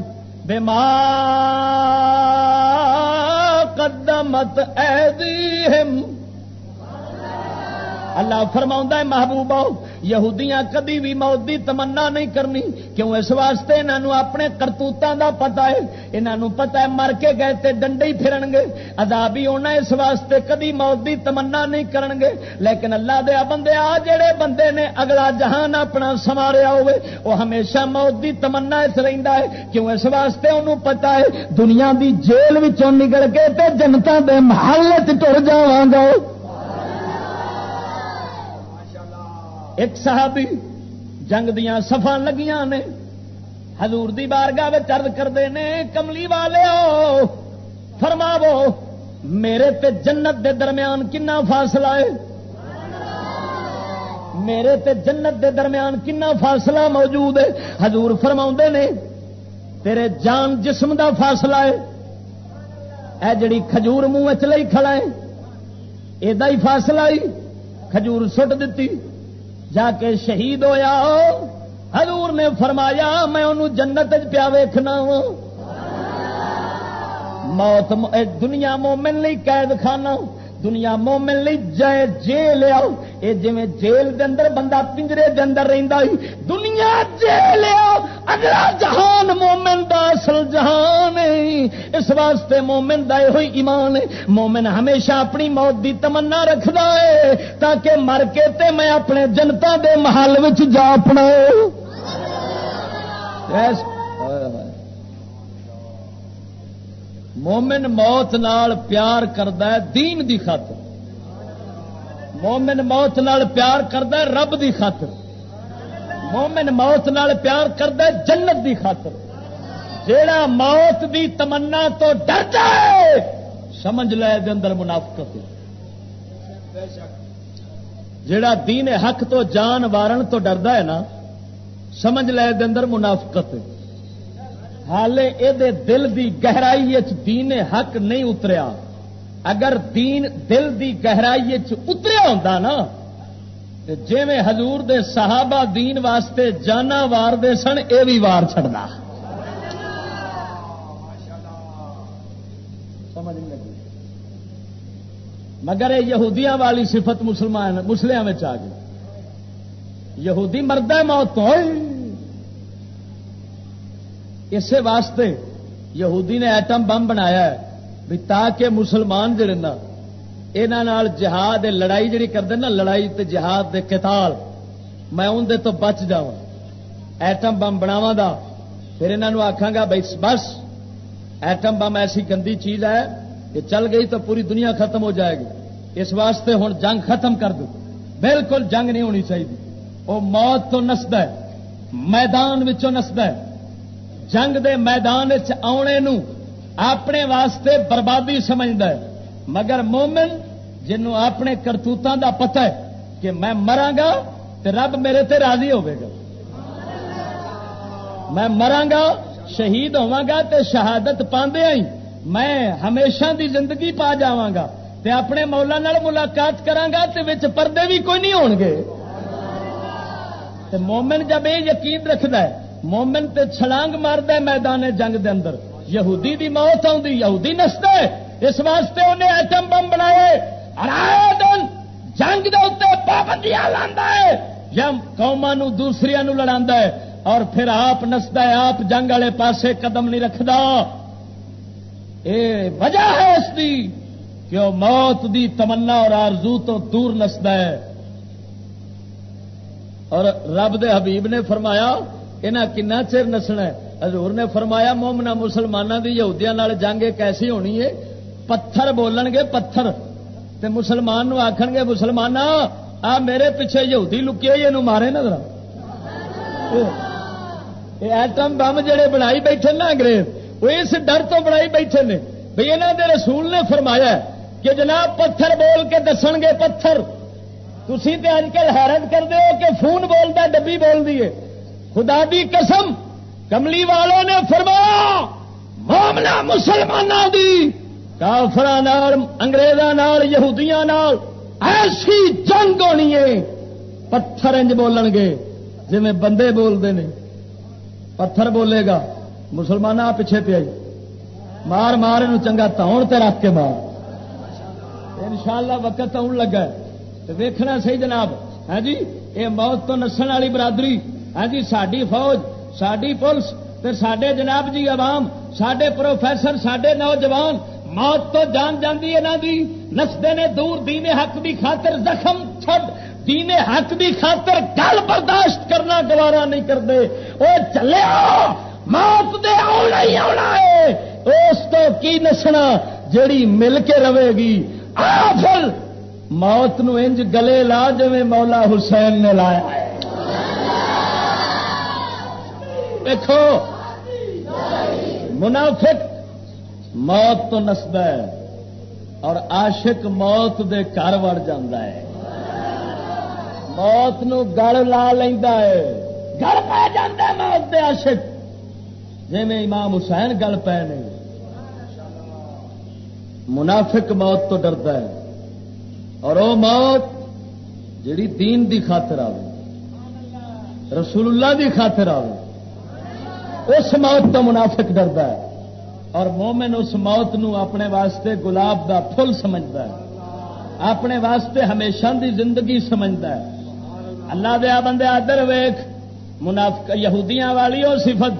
قدمت ایدیہم اللہ فرما ہے محبوبہ یہودیاں کدی بھی موت دی تمنا نہیں کرنی۔ کیوں اس واسطے انہوں اپنے کرتوتوں دا پتا ہے۔ انہوں پتا ہے مر کے گئے تے ڈنڈے ہی پھرن گے۔ ہی ہونا اس واسطے کدی موت دی تمنا نہیں کرن گے۔ لیکن اللہ دیا بندے، آ جڑے بندے نے اگلا جہان اپنا سواریا ہوئے، وہ ہمیشہ موت دی تمنا اس رہندا ہے۔ کیوں اس واسطے انہوں پتا ہے، دنیا دی جیل وچوں نکل کے تے جنتا دے محل ٹر جاواں گا۔ ایک صحابی جنگ دیا سفا لگیاں نے، حضور دی بارگاہ چرد کرتے ہیں کملی والے فرماو میرے تے جنت دے درمیان کنا فاصلہ ہے؟ میرے تے جنت دے درمیان کنا فاصلہ موجود ہے؟ حضور فرما نے، تیرے جان جسم دا فاصلہ ہے۔ اے جڑی کھجور منہ چ کھڑا ہے ادا ہی فاصلہ ہی، کھجور سٹ دیتی جا کے شہید ہویا حضور نے فرمایا، میں انہوں جنت پیا ویخنا موت دنیا مومن لی قید خانہ دنیا مومن لی جائے جیل آؤ یہ جی جیل دے اندر بندہ پنجرے دے اندر رہندا ہی دنیا جیل آؤ، اگلا جہان مومن دا اصل جہان ہے۔ اس واسطے مومن دا ہوئی ایمان ہے۔ مومن ہمیشہ اپنی موت دی تمنا رکھدا ہے، تاکہ مر کے تے میں اپنے جنتا دے محل وچ جا اپنا مومن موت نال پیار کرتا ہے دین دی خاطر۔ مومن موت نال پیار کرتا ہے رب دی خاطر۔ مومن موت نال پیار کرتا ہے جنت دی خاطر۔ جیڑا موت دی تمنا تو ڈرتا ہے، سمجھ لے دے اندر منافقت۔ جیڑا دین حق تو جان وارن تو ڈردا ہے نا، سمجھ لے دے اندر منافقت۔ ہے حالے یہ دل دی گہرائی دین حق نہیں اتریا۔ اگر دین دل دی گہرائی اتریا ہوں نا جی میں حضور دے صحابہ دین واسطے جانا وار دے سن، اے بھی وار چڑنا سمجھ نہیں مگر یہودیاں والی صفت مسلمان مسلم آ گئی۔ یہودی مرد موت ہوئی اسی واسطے یہودی نے ایٹم بم بنایا ہے بھی تاکہ مسلمان جڑے نا یہاں جہاد لڑائی جڑی کرتے نا، لڑائی تے جہاد دے قتال، میں اندر تو بچ جا ایٹم بم بناوا دا، پھر انہوں آخا گا بھائی بس، ایٹم بم ایسی گندی چیز ہے کہ چل گئی تو پوری دنیا ختم ہو جائے گی۔ اس واسطے ہوں جنگ ختم کر دو۔ بالکل جنگ نہیں ہونی چاہیے۔ وہ موت تو نسد ہے، میدان نسد ہے۔ جنگ دے میدان آنے نو اپنے واسطے بربادی سمجھتا ہے۔ مگر مومن جنوں اپنے کرتوتوں دا پتہ ہے کہ میں مرا گا تو رب میرے تے راضی ہوے گا۔ میں مراگا شہید ہوا گا تے شہادت پاندے ہاں آئی میں ہمیشہ دی زندگی پا جاواں گا تے اپنے مولا نال ملاقات کرانگا تے وچ پردے بھی کوئی نہیں ہون گے تے مومن جب یہ یقین رکھتا ہے مومن تے چھلانگ مارد میدان جنگ دے اندر۔ یہودی دی موت آدھی یہودی نستے۔ اس واسطے انہیں ایٹم بم بنائے۔ دن جنگ دے اتنے پابندیاں لانا ہے یا قوما دوسری لڑا ہے۔ اور پھر آپ نستا ہے، آپ جنگ والے پاسے قدم نہیں رکھتا اے وجہ ہے اس کی کہ وہ موت دی تمنا اور آرزو تو دور نستا ہے۔ اور رب دے حبیب نے فرمایا یہاں کنا چر نسنا حضور نے فرمایا مومنا مسلمانوں کی یہودیا جنگ ایک ایسی ہونی ہے، پتھر بولن گے، پتھر۔ تے مسلمان آخ گے مسلمان آ میرے پیچھے یہودی لکے یہ مارے نظر ایٹم بم جڑے بنائی بیٹھے نا انگریز، وہ اس ڈر تو بنائی بیٹھے نے۔ بھائی یہاں دے رسول نے فرمایا کہ جناب پتھر بول کے دسن گے، پتھر۔ تھی تو اج کل حیرت کر دو کہ فون بولتا ڈبی بول دیے خدا دی قسم، کملی والوں نے فرمایا، معاملہ مسلمانوں دی کافر انگریزوں یہودیاں ایسی جنگ ہونی ہے، پتھر انج بولن گے جی بندے بولتے ہیں پتھر بولے گا مسلمان پیچھے پہ آئی مار مار یہ چنگا تاؤن تے رکھ کے مار۔ ان شاء اللہ وقت آن لگا تو ویکھنا صحیح جناب۔ ہے جی؟ یہ موت تو نسن والی برادری۔ ہاں جی ساری فوج ساری پولیس سڈے جناب جی عوام سڈے پروفیسر سڈے نوجوان، موت تو جان جاندی ہے نا جی۔ دی نسدے نے دور دینے حق دی خاطر زخم چھڈ دینے حق دی خاطر گل برداشت کرنا گوارا نہیں کرتے۔ وہ چلے موت دے آنا ہی آنا ہے۔ اس تو کی نسنا جیڑی مل کے رہے گی؟ آفر موت نو انج گلے لا جی مولا حسین نے لایا ہے۔ دیکھو، منافق موت تو نسد ہے اور عاشق موت دے گھر وڑ ہے۔ موت نو گڑ لا لینا ہے۔ گل پہ ہے موت دے عاشق۔ جی میں امام حسین گل پے نہیں منافق موت تو ڈرتا ہے۔ اور وہ موت جڑی دین دی خاطر آئے رسول اللہ دی خاطر آئے اس موت تو منافق ڈردا ہے اور مومن اس موت نو اپنے واسطے گلاب دا پھل سمجھتا ہے، اپنے واسطے ہمیشہ دی زندگی سمجھتا ہے۔ اللہ دیا بندے آدر ویخ منافق یہودیاں والی وہ صفت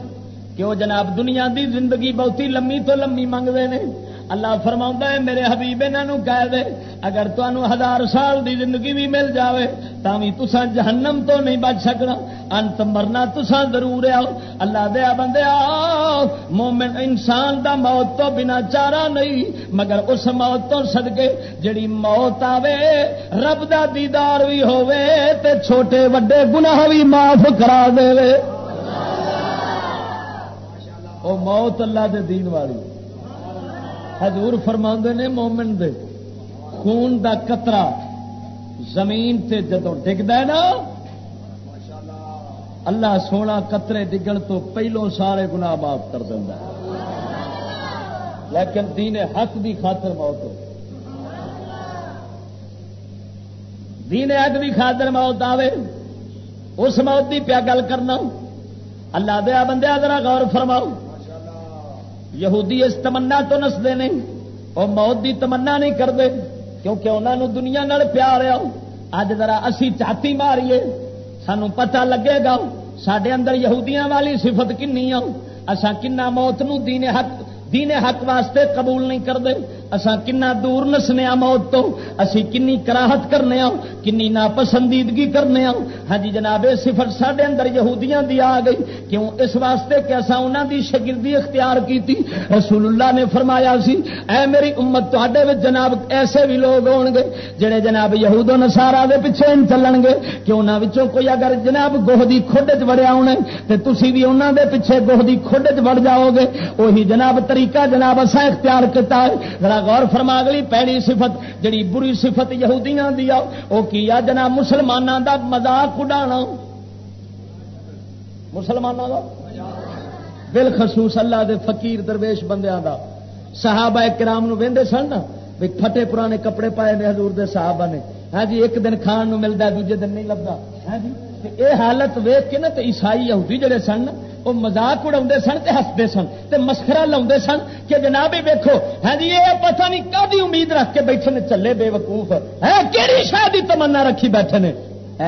کہ وہ جناب دنیا دی زندگی بہتی لمبی تو لمبی منگتے ہیں اللہ فرما ہے، میرے حبیب انہوں کہہ دے اگر تمہوں ہزار سال دی زندگی بھی مل جاوے بھی تسا جہنم تو نہیں بچ سکنا۔ انت مرنا تسا ضرور آؤ۔ اللہ دیا بندے آؤ، مومن انسان دا موت تو بنا چارہ نہیں، مگر اس موت تو سدکے جڑی موت آوے، رب دا دیدار بھی ہووے، تے چھوٹے وڈے گناہ بھی معاف کرا دے او موت اللہ دے دین والی۔ حضور فرما نے مومن دے خون دا قطرہ زمین تے جدو ڈگتا ہے نا، اللہ سونا قطرے ڈگن تو پہلو سارے گنا معاف کر دینا لیکن دین حق دی خاطر موت ہو۔ دین حق دی خاطر موت آوے، اس موت دی پیا گل کرنا۔ اللہ دیا بندے ذرا غور فرماؤ۔ یہودی اس تمنا تو نستے نہیں وہ موت دی تمنا نہیں کرتے، کیونکہ انہوں نے دنیا نال پیار آؤ اج ذرا اسی چاتی ماریے، سانو پتہ لگے گا سڈے اندر یہودیاں والی صفت کنی آؤ اصا کنا موت نو دین حق دین حق واسطے قبول نہیں کرتے۔ اسا کنا دور نسنے آ موت تو، اسی کنی کراہت کرنے آؤ کنی ناپسندیدگی کرنے آؤ ہاں جی جناب صفت سڈے اندر یہودیاں دی آ گئی۔ کیوں؟ اس واسطے کہ اصا انہوں دی شگردی اختیار کی تھی رسول اللہ نے فرمایا سی، اے میری امت تے جناب ایسے بھی لوگ ہو گے جڑے جناب یہود و نسارا دے پیچھے چلن گے۔ کہ انہوں کوئی اگر جناب گوہ کی کھڈ چ وڑیا ہونا تو تھی بھی انہوں دے پیچھے گوہ کی کھڈ چ وڑ جاؤ گے۔ وہی جناب طریقہ جناب اصا اختیار کیا ہے۔ غور فرما گلی پہلی صفت جڑی بری صفت یہودیاں دیا وہ کیا جنا مسلمانوں دا مزاق اڈانا۔ مسلمانوں کا بالخصوص اللہ دے فقیر درویش بندیاں دا۔ صحابہ کرام نو وہدے سن نا بھی پھٹے پرانے کپڑے پائے نے حضور دے صحابہ نے۔ ہاں جی ایک دن کھان نو ملتا دوجے دن نہیں لگتا ہاں جی اے حالت ویخ کے نا تو عیسائی یہودی جڑے سن وہ مزاق اڑا سن تے ہستے سن تے مسخرا لا سن کہ جناب ہی ویکو ہاں جی یہ پتہ نہیں کدی امید رکھ کے بیٹھے نے چلے بے وقوف ہے ہاں، کہڑی شاید تمنا رکھی بیٹھے نے؟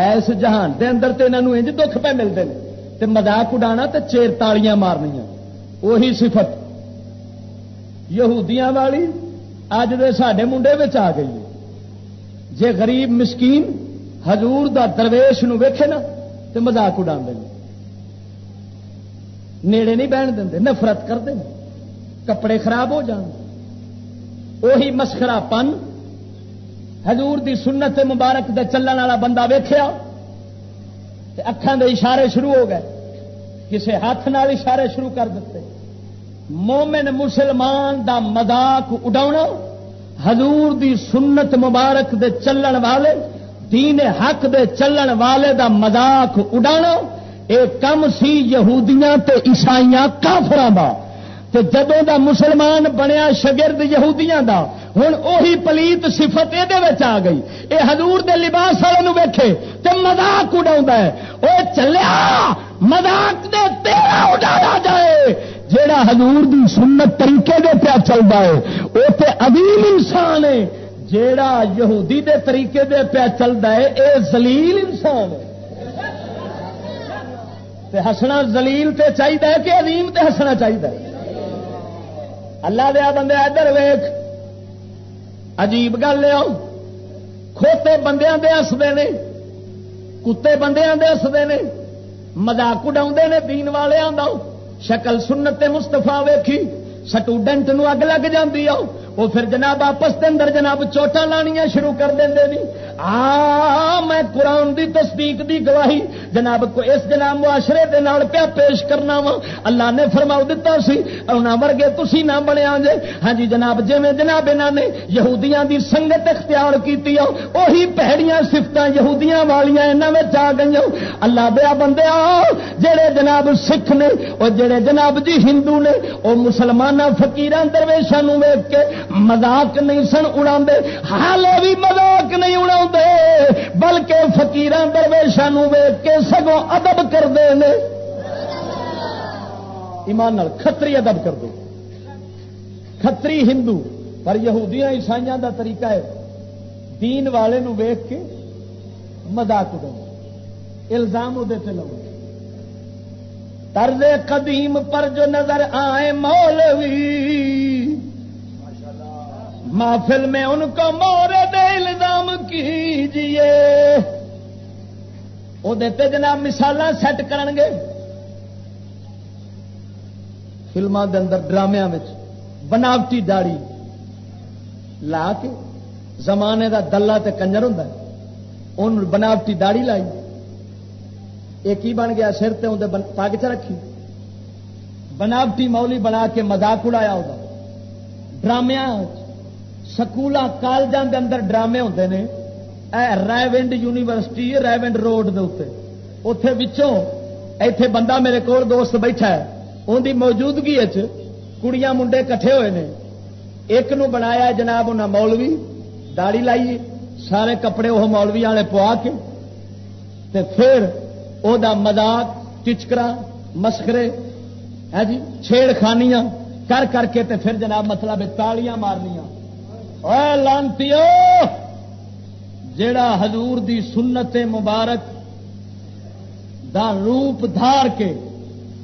ایس جہان دے اندر تے انہوں انج دکھ پہ ملتے ہیں تے مزاق اڈانا تے چیر تالیاں مارنیا وہی صفت۔ یہودیاں والی اج دے ساڈے منڈے آ گئی ہے۔ جے غریب مسکین حضور دا درویش نو ویکھے نا، تے مزاق اڈا نیڑے نہیں بہن دیں نفرت کر دیں کپڑے خراب ہو جان۔ وہی مسخرا پن حضور دی سنت مبارک دے چلن والا بندہ ویخیا اکھان دے اشارے شروع ہو گئے۔ کسے ہاتھ نال اشارے شروع کر دیتے مومن مسلمان دا مذاق اڈا حضور دی سنت مبارک دے چلن والے، دین حق دے چلن والے دا مذاق اڈانا کم سی یہودیاں تے عیسائیاں کافر جدوں دا مسلمان بنیا شگرد یہودیاں دا ہوں اہی پلیت سفت یہ آ گئی۔ اے حضور دے لباس والے ویکھے تے مزاق اڈا ہے۔ وہ چلیا مزاق دے تیرا اڈایا جائے۔ جیڑا حضور دی سنت طریقے دے پیا چلتا ہے وہ تے عظیم انسان ہے۔ جیڑا یہودی دے طریقے دے پیا چلتا ہے، اے زلیل انسان ہے۔ تے ہسنا زلیل تے چاہیے کہ عظیم تے ہسنا چاہیے اللہ دیا بندے ادھر ویخ عجیب گل لیا کھوتے بندے دے ہستے نے۔ کتے بندے دے ہستے نے۔ مزاق اڈا نے دین والے شکل سنت مستفا ویکھی۔ سٹوڈنٹ نو اگ لگ جاتی آؤ وہ پھر جناب آپس کے اندر جناب چوٹا لانیا شروع کر دیں آ میں قرآن دی تصدیق دی گواہی جناب کو اس جناب معاشرے دے نال پیا پیش کرنا وا اللہ نے فرما دیتا سی انہاں ورگے تسی نہ بنیا جے ہاں جی جناب جی جناب انہاں نے یہودیاں دی سنگت اختیار کیتی وہی پہڑیاں سفت یہودیاں والیاں انہاں وچ آ گئی اللہ دیا بندے آ جڑے جناب سکھ نے اور جڑے جناب جی ہندو نے وہ مسلمان فکیران درویشان ویگ کے مزاق نہیں سن اڑا حالے بھی مزاق نہیں اڑا بلکہ فکیران درویشان ویگ کے سگوں ادب کرتے ہیں ایمان کتری ادب کر دو کتری ہندو، پر یہودیاں عیسائی دا طریقہ ہے، دین والے نو کے مزاق اڑا الزام وہ لو طرز قدیم پر جو نظر آئے مولوی، محفل میں ان کو مورد الزام کیجیے وہ دیتے جناب مثال سیٹ کر گے۔ فلموں کے اندر ڈرامیا بناوٹی داڑی لا کے زمانے کا دلہ تے کنجر ہوں ان بناوٹی داڑی لائی۔ یہ کی بن گیا سر تے اندر پگ چ رکھی؟ بناوٹی مولی بنا کے مزاق اڑایا وہ ڈرامیا سکول کالجوں کے اندر ڈرامے ہوتے ہیں ونڈ یونیورسٹی ونڈ روڈ دے اتے بچوں ایتھے بندہ میرے کو دوست بیٹھا ہے۔ ان کی موجودگی کڑیاں منڈے کٹھے ہوئے ہیں ایک نو بنایا جناب انہیں مولوی۔ داڑی لائی سارے کپڑے وہ مولوی والے پوا کے۔ تے پھر او دا مزاق ٹچکرا مسکرے ہے جی چھیڑ خانیاں کر کر کے تے پھر جناب مطلب تالیاں مارنیا لانتی جیڑا حضور دی سنت مبارک دا روپ دھار کے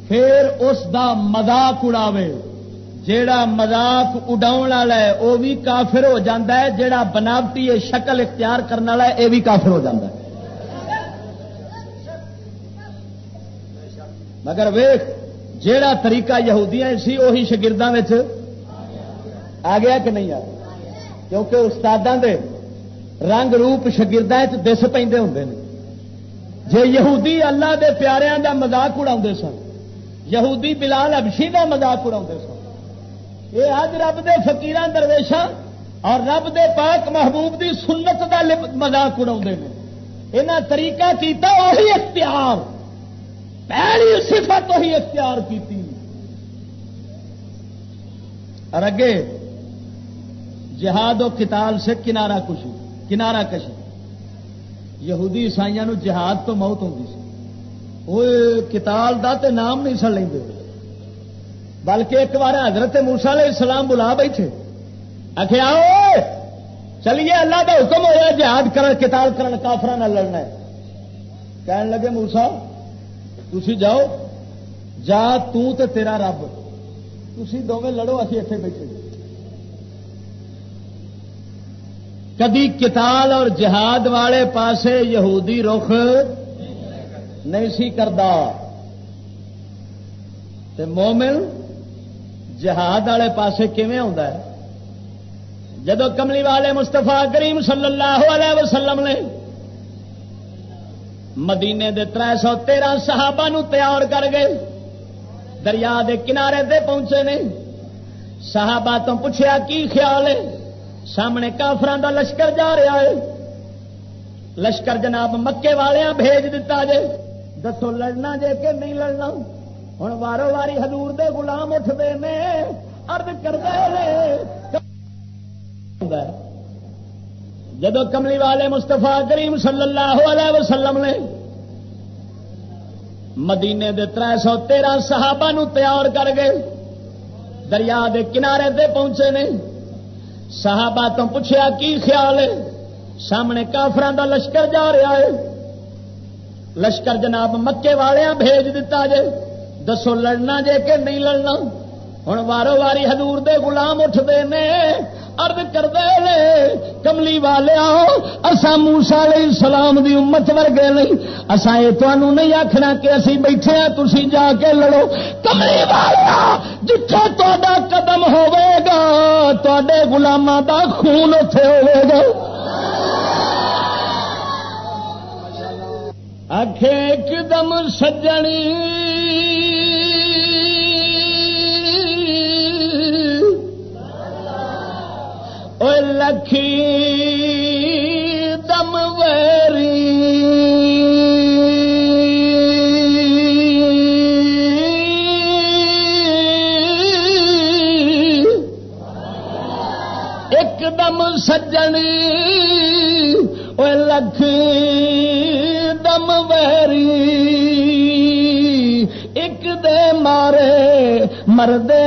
پھر اس دا مزاق اڑاوے۔ جیڑا مزاق اڈاؤ والا ہے وہ بھی کافر ہو جاتا ہے، جیڑا بناوٹی شکل اختیار کرنے والا ہے یہ بھی کافر ہو جاتا ہے۔ مگر ویخ جیڑا طریقہ یہودیاں سی وہی شگردوں آ گیا کہ نہیں آ کیونکہ استادوں دے رنگ روپ شگردوں دس پہ ہوں جی یہودی اللہ دے پیاریاں دا مزاق اڑا سن، یہودی بلال ابشی کا مزاق اڑا سن۔ یہ اج رب دے فکیران درویشاں اور رب دے پاک محبوب دی سنت کا مزاق اڑا طریقہ کیتا وہی اختیار۔ پہلی صفت وہی اختیار کی اور اگے، جہاد و کتال سے کنارا کشی کنارا کشی۔ یہودی عیسائی جہاد تو موت ہوتی سی۔ وہ کتال دا تے نام نہیں سن لیں بلکہ ایک بار حضرت موسا علیہ السلام بلا بیٹھے۔ آخر آؤ، چلیے، اللہ کا حکم ہوا جہاد کر کتال کرن کافر نہ لڑنا ہے۔ کہنے لگے موسا تھی جاؤ، جا تے تیرا رب۔ تھی دونوں لڑو، اسی اتنے بیٹھے۔ کدی کتال اور جہاد والے پاسے یہودی رخ نہیں سی کرتا مومن جہاد والے پاسے کیون آ جدو کملی والے مستفا کریم صلی اللہ علیہ وسلم نے مدینے دے تر سو تیرہ صحابہ نو تیار کر گئے۔ دریا دے کنارے دے پہنچے نے۔ صحابہ تو پوچھا کی خیال ہے؟ سامنے کافران دا لشکر جا رہا ہے۔ لشکر جناب مکے والوں بھیج دیتا جے۔ دسو، لڑنا جے کہ نہیں لڑنا؟ ہوں وارو واری حضور دے غلام اٹھتے ہیں ارد کرتے جدو کملی والے مستفا کریم صلی اللہ علیہ وسلم نے مدینے دے تر سو تیرہ صحابہ نو تیار کر گئے دریا دے کنارے دے پہنچے نے، صحابہ تو پوچھا کی خیال ہے؟ سامنے کافران دا لشکر جا رہا ہے۔ لشکر جناب مکے والوں بھیج دیتا جے، دسو لڑنا جے کہ نہیں لڑنا؟ ہوں وارو واری حضور دے غلام اٹھتے ہیں ارد کرتے کملی والے اسا موسا علیہ السلام دی امت ورگے نہیں۔ اسا یہ تمہوں نہیں آخنا کہ اسی بیٹھے ہیں تھی جا کے لڑو۔ کملی والا جتھے تا قدم ہوے گا تے گلاما دا خون اتے ہوے گا آخ ایک دم سجنی لکھی دم ویری ایک دم سجنی لکھ دم ویری ایک دے مارے مردے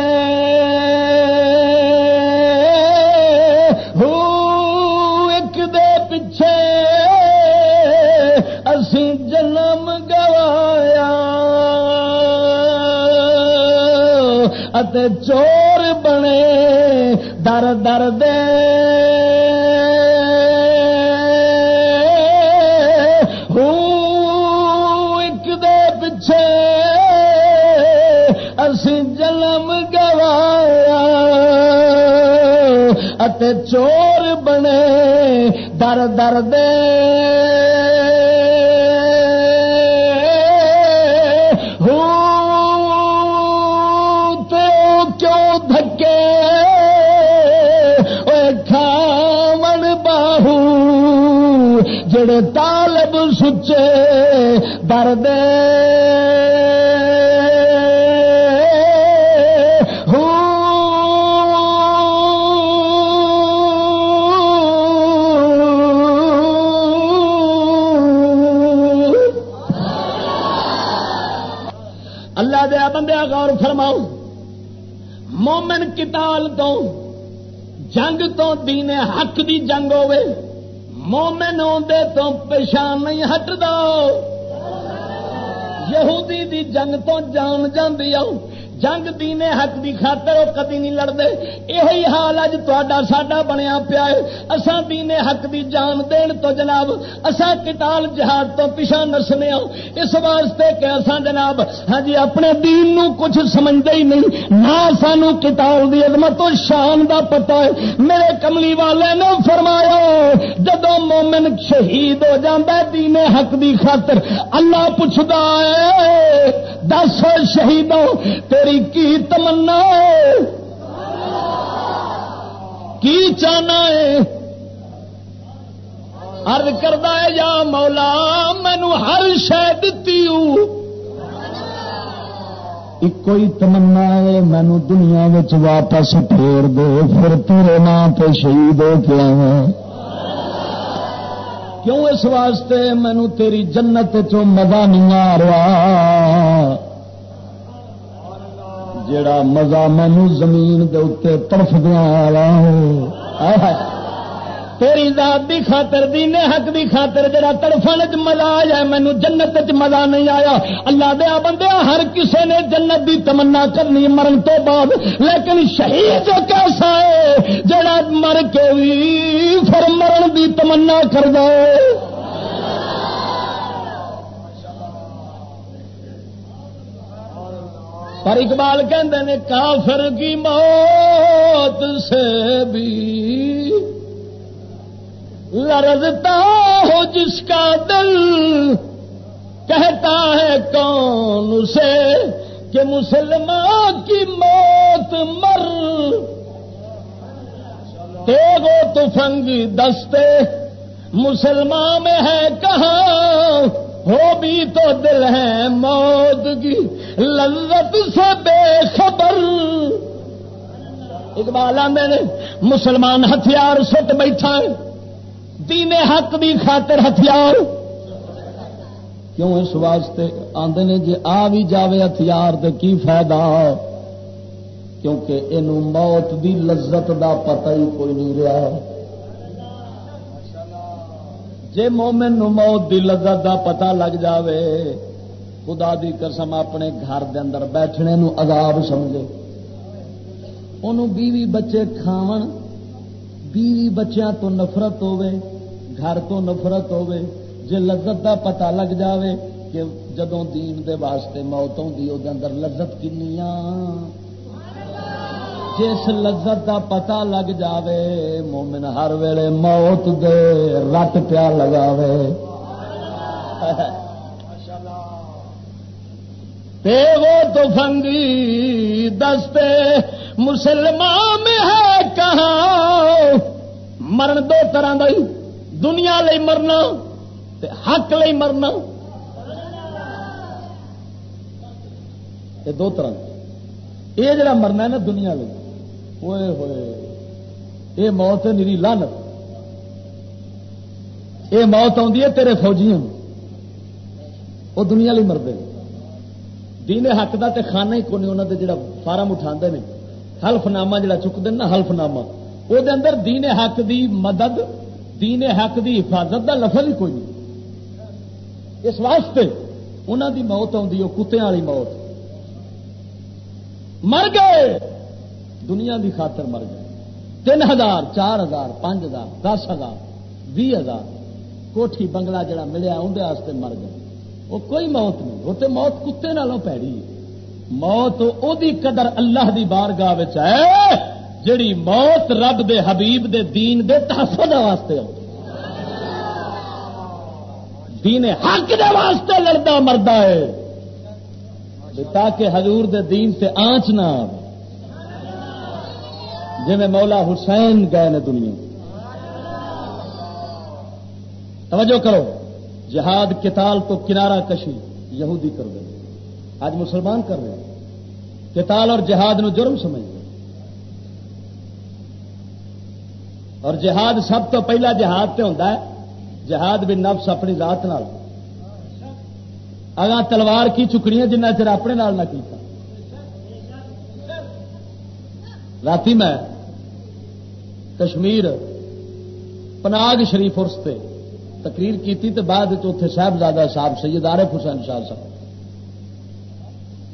دے چور بنے، در در دے۔ ایک دے پچھے اسی جنم گوایا اتے چور بنے، در در دے۔ طالب سچے درد اللہ دیا بندیا غور فرماؤ۔ مومن کتال تو، جنگ تو دین حق دی جنگ ہوئے۔ مومن آدھے تو پچھان نہیں ہٹ دو یہودی دی جنگ تو جان جاندی آؤ۔ جنگ دینے حق دی خاطر وہ کدی نہیں لڑتے یہ حال اج تا ساڈا بنیا پیا اسان دینے حق دی جان دین تو جناب اسا کٹال جہاد تو پیچھا نسنے آؤ ہاں۔ اس واسطے کہ اسان جناب ہاں جی اپنے دین نو کچھ سمجھتے ہی نہیں۔ نہ سانو کٹال دی عظمت و شان دا پتا ہے۔ میرے کملی والے نے فرمایا، جدو مومن شہید ہو جاتا دینے حق دی خاطر اللہ پوچھتا ہے دس شہیدوں، تیری کی تمنا کی چاہنا ہے؟ ارد کردہ ہے یا مولا مینو ہر شہ دتی ایک تمنا ہے مینو دنیا واپس پھیر دے، پھر تیرے نام پہ شہید ہو کے آ کیوں اس واسطے مینو تیری جنت چو مزہ نہیں آ رہا؟ جڑا مزہ مینو زمین کے اتنے دیا تیری ذات دی خاطر دینے حق دی خاطر جڑا تڑفن چ مزہ آیا مینو جنت چ مزہ نہیں آیا۔ اللہ دیا بندے ہر کسے نے جنت دی تمنا کرنی مرن تو بعد۔ لیکن شہید کیسا ہے جڑا مر کے بھی پھر مرن دی تمنا کر دے پر اقبال کہتے ہیں کافر کی موت سے بھی لرزتا ہو جس کا دل کہتا ہے کون اسے کہ مسلمان کی موت مر تو تفنگ دستے مسلمان میں ہے کہاں ہو بھی تو دل ہے موت کی، لذت سے بے خبر۔ اقبال آدھے نے، مسلمان ہتھیار سٹ بیٹھا ہے۔ دین حق بھی خاطر ہتھیار۔ کیوں اس واسطے آدھے نے جی آ بھی جاوے ہتھیار تو کی فائدہ؟ کیونکہ یہ موت دی لذت دا پتہ ہی کوئی نہیں رہا۔ جے مومن نو موت دی لذت دا پتہ لگ جاوے، خدا دی قسم اپنے گھر دے اندر بیٹھنے نو عذاب سمجھے۔ انہوں بیوی بچے کھاون، بیوی بچیاں تو نفرت ہوے گھر تو نفرت ہوے جے لذت دا پتہ لگ جاوے کہ جدوں دین دے واسطے موت ہوندی او دے اندر لذت کنیاں جس لذت دا پتا لگ جاوے، مومن ہر ویلے موت دے رٹ پیا لگاوے۔ وہ تو فنگی دستے، مسلمان میں ہے کہاں؟ مرن دو طرح دنیا لئی مرنا حق لئی مرنا۔ یہ دو طرح یہ جڑا مرنا ہے نا دنیا لئی۔ ہوئے ہوئے۔ یہ موت نیری لانت یہ موت آتی ہے تیرے فوجیوں وہ دنیا لی مرد دین حق کا تو خانہ ہی کون انہوں نے جڑا فارم اٹھا نے۔ حلف نامہ جڑا چکتے نا حلف نامہ وہ اندر دین حق دی مدد، دین حق دی حفاظت دا لفظ ہی کوئی نہیں۔ اس واسطے انہوں دی موت آتی وہ کتوں والی موت۔ مر گئے! دنیا دی خاطر مر گئے تین ہزار، چار ہزار، پانچ ہزار، دس ہزار بھی ہزار کوٹھی بنگلہ جڑا ملیا اندر مر گئے۔ وہ کوئی موت نہیں، وہ تو موت کتے نالوں پیڑی موت وہ قدر اللہ دی بارگاہ ہے، جڑی موت رب دے، حبیب دے، دین دے تحفظ واسطے دین حق دے واسطے لڑتا مردا ہے۔ تاکہ حضور دے دین سے آنچ نہ جی میں مولا حسین گئے نے دنیا توجہ کرو، جہاد کتال تو کنارہ کشی یہودی کر دے۔ آج مسلمان کر رہے ہیں۔ کتال اور جہاد نو جرم سمجھ گئے اور جہاد سب تو پہلا جہاد ہوتا ہے، جہاد بھی نفس اپنی ذات نال۔ اگاں تلوار کی چکڑیاں جنہ چر اپنے نال نہ کیتا۔ رات میں کشمیر، پناگ شریف ارستے تقریر کی بعد اتنے صاحبزادہ صاحب سید عارف حسین شاہ صاحب۔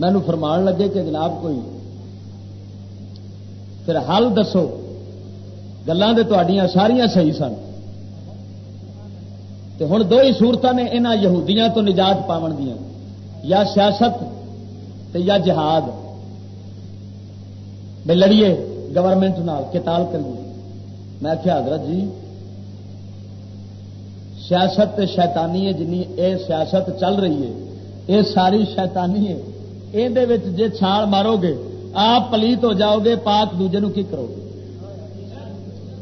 مینو فرمان لگے کہ جناب کوئی پھر حل دسو، گلان ساریاں صحیح سن۔ ہوں دو ہی سورت نے یہاں یہودیاں تو نجات پاون دیا یا سیاست یا جہاد۔ میں لڑیے گورنمنٹ نال کتال کریے۔ میں کیا حضرت جی سیاست شیطانی ہے، جنی اے سیاست چل رہی ہے یہ ساری شیطانی ہے یہ جی چھال مارو گے، آپ پلیت ہو جاؤ گے، پاک دوجے نو کی کرو گے؟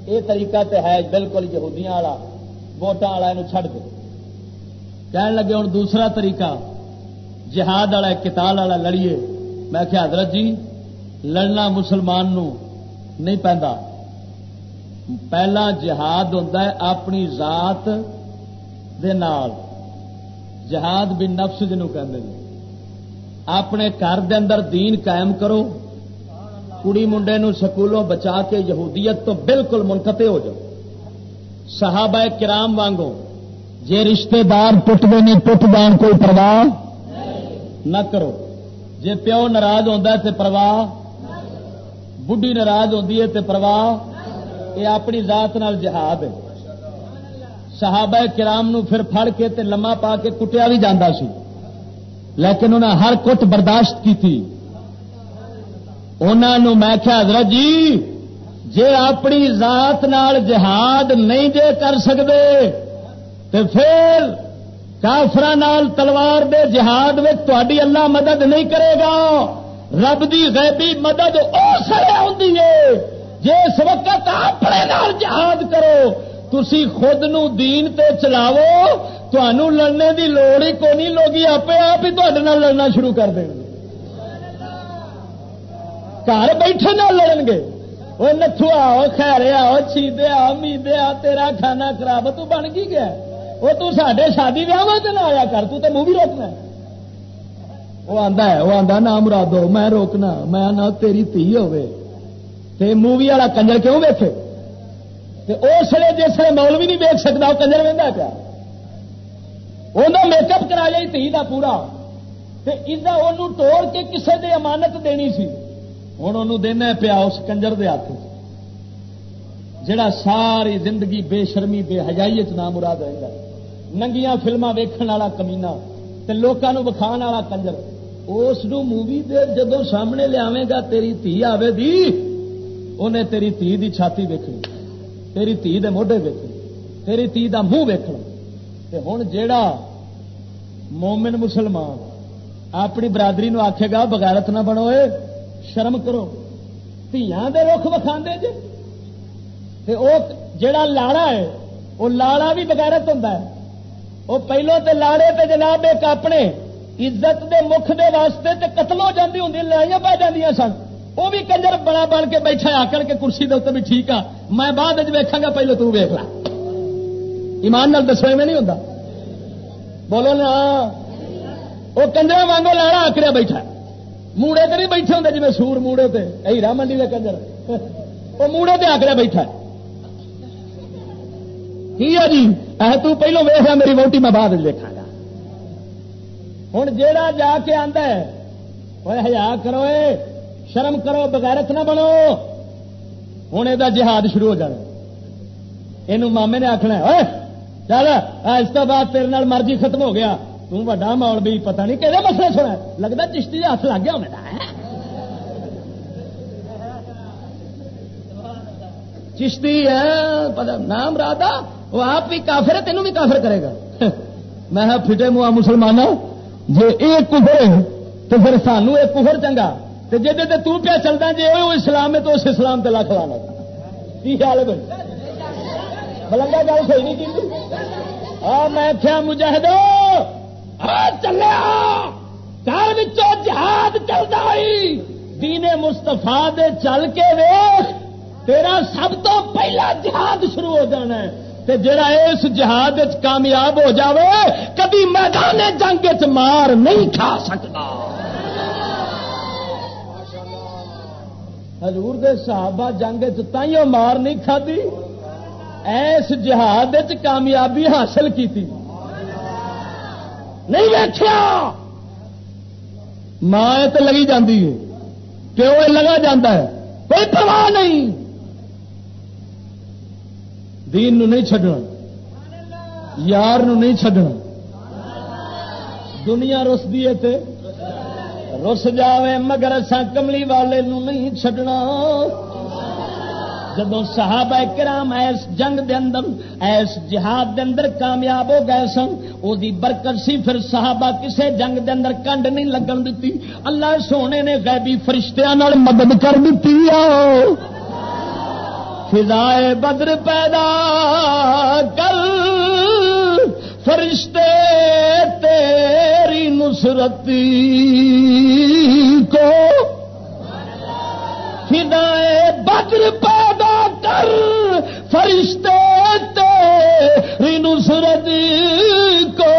یہ طریقہ تے ہے، بالکل یہودیاں والا ووٹان والا چھڈ دو کہنے لگے ہوں دوسرا طریقہ، جہاد والا کتال والا لڑیے۔ میں کیا حضرت جی لڑنا مسلمان نو نہیں پہنتا پہلا جہاد ہوتا ہے اپنی ذات دے نال۔ جہاد بھی نفس جنوں کہ اپنے گھر دے اندر دین قائم کرو۔ کڑی منڈے نو سکولوں بچا کے یہودیت تو بالکل منقطع ہو جاؤ۔ صحابہ کرام وانگو جے رشتے دار ٹوٹتے نہیں ٹوٹ جان کوئی پرواہ نہ کرو۔ جے پیو ناراض ہوتا ہے تے پرواہ بڈی ناراض ہوتی ہے تے پرواہ یہ اپنی ذات نال جہاد ہے۔ صحابہ کرام نو پھر پھڑ کے تے لما پا کے کٹیا بھی جانا سی۔ لیکن انہیں ہر کٹ برداشت کی تھی انہوں میں کیا حضرت جی جے اپنی ذات نال جہاد نہیں جے کر سکتے تو پھر کافر تلوار دے جہاد میں تاری اللہ مدد نہیں کرے گا۔ رب دی غیبی مدد اس ہوتی ہے۔ جس وقت اپنے نال جہاد کرو۔ تھی خود نو دین تے چلاو تمہوں لڑنے دی لوڑ ہی کونی لوگ آپ آپ ہی تے لڑنا شروع کر دیں گھر بیٹھے نہ لڑن گے۔ وہ نتھو آؤ خیر آؤ، چیدے آؤ، میدے آ تیرا کھانا خراب تو بن گئی گیا وہ تو سڈے شادی ویاہ نہ آیا کر، تو تے مووی روکنا وہ آندا ہے وہ آندا، نہ مرادو، میں روکنا، میں نہ تیری تھی ہوے تے مووی والا کنجر کیوں ویکھے؟ اس لیے جس نے مول بھی نہیں ویک سکتا وہ کنجر وہدا پیا وہ میک اپ کرا جائی تھی کا پورا۔ توڑ کے کسے دے امانت دینی سی۔ ہوں انہوں دینا پیا اس کنجر دے ہاتھ جڑا ساری زندگی بے شرمی، بے حجائی نام مراد رہتا ننگیاں فلما ویکن والا کمینا لوگوں وکھا والا کنجر۔ اس مووی دے جدو سامنے لیا گا، تیری تھی آئے دی۔ انہیں تیری تھی دی چھاتی ویکنی تیری تھی دے موڈے ویکنے تیری تھی دا منہ ویکنا ہوں جیڑا مومن مسلمان اپنی برادری نو گا بغیرت نہ بنو شرم کرو۔ دیا دے رخ وکھا جی جڑا لاڑا ہے وہ لاڑا بھی بغیرت ہوں وہ پہلو تے لاڑے تے جناب ایک اپنے عزت دے مکھ دے واسطے تے قتل ہو جاتی ہوں لڑائیاں پی جی سن۔ وہ بھی کنجر بڑا بن کے بیٹھا آ کر کے کرسی دے اتنے بھی ٹھیک آ میں بعد ویکا گا پہلو تو ویک لا۔ ایمان نال دسو میں نہیں ہوتا بولو نا، وہ کنجر وانگو لاڑا آکڑیا بیٹھا موڑے تے نہیں بیٹھے ہوں جی سور موڑے تے۔ ہیرا منڈی کا کنجر۔ وہ موڑے تے آکڑیا بیٹھا کی ہے جی؟ اہ تو پہلو ویسا میری ووٹی میں بعد دیکھا گا۔ ہوں جا جا کے آدھا ہزار کرو شرم کرو، بغیرت نہ بنو۔ ہوں یہ جہاد شروع ہو جانا۔ یہ مامے نے آخنا چل اس کے بعد تیرے مرضی ختم ہو گیا۔ تا ماحول بھی پتا نہیں کہ مسئلہ سنا لگتا چشتی ہاتھ لگ گیا میرا چشتی ہے نام رادا وہ آپ بھی کافر ہے، تینوں بھی کافر کرے گا۔ میں فٹے موا مسلمان جی ایک کفر تو پھر سانو ایک کفر چنگا۔ تو جی تو پیا چلتا جی وہ اسلام ہے تو اس اسلام تلا کھلانا کی خیال ہے بھائی؟ بلنگا گل صحیح نہیں ہاں میں کیا مجاہد چلیا گھر جہاد چلتا دین مستفا دے چل کے ویخ تیرا سب تو پہلا جہاد شروع ہو جانا ہے۔ تے جڑا اس جہاد کامیاب ہو جاوے، کبھی میدان جنگ چ مار نہیں کھا سکتا۔ حضور دے صحابہ جنگ چیو مار نہیں کھدی ایس جہاد کامیابی حاصل کی تھی نہیں ویچیا ماں تو لگی جاتی ہے۔ پیو لگا جا ہے۔ کوئی پرواہ نہیں۔ دین نو نہیں چڈنا یار نو نہیں چڈنا دنیا رسدی ہے رس جاوے، مگر اصا کملی والے نو نہیں چڈنا جب صحابہ کرام ایس جنگ دے اندر، ایس جہاد دے اندر کامیاب ہو گئے سن، او دی برکت سی، پھر صحابہ کسے جنگ دے اندر کنڈ نہیں لگن دیتی۔ اللہ سونے نے غیبی فرشتیاں نال مدد کر دیتی فضائے بدر پیدا کر۔ فرشتے تیری نصرتی کو فضائے بدر پیدا کر، فرشتے تیری نصرتی کو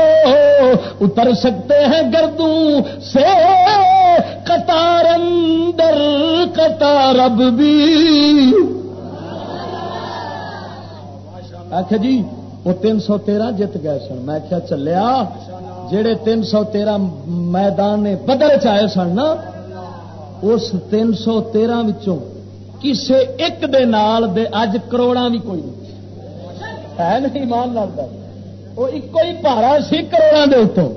اتر سکتے ہیں گردوں سے۔ قطار اندر، قطار اب بھی۔ آخ جی۔ وہ تین سو تیرہ جیت گئے سن۔ میں کیا چلیا جہے تین سو تیرہ میدان بدل چائے سن نا، اس تین سو تیرہ کسے ایک دے نال دے اج کروڑا بھی کوئی نہیں۔ ہے نہیں مان لگتا وہ ایک ہی پارا سی کروڑا دے اتوں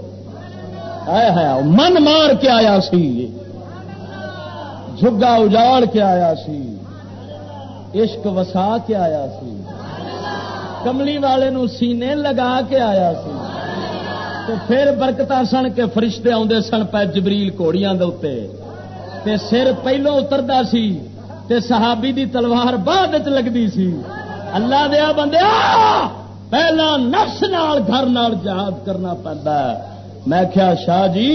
من مار کے آیا سی۔ جگا اجاڑ کے آیا سی۔ عشق وسا کے آیا سی۔ کملی والے نو سینے لگا کے آیا سی۔ تو پھر برکت سن کے فرشتے آدھے سن پہ جبریل کوڑیاں تے سر پہلو اترتا سی تے صحابی دی تلوار بعد لگتی سی۔ اللہ دیا بندے پہلا نفس نال، گھر نال جہاد کرنا پڑتا میں کیا شاہ جی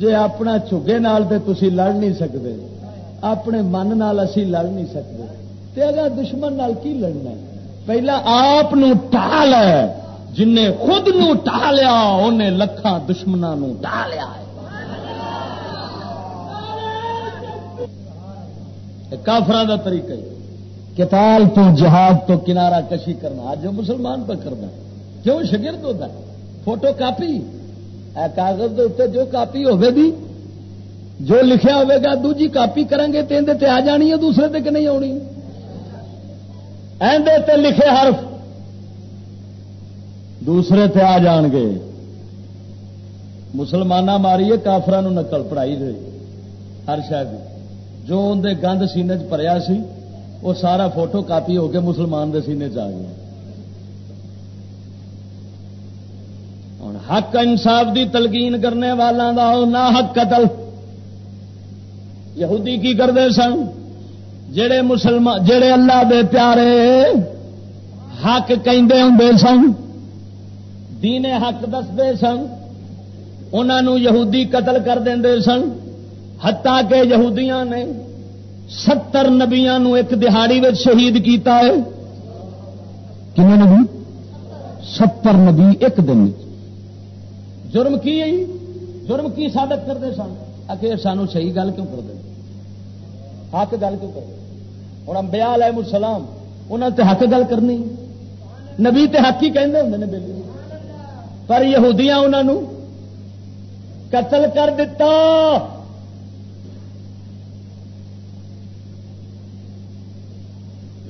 جے اپنا چگے نال تے تسی لڑ نہیں سکتے اپنے من نال اسی لڑ نہیں سکتے تے اگر دشمن نال کی لڑنا ہے؟ پہلا آپ ٹال ہے، جن خود نو ٹالیا انہیں لکھان دشمنوں ٹالیا کافر کا طریقہ کتال تو جہاد تو کنارا کشی کرنا جو مسلمان پہ کرنا کیوں شگرد ہوتا ہے؟ Photocopy. کاغذ اتنے جو کاپی ہوگی جو لکھا ہوگا دوجی کاپی کریں گے تو آ جانی ہے، دوسرے تے کہ نہیں آنی؟ تے لکھے حرف۔ دوسرے تے آ جان گے۔ مسلمان ماری کافران نقل پڑھائی رہی ہر شاید۔ جو اندر گند سینے چ سی، وہ سارا فوٹو کاپی ہو کے مسلمان دے سینے چ آ گیا۔ ہوں حق انصاف دی تلقین کرنے والا دا نہ حق قتل۔ یہودی کی کرتے سن؟ جڑے مسلمان جڑے اللہ دے پیارے حق کہندے ہوں سن، دین حق دستے سن انہوں یہودی قتل کر دے سن ہتا کہ یہودیاں نے ستر نبیا ایک دہاڑی میں شہید کیتا ہے۔ نبی؟ ستر نبی ایک دن جرم کی جی؟ جرم کی سابت کرتے سن۔ آخر سانو صحیح گل کیوں کرتے حق گل کیوں کرتے ہوں امبیا علیہ السلام انہوں تے حق گل کرنی۔ نبی تے حق ہی کہندے ہوں نے بلی پر یہودیاں انہوں قتل کر دیتا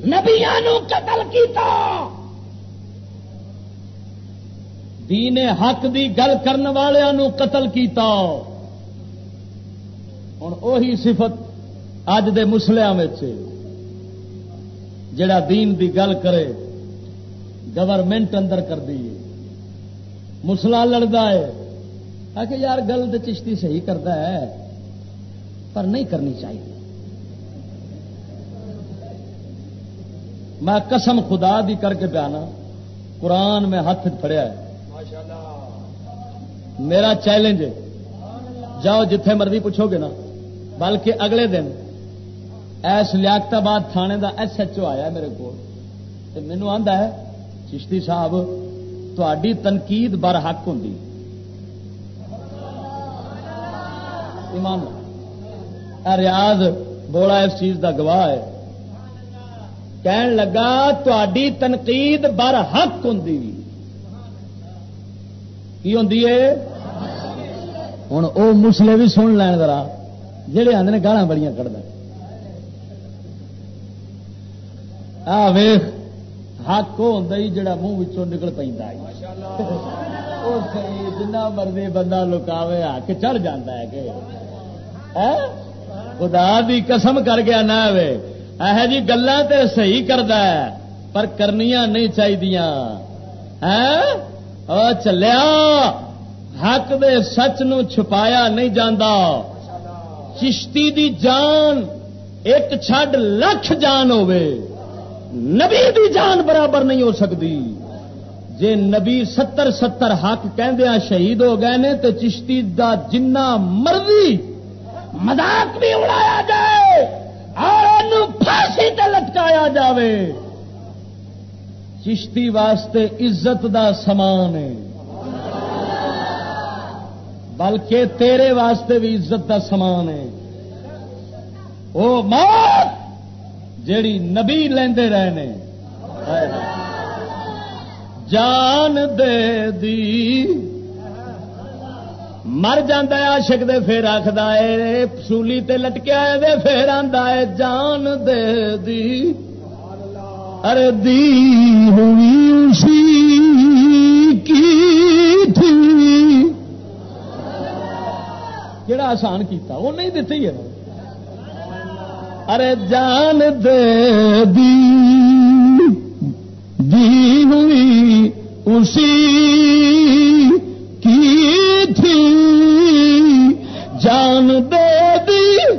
نبیا قتل کیتا۔ دین حق دی گل کرن والوں قتل کیتا۔ ہوں اوہی صفت اج دے مسلیا جڑا دین دی گل کرے گورنمنٹ اندر کر دی مسلا لڑتا ہے۔ کہ یار گل تو چشتی صحیح کرتا ہے، پر نہیں کرنی چاہیے۔ میں قسم خدا دی کر کے پیانا قرآن میں ہاتھ پڑیا ہے۔ میرا چیلنج جاؤ جتھے مرضی پوچھو گے نا، بلکہ اگلے دن ایس لیاقت آباد تھانے دا ایس ایچ او آیا میرے کو مینو آتا ہے، چشتی صاحب تھی تنقید بر حق ہوں ایمان۔ ریاض، بولا اس چیز دا گواہ ہے۔ کہن لگا تھی تنقید بر حق ہوں کی ہوں ہوں وہ مسلے بھی سن لین ذرا جہے آدھے گالا بڑی کٹ ویخ حق ہوں جڑا منہ نکل پہ جنا مرضی بندہ لکاوے حق چڑھ جا ہے خدا بھی قسم کر گیا نہ یہ جی گلا تو صحیح کرتا ہے پر کرنیا نہیں چاہیے چلیا حق دے سچ نو چھپایا نہیں جانا چشتی دی جان ایک چھڈ لکھ جان ہوے نبی دی جان برابر نہیں ہو سکتی۔ جے نبی ستر ستر حق کہندیا شہید ہو گئے نے تو چشتی دا جنہ مرضی مذاق بھی اڑایا جائے اور پھانسی تے لٹکایا جاوے۔ چشتی واسطے عزت دا سمان ہے۔ بلکہ تیرے واسطے بھی عزت دا سمان ہے۔ او موت! جیڑی نبی لیندے رہے نے جان دے دی۔ مر جاندہ عاشق دے، پھر آخد سولی تے لٹکیا دے پھر ہے، جان دے دی۔ ارے دی ہوئی کی تھی؟ جڑا آسان کیتا، وہ نہیں دتی ہے۔ ارے جان دے دی۔ دی ہوئی اسی کی تھی۔ جان دے دی۔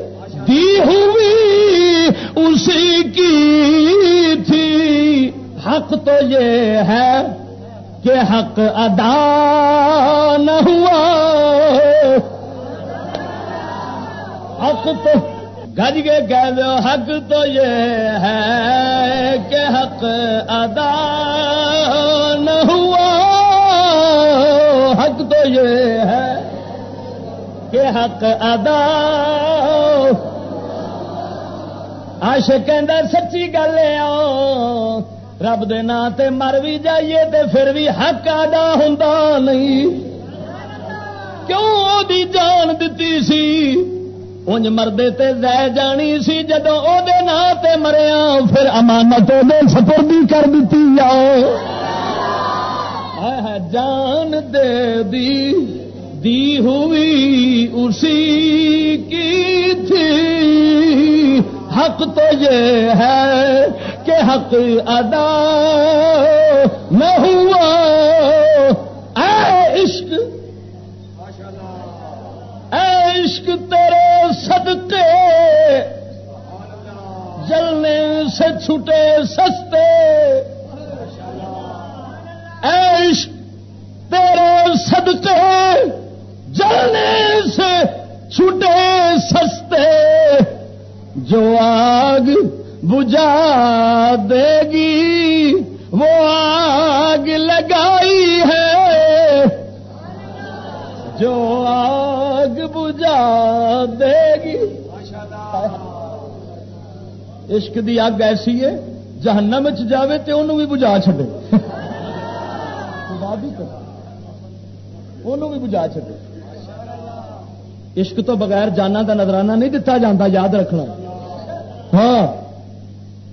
دی ہوئی اسی کی تھی۔ حق تو یہ ہے کہ حق ادا نہ ہوا۔ حق تو گج کے کہہ دو حق تو یہ ہے کہ حق ادا نہ ہوا۔ حق تو یہ ہے کہ حق ادا۔ آش کہ سچی گل رب دے نا تے مر بھی جائیے تے پھر بھی حق ادا ہوں نہیں۔ کیوں دی جان دیتی سی؟ انج مردے تے دے جانی سی جدو او دے نا تے مریا، پھر امانت دے سپردی کر دیتی آؤ جان دے دی دی ہوئی اسی کی تھی۔ حق تو یہ ہے کہ حق ادا نہ ہوا۔ اے عشق عشق تیرے صدقے، جلنے سے چھٹے سستے۔ عشق تیرے صدقے، جلنے سے چھٹے سستے۔ جو آگ بجا دے گی، وہ آگ لگائی ہے۔ جو آگ بجا دے گی۔ عشق دی اگ ایسی ہے، جہنم چ جائے تو انہوں بھی بجا چڈے انہوں بھی بجا چڈے عشق تو بغیر جانا کا نظرانہ نہیں دتا جاتا یاد رکھنا۔ ہاں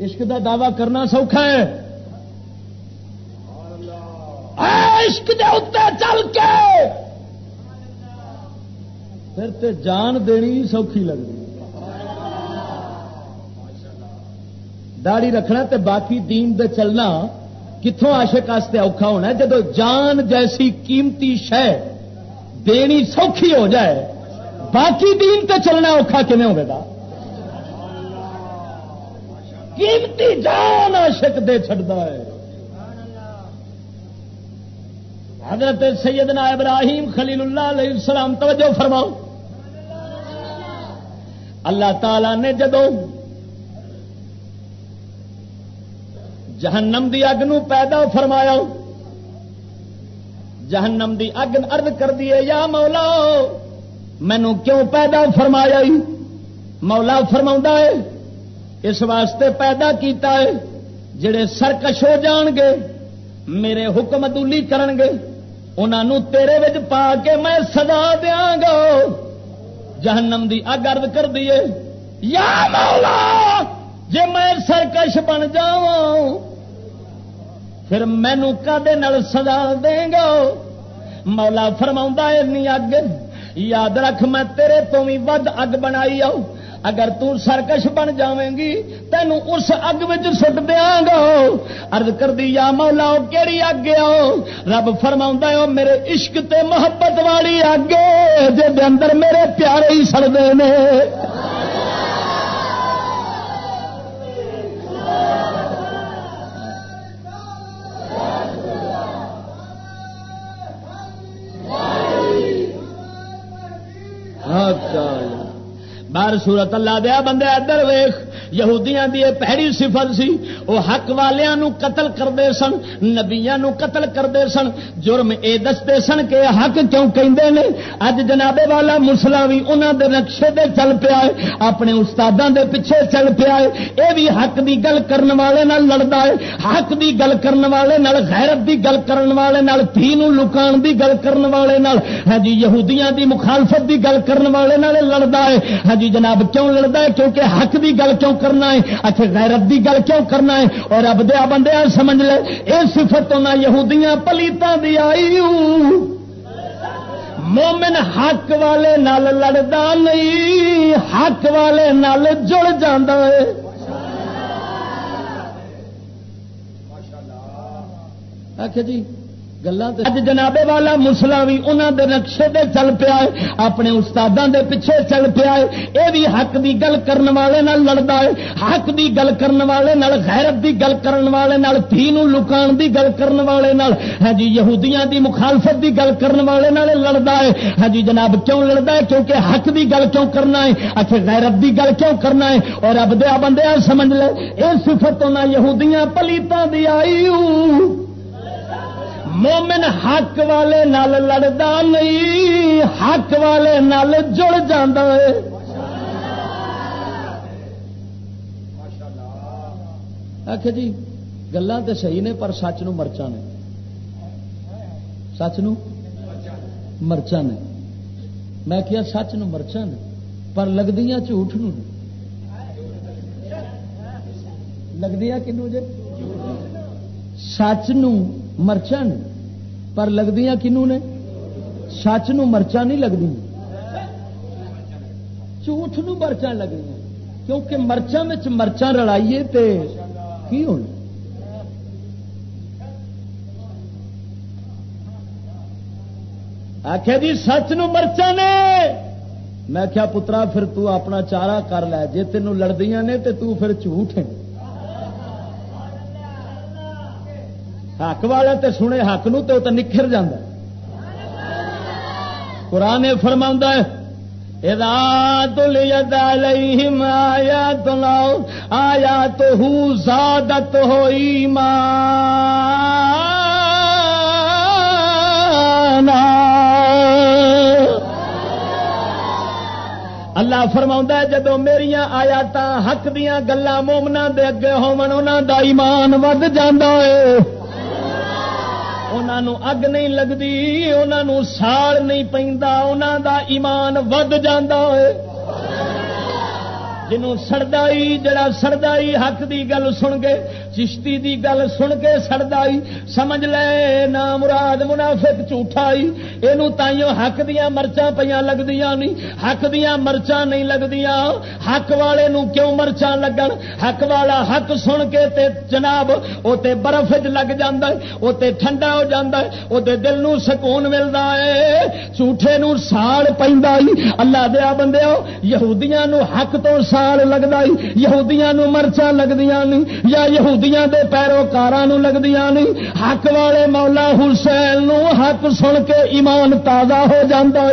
عشق کا دعوی کرنا سوکھا ہے۔ عشق دے اتنے چل کے پھر تے جان دینی سوکھی لگتی داڑی رکھنا تے باقی دین دے چلنا کتوں آشک واسطے اوکھا ہونا ہے؟ جب جان جیسی قیمتی شہ دینی سوکھی ہو جائے، باقی دین تے چلنا اوکھا کھے ہوگا قیمتی جان عاشق دے چڑتا ہے۔ حضرت سیدنا ابراہیم خلیل اللہ علیہ السلام، توجہ فرماؤ۔ اللہ تعالی نے جدو جہنم دی اگ نو پیدا فرمایا، جہنم دی اگ ارد کر دیے یا مولا مینو کیوں پیدا فرمایا مولا فرما ہے، اس واسطے پیدا کیتا ہے، جڑے سرکش ہو جان گے، میرے حکم ادولی کرن گے انہوں تیرے وج پا کے میں سدا دیا گا۔ جہنم دی اگ ارد کر دیے یا مولا، جے میں سرکش بن جا پھر مینو کدے سزا دیں گا؟ مولا فرما اگ، یاد رکھ میں تیرے تو بھی ود اگ بنائی آؤ اگر ترکش سرکش بن جاویں گی، تینوں اس اگ سٹ دیا گا۔ ارد کر دی یا مولا کہڑی اگ آؤ رب فرما میرے عشق تے محبت والی اگ جی اندر میرے پیارے ہی سڑتے ہیں بار سورت اللہ دیا بندے ادھر ویخ۔ یہودیاں دی پہڑی صفت سی، وہ حق والیاں قتل کرتے سن نبیا قتل کرتے سن۔ جرم اے دستے سن کہ حق کیوں کہندے نے؟ اج جنابے والا مسلا بھی انہوں دے نقشے دے چل پیا ہے، اپنے استادوں دے پیچھے چل پیا ہے۔ اے بھی حق دی گل کرن والے نال لڑتا ہے، حق دی گل کرن والے نال، غیرت دی گل کرن والے نال تھی نو لکان دی گل کرن والے نال۔ ہاں جی یہودیاں دی مخالفت دی گل کرن والے نال لڑتا ہے۔ ہاں جی جناب کیوں لڑتا ہے؟ کیونکہ حق دی گل کیوں کرنا ہے؟ اچھا غیرت دی گل کیوں کرنا ہے؟ اور اب دیا بندے سمجھ لے یہ صفت نہ یہودیاں، پلیتاں دی آئی مومن حق والے نال لڑتا نہیں، حق والے نال جڑ جاندہ ہے۔ آخر جی اج جنابے والا مسلا بھی انہوں دے نقشے دے چل پیا ہے، اپنے استادوں دے پیچھے چل پیا ہے۔ یہ بھی حق دی گل کرن والے نال لڑتا ہے، حق دی گل کرن والے نال، غیرت دی گل کرن والے نال، تھی نو لکان دی گل کرن والے نال۔ ہاں جی یہودیاں دی مخالفت دی گل کرن والے نال لڑتا ہے۔ ہاں جی جناب کیوں لڑتا ہے؟ کیونکہ حق دی گل کیوں کرنا ہے؟ اچھا غیرت دی گل کیوں کرنا ہے؟ اور اب دیا بندے سمجھ لے یہ صفت نہ یہودیاں پلیتاں دی آئی مومن حق والے نال لڑتا نہیں، حق والے نال جڑ ہے۔ آخ جی گلان تو صحیح نے پر سچ نرچا نے۔ سچ مرچا نے۔ میں کیا سچ مرچا نے؟ پر لگتی جھوٹ لگتی کنو جی سچ مرچا نے پر لگتی کنو نے؟ سچ مرچا نہیں لگتی جھوٹ مرچا لگی کیونکہ مرچا مرچا رلائیے تے کی ہونا؟ آخیا جی سچ نرچا نے؟ میں کیا پترا، پھر تو اپنا چارا کر لے۔ جی تینوں لڑدیاں نے تو تو پھر جھوٹ ہے حق والا تے سنے حق نو تو نکھر جاندہ قرآن فرما ہے آیا تو لاؤ آیا تو زادت ہوئی اللہ فرما ہے جدو میری آیات حق دیا گلا مومنا دے اگے ہونا دا ایمان ود جانا ہے۔ انہوں اگ نہیں لگتی انہوں سال نہیں پہ انہوں دا ایمان ود جانا ہے۔ جنوں سردائی، جڑا سردائی حق دی گل سن کے چشتی دی گل سن کے سردائی سمجھ لے نا مراد منافق جھوٹائی۔ یہ تائیوں حق دیا مرچا پہ لگدیاں نہیں حق دیا مرچا نہیں لگدیاں۔ حق والے نو کیوں مرچا لگن؟ حق والا حق سن کے تے جناب وہ تے برف لگ جاندہ وہ ٹھنڈا ہو جاندہ ہے وہ دل نو سکون ملتا ہے۔ جھوٹے نو ساڑ پہ اللہ دیا بندے یہودیاں نو حق تو سال لگتا یہودیاں مرچا لگدیاں نہیں یا یہودیاں دے پیروکار لگدیاں نہیں حق والے مولا حسین نو حق سن کے ایمان تازہ ہو جاتا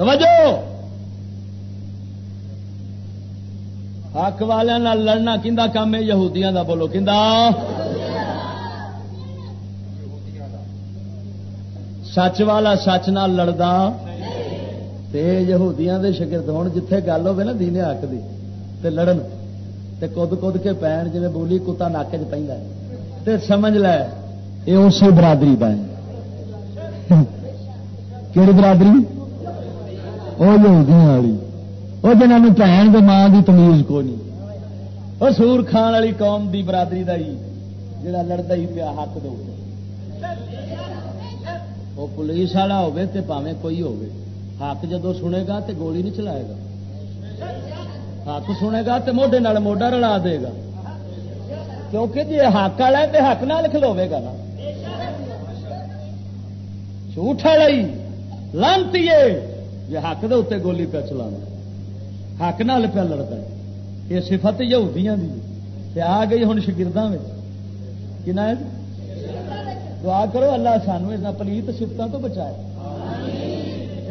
وجہ حق والے لڑنا کھا کام ہے؟ یہودیاں دا بولو کہ سچ والا سچ نہ لڑتا یہودیاں دے شگرد ہو جتھے گل ہوے نا دینے حق دی، تے لڑن تے کد کد کے پین جی بولی کتا ناک چ پہ سمجھ لے، یہ اسی برادری پہ <laughs> کہڑی برادری؟ وہ یہودیاں والی۔ وہ جنہوں بھن کے ماں کی تمیز کو نہیں وہ سور کھان والی قوم دی برادری کا ہی جا لڑتا ہی پیا حق دو وہ پولیس والا ہوے تے پاوے کوئی ہوے حق جدو سنے گا تے گولی نہیں چلائے گا حق سنے گا تے موڈے نال موڈا رلا دے گا کیونکہ جی حق والا ہے تو حق نال کھلوے گا نا جھوٹ والا ہی لانتی ہے جی حق دے اتنے گولی پہ چلانا حق نال پہ لڑتا ہے۔ یہ سفت یہودیاں دی۔ آ گئی ہوں شگردوں میں کنا ہے دعا کرو اللہ سانو اس پلیت سفتوں تو بچائے۔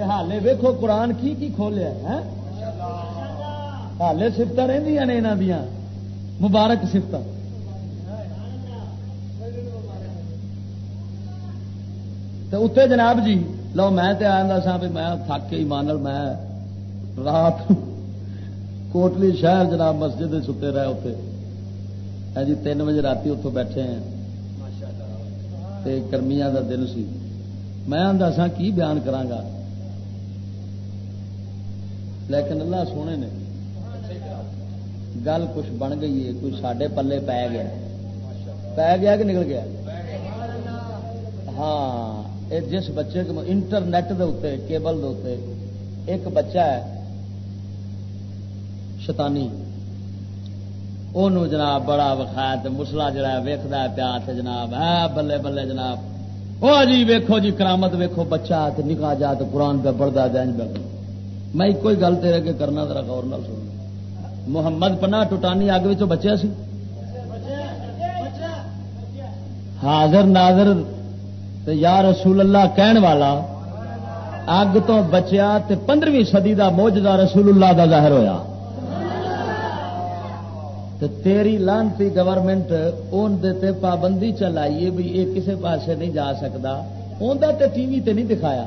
حالے ویکو قرآن کی کی کھولیا ہے حالے سفت رہی نے یہاں دیا مبارک سفت تو اتنے جناب جی لو میں آیا سا بھی میں تھک کے ایمان میں رات کوٹلی شہر جناب مسجد ستے رہے اتنے جی تین بجے رات اتوں بیٹھے ہیں گرمیا کا دن سی میں آدھا سا کی بیان کرا لیکن اللہ سونے نے گل کچھ بن گئی ہے کوئی سڈے پلے پی گیا پی گیا کہ نکل گیا ہاں جس بچے انٹرنیٹ دے کیبل دے ایک بچہ ہے شتانی وہ جناب بڑا وقایا مسلا جڑا ویختا پیا جناب۔ ہے، بلے بلے جناب۔ وہ جی ویکو جی کرامت ویکو بچہ نکا جا تو قرآن پہ بڑھتا دین پہ۔ میں ایک ہی گل تیرے کے کرنا، ذرا غور نہ سن محمد پنا ٹوٹانی اگ بچیا سی؟ حاضر ناظر یا رسول اللہ کہن والا، اگ تو بچیا تے پندرہویں صدی دا موجودہ رسول اللہ دا ظاہر ہویا۔ تو تیری لانتی گورنمنٹ ان تے پابندی چلائیے بھی یہ کسے پاسے نہیں جا سکتا۔ انہیں تے ٹی وی تے نہیں دکھایا۔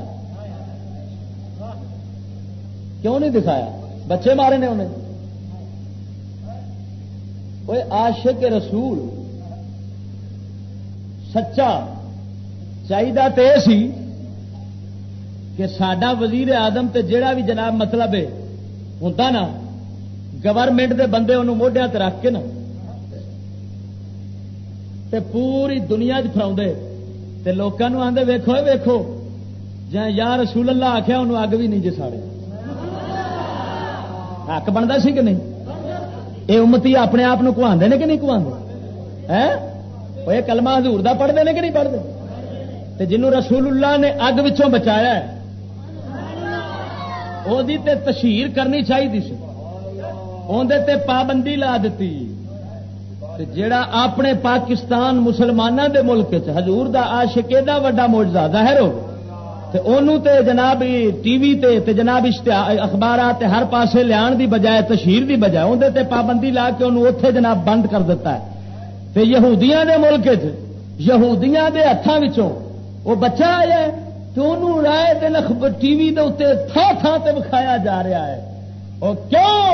کیوں نہیں دکھایا؟ بچے مارے نے انہیں۔ وہ عاشق رسول، سچا چاہیے تو یہ سی کہ سڈا وزیر آدم تے جڑا بھی جناب مطلب ہے ہوں نا۔ گورنمنٹ دے بندے انہوں موڈیا رکھ کے نا تے پوری دنیا چ تے لوگوں آدھے ویکو ویکو جی یا رسول اللہ آخیا انہوں اگ بھی نہیں جی ساڑے حق بنتا سی کہ نہیں یہ امتی اپنے آپ کو کہ نہیں کھوانے یہ کلمہ حضور دا پڑھتے ہیں کہ نہیں پڑھتے جنوں رسول اللہ نے اگ وچوں بچایا وہ تشہیر کرنی چاہیے سی اندر پابندی لا دیتی جڑا اپنے پاکستان مسلمانوں دے ملک حضور دا عاشق ایڈا وا موجہ ظاہر ہو۔ تے جناب ٹی وی تے تے جناب اخبارات ہر پاسے لیا دی بجائے، تشہیر دی بجائے اندر تے پابندی لا کے انہوں اتے جناب بند کر دیتا ہے۔ تے یہودیاں دے ملک یہودیاں دے ہاتھوں وہ بچہ آیا تو انہوں رائے دن ٹی وی دے اتنے تھا تھا تے بکھایا جا رہا ہے۔ وہ کیوں؟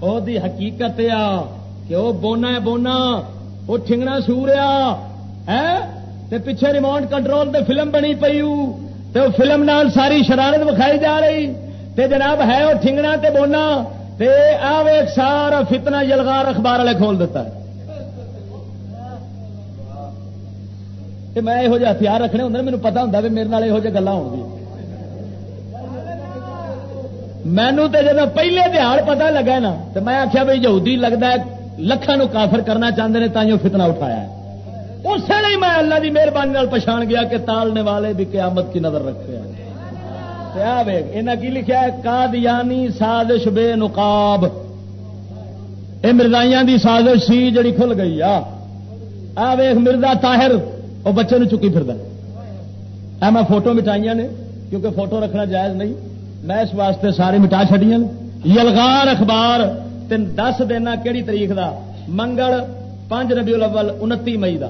وہ دی حقیقت آ کہ وہ بونا ہے بونا وہ ٹھنگنا سوریا ہے پیچھے ریموٹ کنٹرول تے فلم بنی پی تے وہ فلم نال ساری شرارت بکھائی جا رہی تے جناب ہے وہ ٹھنگنا تے بونا تے آوے سارا فتنہ یلغار اخبار والے کھول دیتا ہے میں یہو جہ ہتھیار رکھنے ہوں مجھے پتا ہوں میرے یہو جہ گلا ہو مینو تو جب پہلے دہاڑ پتا لگا نا تو میں آخیا بھائی یہودی لگتا ہے لکھان کافر کرنا چاہتے ہیں تھی فتنہ اٹھایا ہے۔ لیے میں اللہ کی مہربانی پچھان گیا کہ تالنے والے بھی قیامت کی نظر رکھتے ہیں کی لکھا ہے، قادیانی سازش بے نقاب۔ یہ مردائیاں دی سازش سی جڑی کھل گئی آ۔ ویخ مرزا تاہر وہ بچے نو چکی پھر میں فوٹو مٹائیاں نے، کیونکہ فوٹو رکھنا جائز نہیں۔ میں اس واسطے سارے مٹا چڑیا یلغار اخبار، تین دس دینا کہڑی تاریخ دا؟ منگل، پانچ ربیع الاول، انتی مئی کا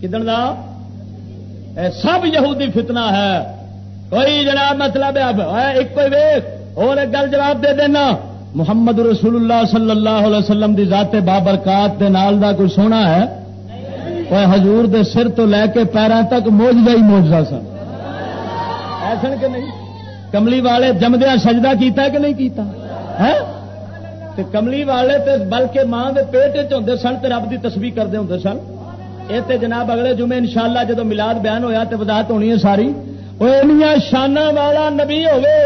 کدن دا؟ اے سب یہودی فتنہ ہے۔ کوئی جناب مطلب ایک کوئی ویخ اور ایک گل جواب دے دینا۔ محمد رسول اللہ صلی اللہ علیہ وسلم دی ذات بابرکات دے نال دا کوئی سونا ہے؟ کوئی حضور دے سر تو لے کے پیروں تک موجودہ ہی موجودہ سن۔ ایسا کہ نہیں؟ کملی والے جمدیا سجدہ کیتا کہ نہیں کیتا؟ ہے؟ کملی والے تے بلکہ ماں دے پیٹ ہوں سن تے رب دی تسبیح کرتے ہوں سن۔ یہ تے جناب اگلے جمعے انشاءاللہ جدو ملاد بیان ہویا تے وضاحت ہونی ہے ساری۔ وہ شانہ والا نبی ہوے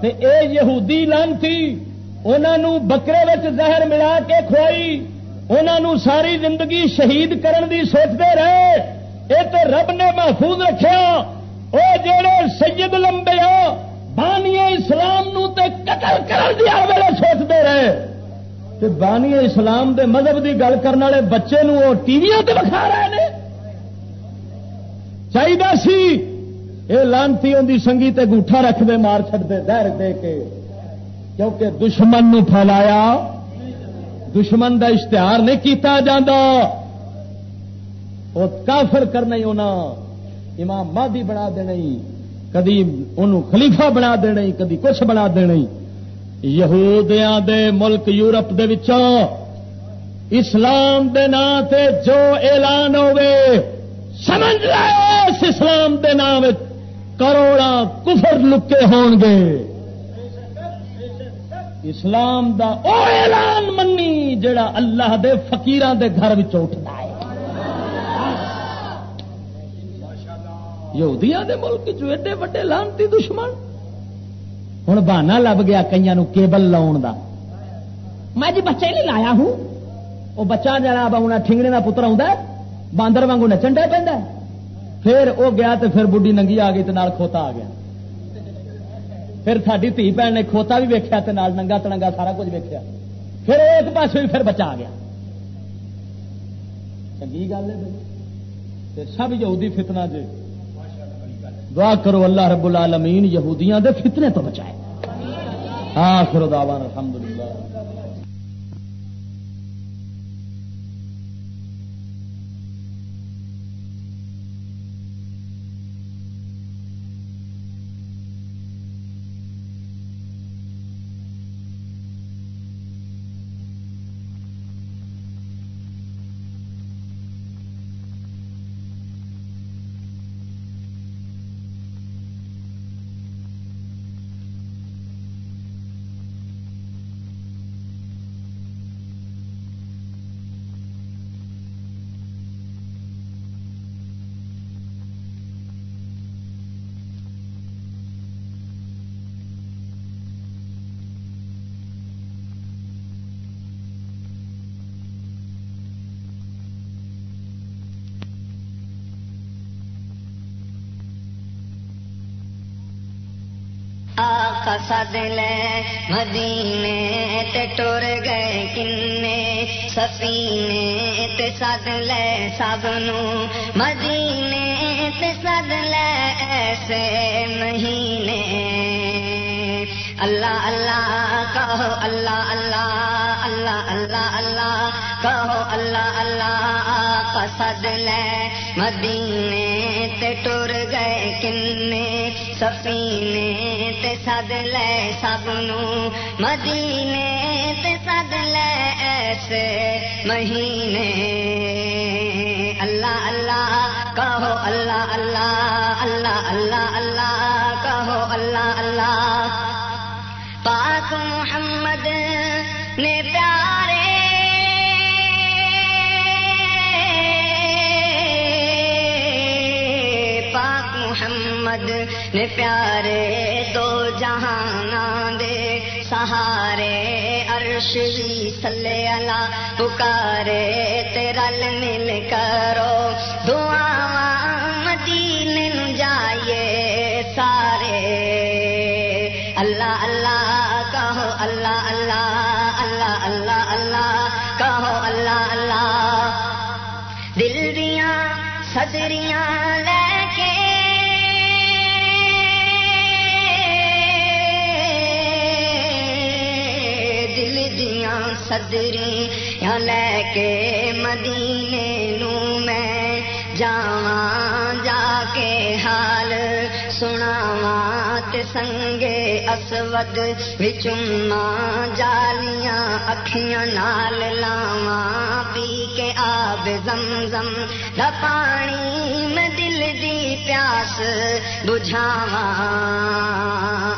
تے اے یہودی لانتی انہوں بکرے زہر ملا کے کھوائی۔ انہوں ساری زندگی شہید کرن دی سوچتے رہے۔ یہ تو رب نے محفوظ رکھا وہ جڑے سید لمبے ہو بانی اسلام نو تے قتل کرن دیا ویلے سوچتے رہے۔ تے بانی اسلام دے مذہب دی گل کرنے والے بچے نو وہ ٹی وی بکھا رہے ہیں چاہیے سی یہ لانتی ان سنگی تے گوٹھا رکھ دے، مار دے دہر دے کے۔ کیونکہ دشمن نو پھیلایا، دشمن دا اشتہار نہیں کیتا جاندہ وہ کافر کرنا ہی ہونا۔ امام مادی بنا دینا کدی انہوں خلیفہ بنا دینا کدی کچھ بنا دینا یہودیاں دے ملک یورپ دے وچوں، اسلام دے نام تے جو اعلان ہوے سمجھ اس اسلام دے نام کروڑا کفر لکے ہون گے۔ اسلام دا او اعلان منی، جڑا اللہ دے فقیران دے گھر اٹھتا ہے۔ یہودیاں دے ملک جو ایڈے وڈے لانتی دشمن۔ ہوں بہانا لب گیا کئی کیبل لاؤن دا۔ میں جی بچے نہیں لایا ہوں وہ بچہ جناب آنا ٹھنگنے کا پتر آ باندر وانگو نچن ڈے پہ پھر وہ گیا تو پھر بڈی ننگی آ گئی تو کھوتا آ گیا۔ پھر ساری دھی بھن نے کھوتا بھی ویکیا ننگا تنگا سارا کچھ ویکیا پھر ایک پاس بھی پھر بچا آ گیا۔ چنگی گل ہے سب یہودی فتنا جی دعا کرو اللہ رب العالمین یہودیاں دے فتنے تو بچائے۔ آخر دعوان الحمدللہ۔ سد لے مدینے تے ٹر گئے کنے، سفینے تے سد لے سب نو۔ مدینے تے سد لے ایسے مہینے۔ اللہ اللہ، کہو اللہ اللہ اللہ اللہ اللہ، کہو اللہ اللہ سد لے مدینے تے ٹر گئے کنے۔ سفینے تے سد لے سب نو مدینے تے سد لے ایسے مہینے۔ اللہ اللہ، کہو اللہ اللہ اللہ اللہ اللہ، کہو اللہ اللہ۔ پاک محمد نے پیارے محمد نے پیارے دو جہان دے سہارے عرش بھی تھلے اللہ پکارے تیرل مل کرو دعا مدینے جائیے سارے اللہ اللہ کہو اللہ اللہ اللہ اللہ اللہ کہو اللہ اللہ دل دیا سدریاں دیا سدری لے کے مدینے نو میں جاواں جا کے حال سناواں تے سنگے اسود وچما جالیاں اکھیاں نال لاواں پی کے آب زمزم دا پانی میں دل دی پیاس بجھاواں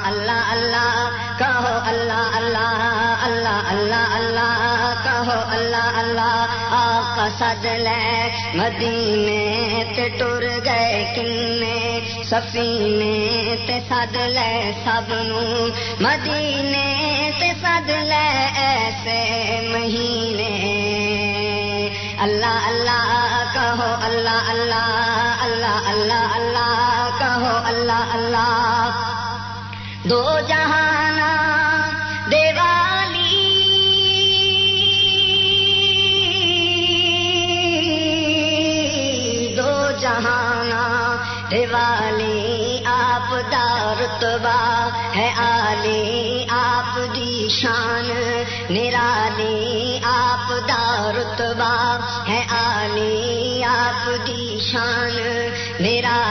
اللہ اللہ کہو اللہ اللہ اللہ اللہ اللہ کہو اللہ اللہ آقا سد لے مدینے تے ٹر گئے کنے سفینے تے سد لے سب نو مدینے تے سد لے ایسے مہینے اللہ اللہ کہو اللہ اللہ اللہ اللہ اللہ کہو اللہ اللہ دو جہانا دیوالی دو جہانا دیوالی آپ دارتبا ہے آلی آپ دی شان نرالی، آپ دارتبا ہے آلی آپ دی شان نرالی۔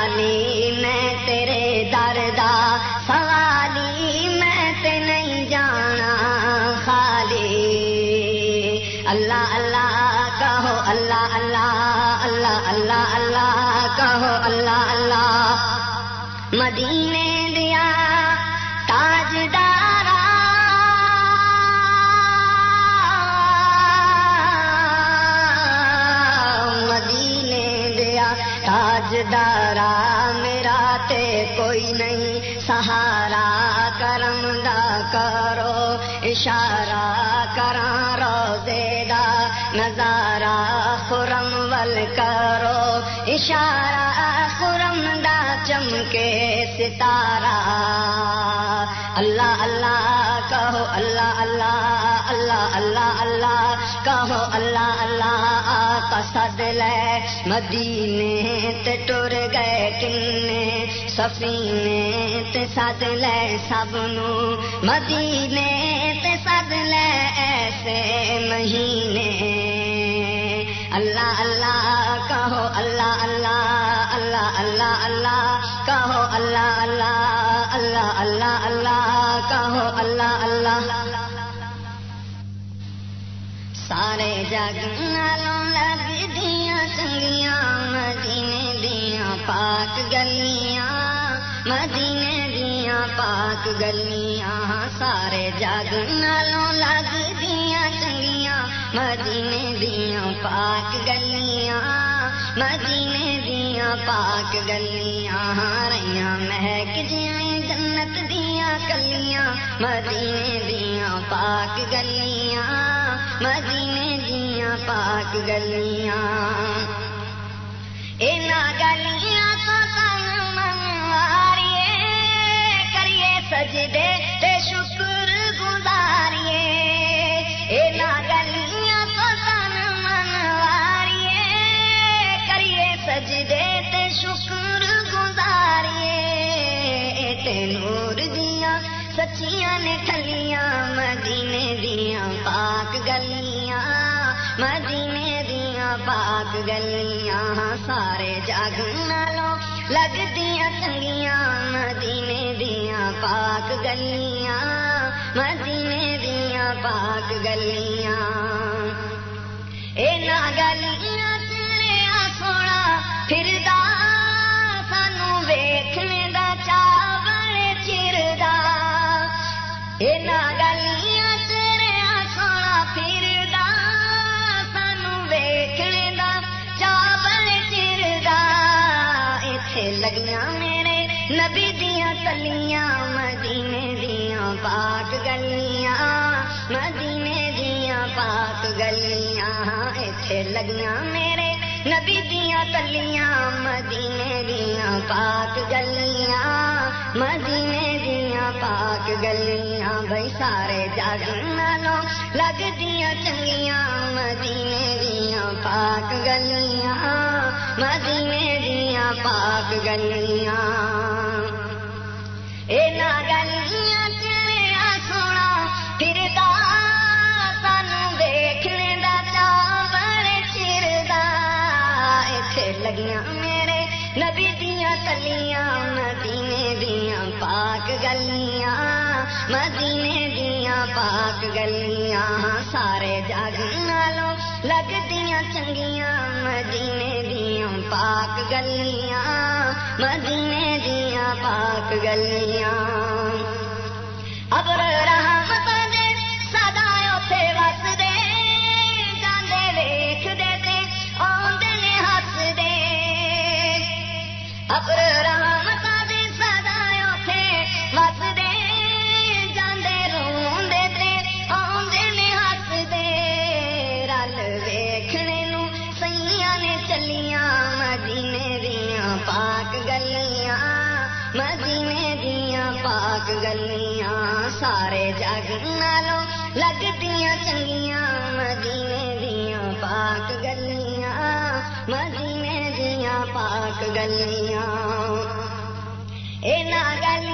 اللہ اللہ اللہ آقا سد لے مدینے تے ٹر گئے کنے سفینے تے سد لے سب نو۔ مدینے تے سد لے ایسے مہینے۔ اللہ اللہ کہو اللہ اللہ اللہ اللہ اللہ کہو اللہ اللہ اللہ اللہ اللہ کہو اللہ اللہ۔ سارے جگ نالوں لگ دیا چنگیاں مدینے دیا پاک گلیاں مدینے دیا پاک گلیاں، سارے جگ نالوں لگ دیا چنگیاں۔ مدینے دیا پاک گلیاں، مدینے دیا پاک گلیاں۔ رہیاں مہک جیویں جنت دیا کلیاں۔ مدینے دیا پاک گلیاں، مدینے دیا پاک گلیاں۔ اینا گلیاں تو سن منواریے سجدے تے شکر گزاریے اینا گلیاں کو تن منواریے کریے سجدے تے شکر گزاریے تے نور دیاں سچیاں نے ٹھلیاں مدینے دیاں پاک گلیاں۔ مدینے دیا پاک گلیاں، سارے جگ نالوں لگدیاں چنگیاں۔ مدینے دیا پاک گلیاں، مدینے دیا پاک گلیاں۔ اے نا گلیاں چلیا سونا پھر دا ایتھے میرے نبی دیاں تلیاں مدینے دیاں پاک گلیاں مدینے دیاں پاک گلیاں ایتھے لگیاں میرے نبی دیاں تلیاں، مدینے دیاں پاک گلیاں، مدینے دیاں پاک گلیاں بھائی سارے جگ نالوں لگ دیاں چنگیاں مدینے دیاں پاک گلیاں، مدینے دیاں پاک گلیاں۔ نبی دیاں تلیاں، مدینے دیاں پاک گلیاں، مدینے دیاں پاک گلیاں، سارے جگ نالوں لگدیاں چنگیاں، مدینے دیاں پاک گلیاں، مدینے دیاں پاک گلیاں۔ ابر رحمت مدینے دیاں پاک گلیاں پاک سارے جگ نالوں لگدیاں چنگیاں مدینے دیاں پاک گلیاں مدینے دیاں پاک گلیاں۔ اے نا گلیاں